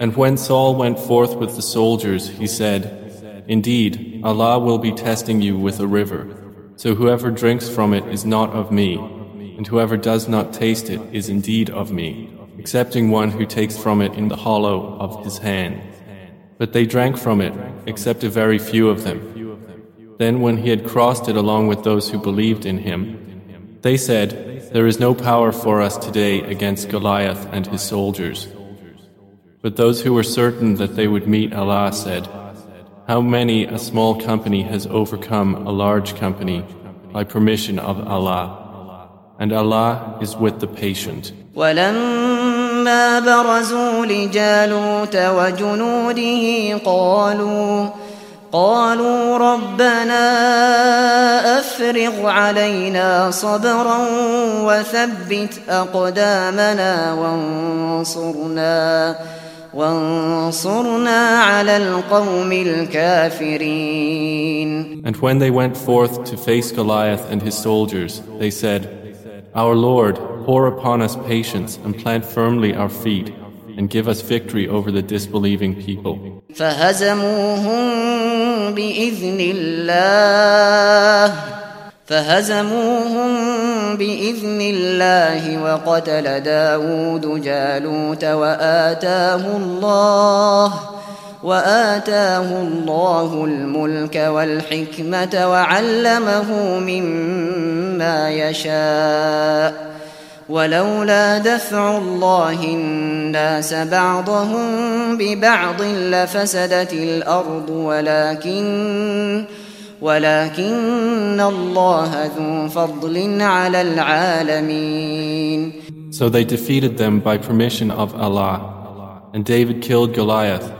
And when Saul went forth with the soldiers, he said, Indeed, Allah will be testing you with a river. So whoever drinks from it is not of me, and whoever does not taste it is indeed of me, excepting one who takes from it in the hollow of his hand. But they drank from it, except a very few of them. Then when he had crossed it along with those who believed in him, they said, there is no power for us today against Goliath and his soldiers. But those who were certain that they would meet Allah said, How many a small company has overcome a large company by permission of Allah. And Allah is with the patient. ولما برزوا لجالوت وجنوده قالوا قالوا ربنا افرغ علينا صبرا وثبت اقدامنا وانصرنا وانصرنا على القوم الكافرين And when they went forth to face Goliath and his soldiers, they said, Our Lord, pour upon us patience and plant firmly our feet and give us victory over the disbelieving people. فهزموهم بإذن الله فهزموهم بإذن الله وقتل داود جالوت وآتاه الله وآتاه الله الملك والحكمة وعلمه مما يشاء ولولا دفع الله الناس بعضهم ببعض لفسدت الأرض ولكن ولكن الله ذو فضل على العالمين So they defeated them by permission of Allah. And David killed Goliath.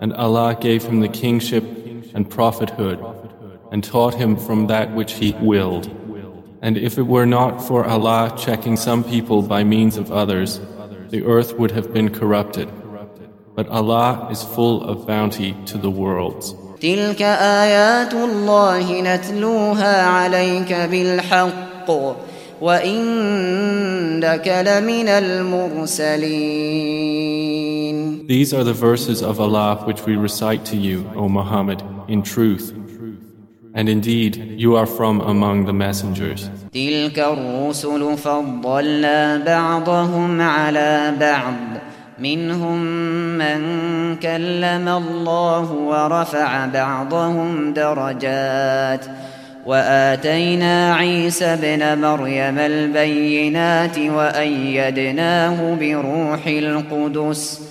And Allah gave him the kingship and prophethood and taught him from that which he willed. And if it were not for Allah checking some people by means of others, the earth would have been corrupted. But Allah is full of bounty to the worlds. تلك آيات الله نتلوها عليك بالحق وإنك لمن المرسلين These are the verses of Allah which we recite to you, O Muhammad, in truth. And indeed, you are from among the messengers. تلك الرسل فضلنا بعضهم على بعض. منهم من كلم الله ورفع بعضهم درجات. وآتينا عيسى ابن مريم البينات وأيدناه بروح القدس.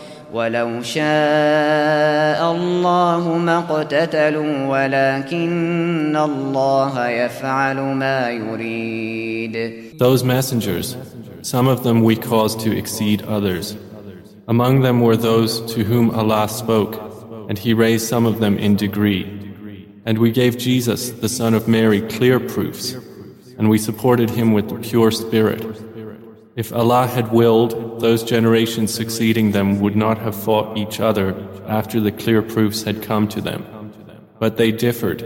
ولو شاء الله ما اقتتلوا ولكن الله يفعل ما يريد Those messengers, some of them we caused to exceed others. Among them were those to whom Allah spoke, and He raised some of them in degree. And we gave Jesus, the Son of Mary, clear proofs, and we supported him with the pure spirit. If Allah had willed, those generations succeeding them would not have fought each other after the clear proofs had come to them. But they differed,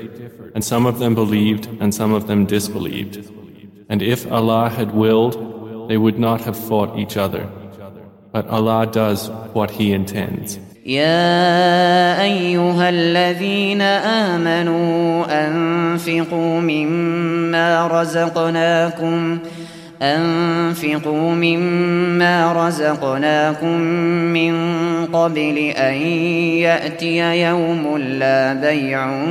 and some of them believed and some of them disbelieved. And if Allah had willed, they would not have fought each other. But Allah does what He intends. يا أيها الذين آمنوا أنفقوا مما رزقناكم أنفقوا مما رزقناكم من قبل أن يأتي يوم لا بيع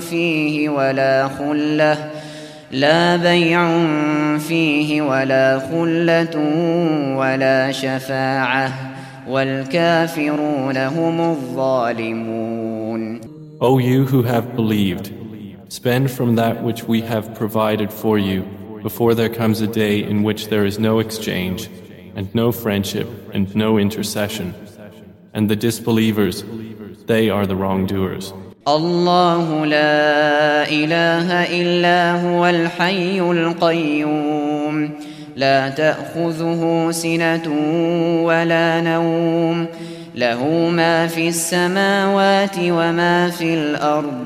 فيه ولا خلة. لا بيع فيه ولا خلة ولا شفاعة. والكافرون هم الظالمون. O you who have believed, spend from that which we have provided for you. before there comes a day in which there is no exchange, and no friendship, and no intercession. And the disbelievers, they are the wrongdoers. الله لا إله إلا هو الحي القيوم لا تأخذه سنة ولا نوم له ما في السماوات وما في الأرض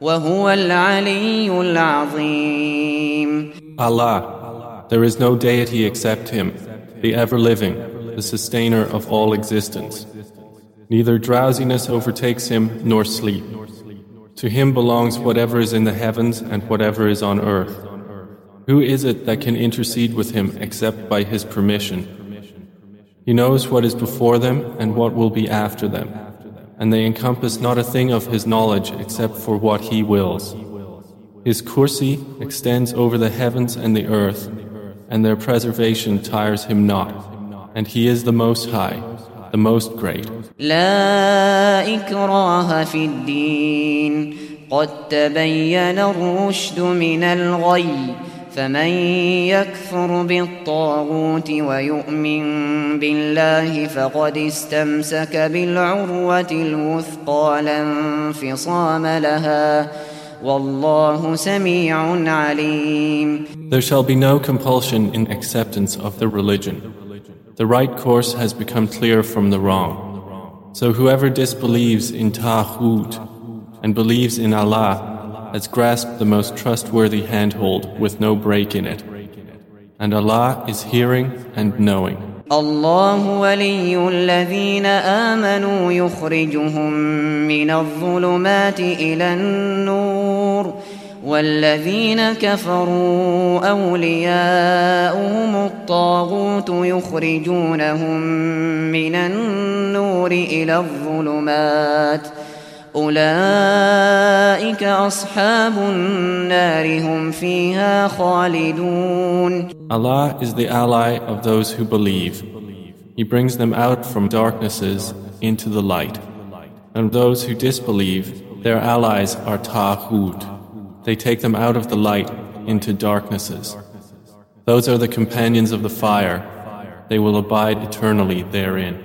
وهو العلي العظيم Allah, there is no deity except Him, the ever-living, the sustainer of all existence. Neither drowsiness overtakes Him nor sleep. To Him belongs whatever is in the heavens and whatever is on earth. Who is it that can intercede with Him except by His permission? He knows what is before them and what will be after them and they encompass not a thing of His knowledge except for what He wills. His kursi extends over the heavens and the earth, and their preservation tires Him not, and He is the Most High, the Most Great. لا إكراه في الدين قد تبين الرشد من الغي فمن يكفر بالطاغوت ويؤمن بالله فقد استمسك بالعروة الوثقى لا انفصام لها والله سميع عليم There shall be no compulsion in acceptance of the religion. The right course has become clear from the wrong. So whoever disbelieves in Taghut and believes in Allah has grasped the most trustworthy handhold with no break in it. And Allah is hearing and knowing. الله ولي الذين آمنوا يخرجهم من الظلمات إلى النور والذين كفروا أولياؤهم الطاغوت يخرجونهم من النور إلى الظلمات أولئك أصحاب النار هم فيها خالدون Allah is the ally of those who believe. He brings them out from darknesses into the light. And those who disbelieve, their allies are taghut. They take them out of the light into darknesses. Those are the companions of the fire. They will abide eternally therein.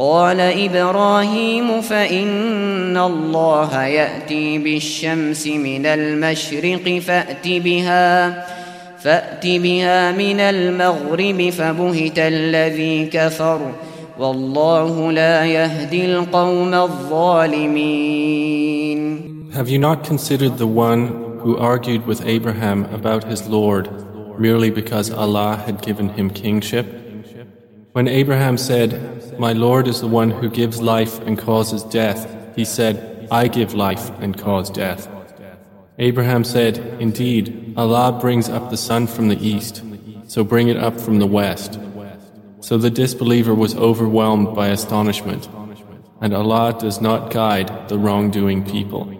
قال إبراهيم فإن الله يأتي بالشمس من المشرق فأت بها فأت بها من المغرب فبهت الذي كفر والله لا يهدي القوم الظالمين Have you not considered the one who argued with Abraham about his Lord merely because Allah had given him kingship? When Abraham said, My Lord is the one who gives life and causes death, he said, I give life and cause death. Abraham said, Indeed, Allah brings up the sun from the east, so bring it up from the west. So the disbeliever was overwhelmed by astonishment, and Allah does not guide the wrongdoing people.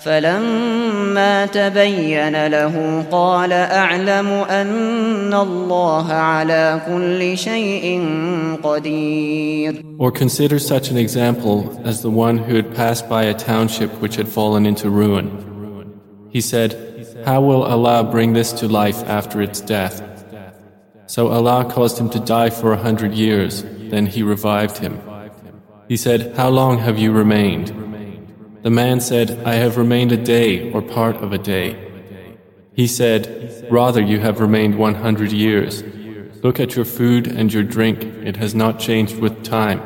فلما تبين له قال أعلم أن الله على كل شيء قدير Or consider such an example as the one who had passed by a township which had fallen into ruin. He said, How will Allah bring this to life after its death? So Allah caused him to die for a hundred years, then He revived him. He said, How long have you remained? The man said, I have remained a day or part of a day. He said, Rather, you have remained 100 years. Look at your food and your drink, it has not changed with time.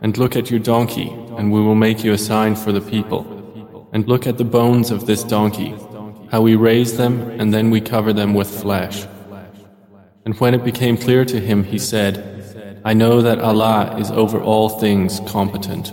And look at your donkey, and we will make you a sign for the people. And look at the bones of this donkey, how we raise them, and then we cover them with flesh. And when it became clear to him, he said, I know that Allah is over all things competent.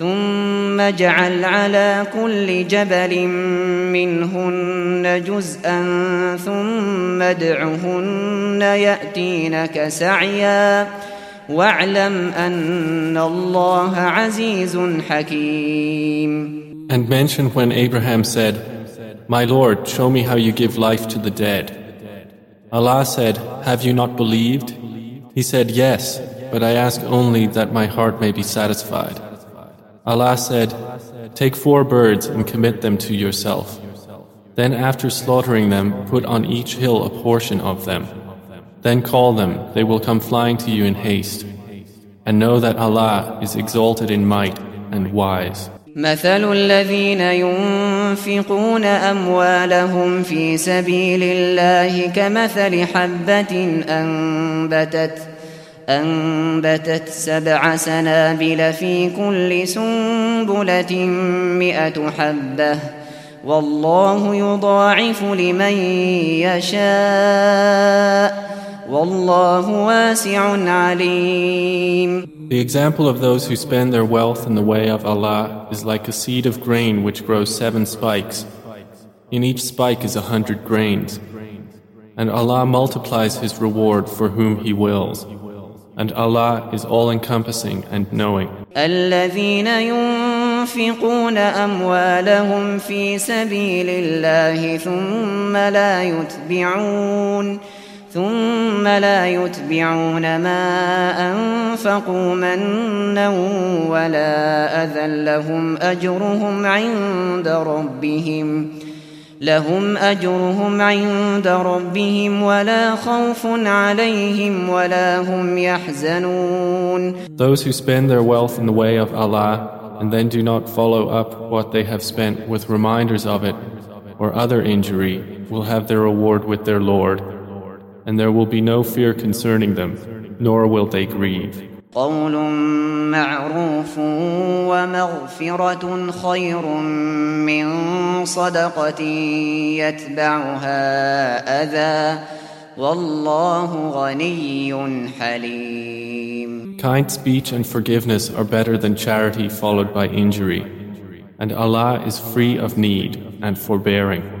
ثم اجعل على كل جبل منهن جزءا ثم ادعهن يأتينك سعيا واعلم أن الله عزيز حكيم And mention when Abraham said, My Lord, show me how you give life to the dead. Allah said, Have you not believed? He said, Yes, but I ask only that my heart may be satisfied. Allah said, Take four birds and commit them to yourself. Then, after slaughtering them, put on each hill a portion of them. Then call them, they will come flying to you in haste. And know that Allah is exalted in might and wise. مثل الذين ينفقون أموالهم في سبيل الله كمثل حبة أنبتت أنبتت سبع سنابل في كل سنبلة مئة حبة والله يضاعف لمن يشاء والله واسع عليم The example of those who spend their wealth in the way of Allah is like a seed of grain which grows seven spikes. In each spike is a hundred grains. And Allah multiplies His reward for whom He wills. And Allah is all encompassing and knowing. الذين ينفقون أموالهم في سبيل الله ثم لا يتبعون ثم لا يتبعون ما أنفقوا منا ولا أذى لهم أجرهم عند ربهم لهم أجرهم عند ربهم ولا خوف عليهم ولا هم يحزنون Those who spend their wealth in the way of Allah and then do not follow up what they have spent with reminders of it or other injury will have their reward with their Lord and there will be no fear concerning them nor will they grieve. قول معروف ومغفرة خير من صدقة يتبعها أذى والله غني حليم Kind speech and forgiveness are better than charity followed by injury, and Allah is free of need and forbearing.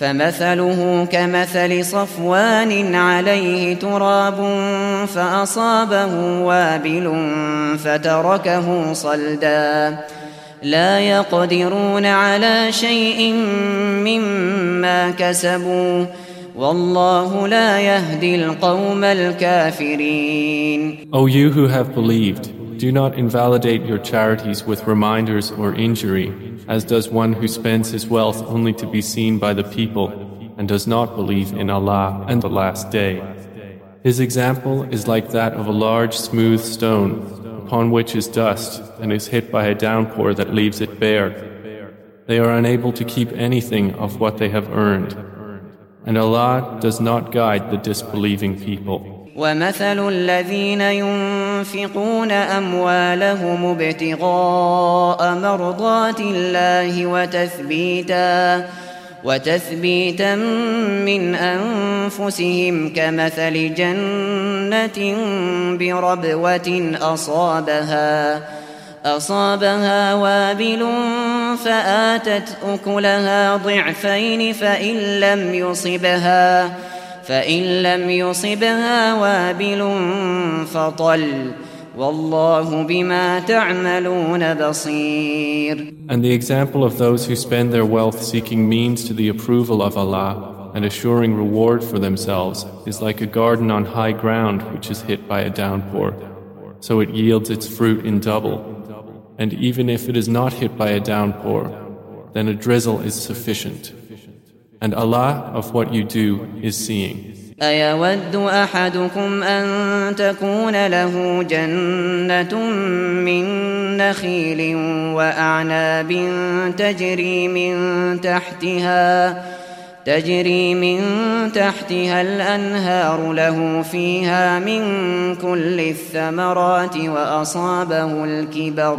فمثله كمثل صفوان عليه تراب فأصابه وابل فتركه صلدا. لا يقدرون على شيء مما كسبوا. والله لا يهدي القوم الكافرين. O you who have believed, do not invalidate your charities with reminders or injury. as does one who spends his wealth only to be seen by the people and does not believe in Allah and the Last Day. His example is like that of a large smooth stone upon which is dust and is hit by a downpour that leaves it bare. They are unable to keep anything of what they have earned. And Allah does not guide the disbelieving people. ومثل الذين ينفقون أموالهم ابتغاء مرضات الله وتثبيتا وتثبيتا من أنفسهم كمثل جنة بربوة أصابها أصابها وابل فآتت أكلها ضعفين فإن لم يصبها. فإن لم يصبها وابل فطل والله بما تعملون بصير And the example of those who spend their wealth seeking means to the approval of Allah and assuring reward for themselves is like a garden on high ground which is hit by a downpour. So it yields its fruit in double. And even if it is not hit by a downpour, then a drizzle is sufficient. And Allah of what you do is seeing. أيود أحدكم أن تكون له جنة من نخيل وأعناب تجري من تحتها تجري من تحتها الأنهار له فيها من كل الثمرات وأصابه الكبر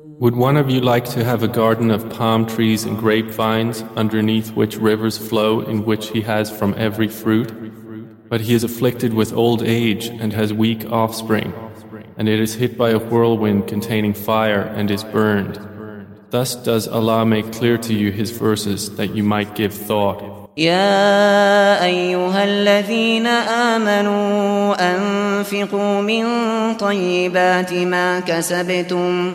Would one of you like to have a garden of palm trees and grapevines, underneath which rivers flow, in which he has from every fruit? But he is afflicted with old age and has weak offspring, and it is hit by a whirlwind containing fire and is burned. Thus does Allah make clear to you His verses that you might give thought. يا أيها الذين آمنوا أنفقوا من طيبات ما كسبتم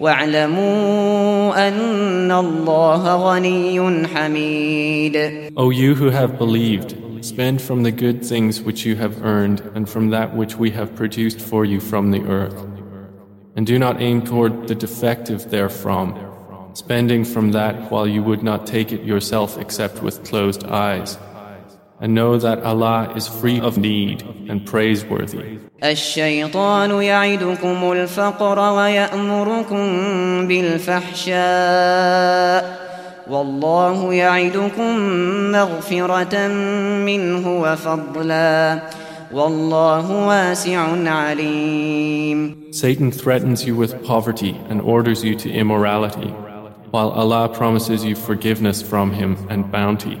واعلموا أن الله غني حميد O you who have believed, spend from the good things which you have earned and from that which we have produced for you from the earth. And do not aim toward the defective therefrom, spending from that while you would not take it yourself except with closed eyes. And know that Allah is free of need and praiseworthy. الشيطان يعدكم الفقر ويأمركم بالفحشاء والله يعدكم مغفرة منه وفضلا والله واسع عليم Satan threatens you with poverty and orders you to immorality, while Allah promises you forgiveness from Him and bounty.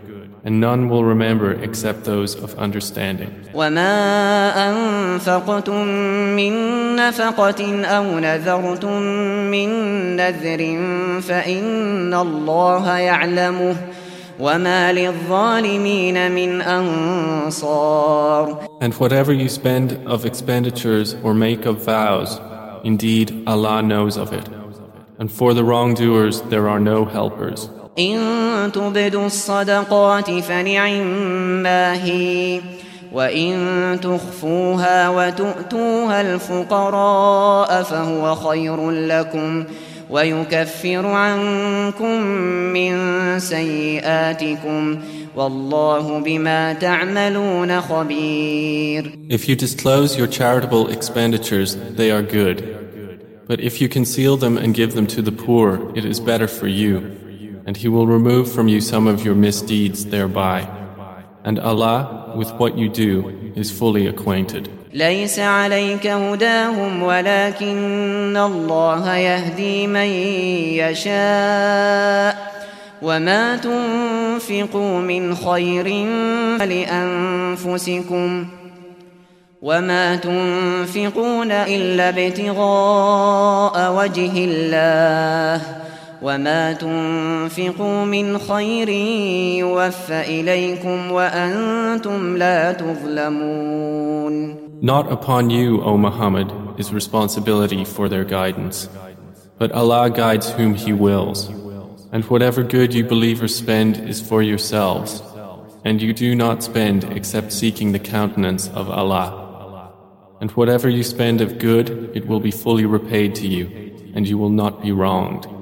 and none will remember except those of understanding. وما أنفقتم من نفقة أو نذرتم من نذر فإن الله يعلمه وما للظالمين من أنصار And whatever you spend of expenditures or make of vows, indeed Allah knows of it. And for the wrongdoers there are no helpers. إن تبدوا الصدقات فنعما هي وإن تخفوها وتؤتوها الفقراء فهو خير لكم ويكفر عنكم من سيئاتكم والله بما تعملون خبير If you disclose your charitable expenditures, they are good. But if you conceal them and give them to the poor, it is better for you and He will remove from you some of your misdeeds thereby. And Allah, with what you do, is fully acquainted. ليس عليك هداهم ولكن الله يهدي من يشاء وما تنفقوا من خير لأنفسكم وما تنفقون إلا ابتغاء وجه الله وما تنفقوا من خير يوفى إليكم وأنتم لا تظلمون Not upon you, O Muhammad, is responsibility for their guidance, but Allah guides whom He wills. And whatever good you believers spend is for yourselves, and you do not spend except seeking the countenance of Allah. And whatever you spend of good, it will be fully repaid to you, and you will not be wronged.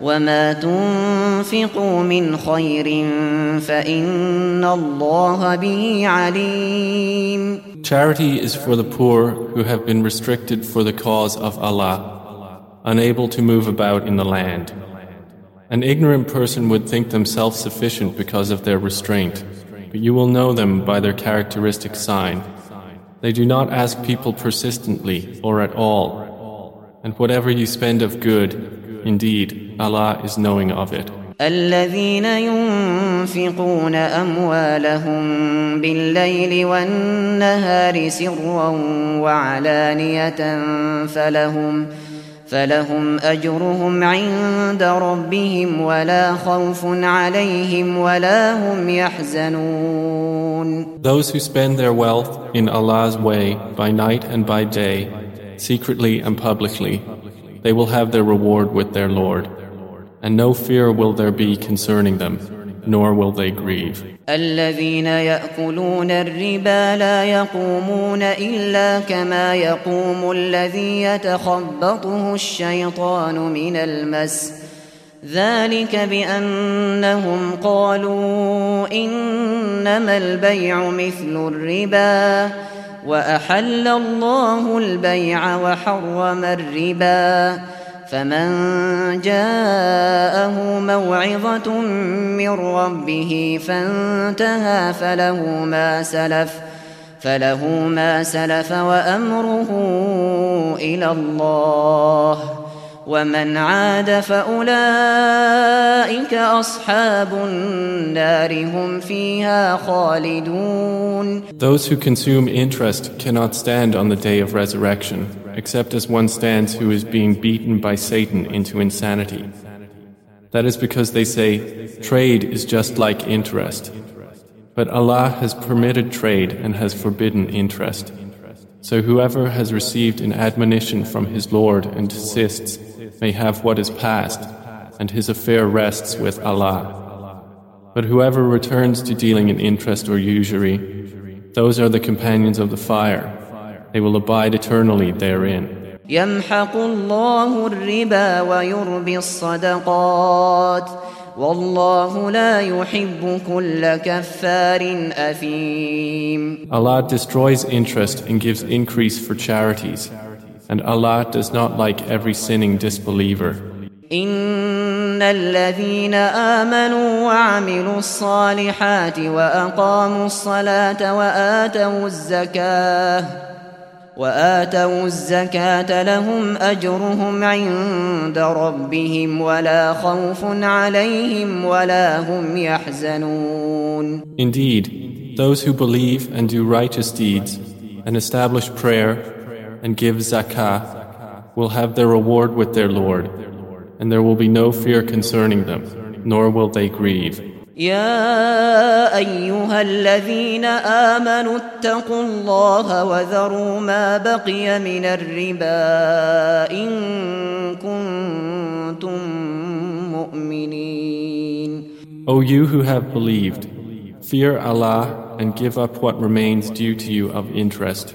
وما تنفقوا من خير فإن الله به عليم Charity is for the poor who have been restricted for the cause of Allah, unable to move about in the land. An ignorant person would think them self-sufficient because of their restraint. but you will know them by their characteristic sign. They do not ask people persistently or at all. And whatever you spend of good, indeed, Allah is knowing of it. الذين ينفقون أموالهم بالليل والنهار سرا وعلانية فلهم فلهم أجرهم عند ربهم ولا خوف عليهم ولا هم يحزنون Those who spend their wealth in Allah's way by night and by day, secretly and publicly, they will have their reward with their Lord. And no fear will there be concerning them, nor will they grieve. الذين يأكلون الربا لا يقومون إلا كما يقوم الذي يتخبطه الشيطان من المس ذلك بأنهم قالوا إنما البيع مثل الربا وأحل الله البيع وحرم الربا فمن جاءه موعظة من ربه فانتهى فله ما سلف فله ما سلف وأمره إلى الله. ومن عاد فأولئك أصحاب النار هم فيها خالدون Those who consume interest cannot stand on the day of resurrection except as one stands who is being beaten by Satan into insanity. That is because they say, trade is just like interest. But Allah has permitted trade and has forbidden interest. So whoever has received an admonition from his Lord and desists may have what is past, and his affair rests with Allah. But whoever returns to dealing in interest or usury, those are the companions of the fire they will abide eternally therein. يمحق الله الربا ويربي الصدقات والله لا يحب كل كفار أثيم Allah destroys interest and gives increase for charities and Allah does not like every sinning disbeliever إن الذين آمنوا وعملوا الصالحات وأقاموا الصلاة وآتوا الزكاة وآتوا الزكاة لهم أجرهم عند ربهم ولا خوف عليهم ولا هم يحزنون Indeed, those who believe and do righteous deeds and establish prayer and give zakah will have their reward with their Lord, and there will be no fear concerning them, nor will they grieve. يا ايها الذين امنوا اتقوا الله وذروا ما بقي من الربا ان كنتم مؤمنين O you who have believed, fear Allah and give up what remains due to you of interest,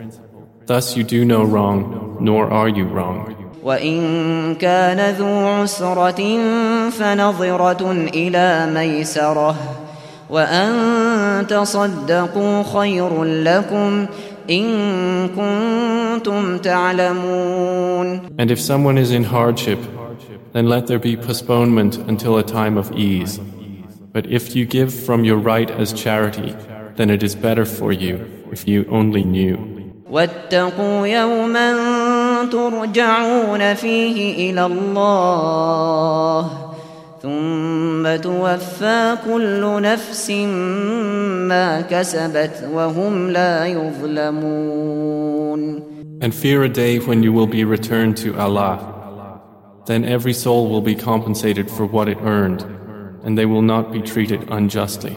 Thus you do no wrong, nor are you wrong. وإن كان ذو عسرة فنظرة إلى ميسره وأن تصدقوا خير لكم إن كنتم تعلمون And if someone is in hardship, then let there be postponement until a time of ease. But if you give from your right as charity, then it is better for you if you only knew. واتقوا يوما ترجعون فيه إلى الله ثم توفى كل نفس ما كسبت وهم لا يظلمون And fear a day when you will be returned to Allah. Then every soul will be compensated for what it earned, and they will not be treated unjustly.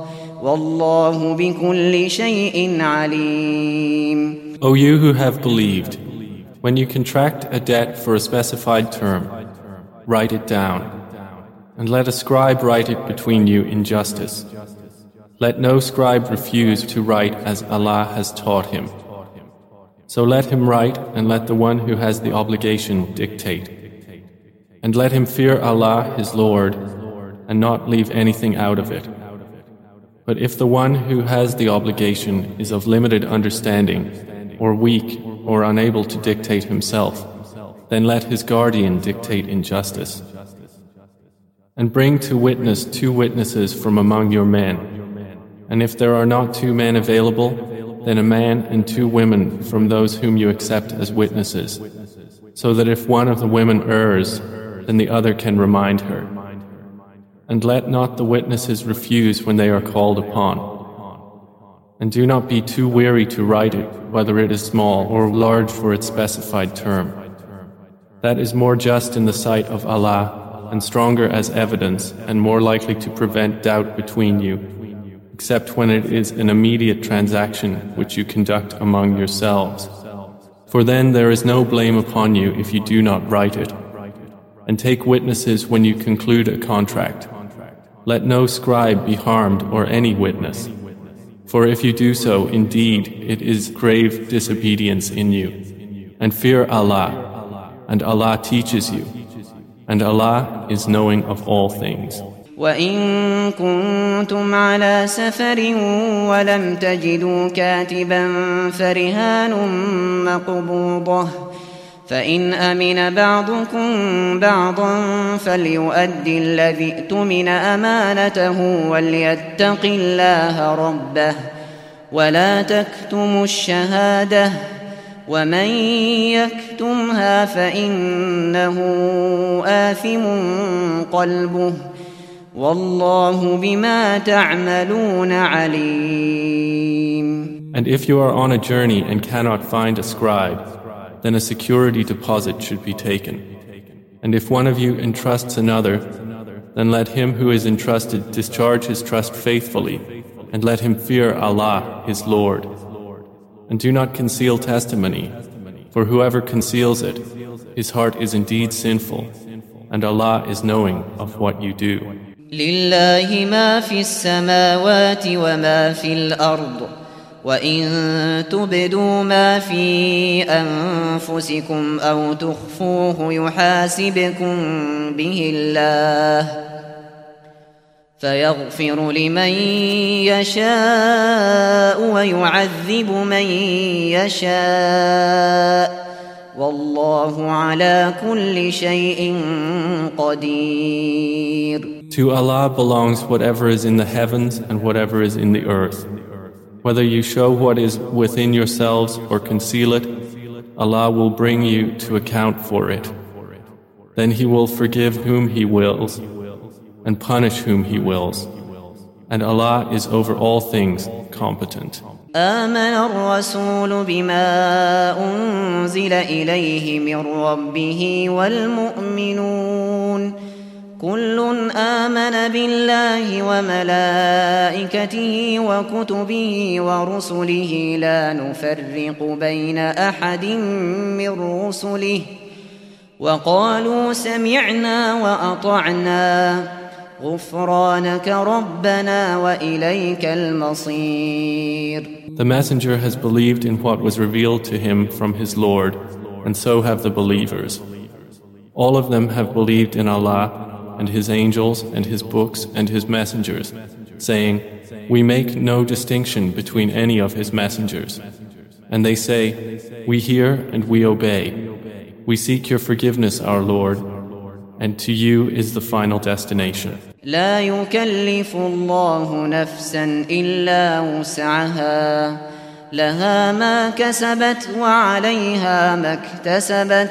والله بكل شيء عليم O you who have believed, when you contract a debt for a specified term, write it down, and let a scribe write it between you in justice. Let no scribe refuse to write as Allah has taught him. So let him write and let the one who has the obligation dictate. And let him fear Allah his Lord and not leave anything out of it. But if the one who has the obligation is of limited understanding, or weak, or unable to dictate himself, then let his guardian dictate injustice. And bring to witness two witnesses from among your men. And if there are not two men available, then a man and two women from those whom you accept as witnesses, so that if one of the women errs, then the other can remind her. And let not the witnesses refuse when they are called upon. And do not be too weary to write it, whether it is small or large for its specified term. That is more just in the sight of Allah and stronger as evidence and more likely to prevent doubt between you except when it is an immediate transaction which you conduct among yourselves. For then there is no blame upon you if you do not write it. And take witnesses when you conclude a contract. Let no scribe be harmed or any witness. For if you do so, indeed, it is grave disobedience in you. And fear Allah, and Allah teaches you, and Allah is knowing of all things. وإن كنتم على سفر ولم تجدوا كاتبا فرهان مقبوضة فإن أمن بعضكم بعضا فليؤدي الذي اؤتمن أمانته وليتق الله ربه ولا تكتموا الشهادة ومن يكتمها فإنه آثم قلبه والله بما تعملون عليم. And if you are on a journey and cannot find a scribe, then a security deposit should be taken. And if one of you entrusts another, then let him who is entrusted discharge his trust faithfully, and let him fear Allah, his Lord. And do not conceal testimony, for whoever conceals it, his heart is indeed sinful, and Allah is knowing of what you do. لله ما في السماوات وما في الأرض وإن تبدوا ما في أنفسكم أو تخفوه يحاسبكم به الله فيغفر لمن يشاء ويعذب من يشاء والله على كل شيء قدير To Allah belongs whatever is in the heavens and whatever is in the earth. Whether you show what is within yourselves or conceal it, Allah will bring you to account for it. Then He will forgive whom He wills and punish whom He wills. And Allah is over all things competent. آمن الرسول بما أنزل إليه من ربه والمؤمنون كل آمن بالله وملائكته وكتبه ورسله لا نفرق بين أحد من رسله وقالوا سمعنا وأطعنا غفرانك ربنا وإليك المصير The messenger has believed in what was revealed to him from his Lord, and so have the believers. All of them have believed in Allah and His angels and His books and His messengers, saying, We make no distinction between any of His messengers. And they say, We hear and we obey. We seek your forgiveness, our Lord, and to you is the final destination. لا يكلف الله نفسا إلا وسعها لها ما كسبت وعليها ما اكتسبت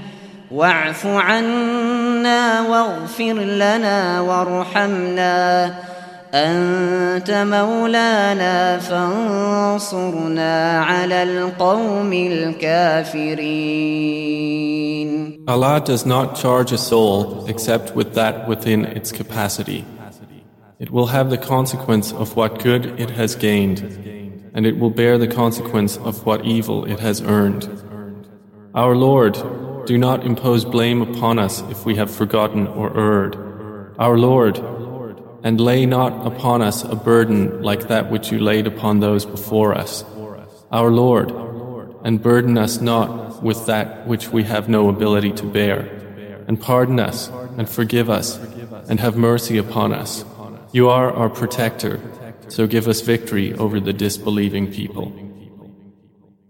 واعف عنا واغفر لنا وارحمنا أنت مولانا فانصرنا على القوم الكافرين Allah does not charge a soul except with that within its capacity. It will have the consequence of what good it has gained, and it will bear the consequence of what evil it has earned. Our Lord, do not impose blame upon us if we have forgotten or erred. Our Lord, and lay not upon us a burden like that which you laid upon those before us. Our Lord, and burden us not with that which we have no ability to bear. And pardon us, and forgive us, and have mercy upon us. You are our protector, so give us victory over the disbelieving people.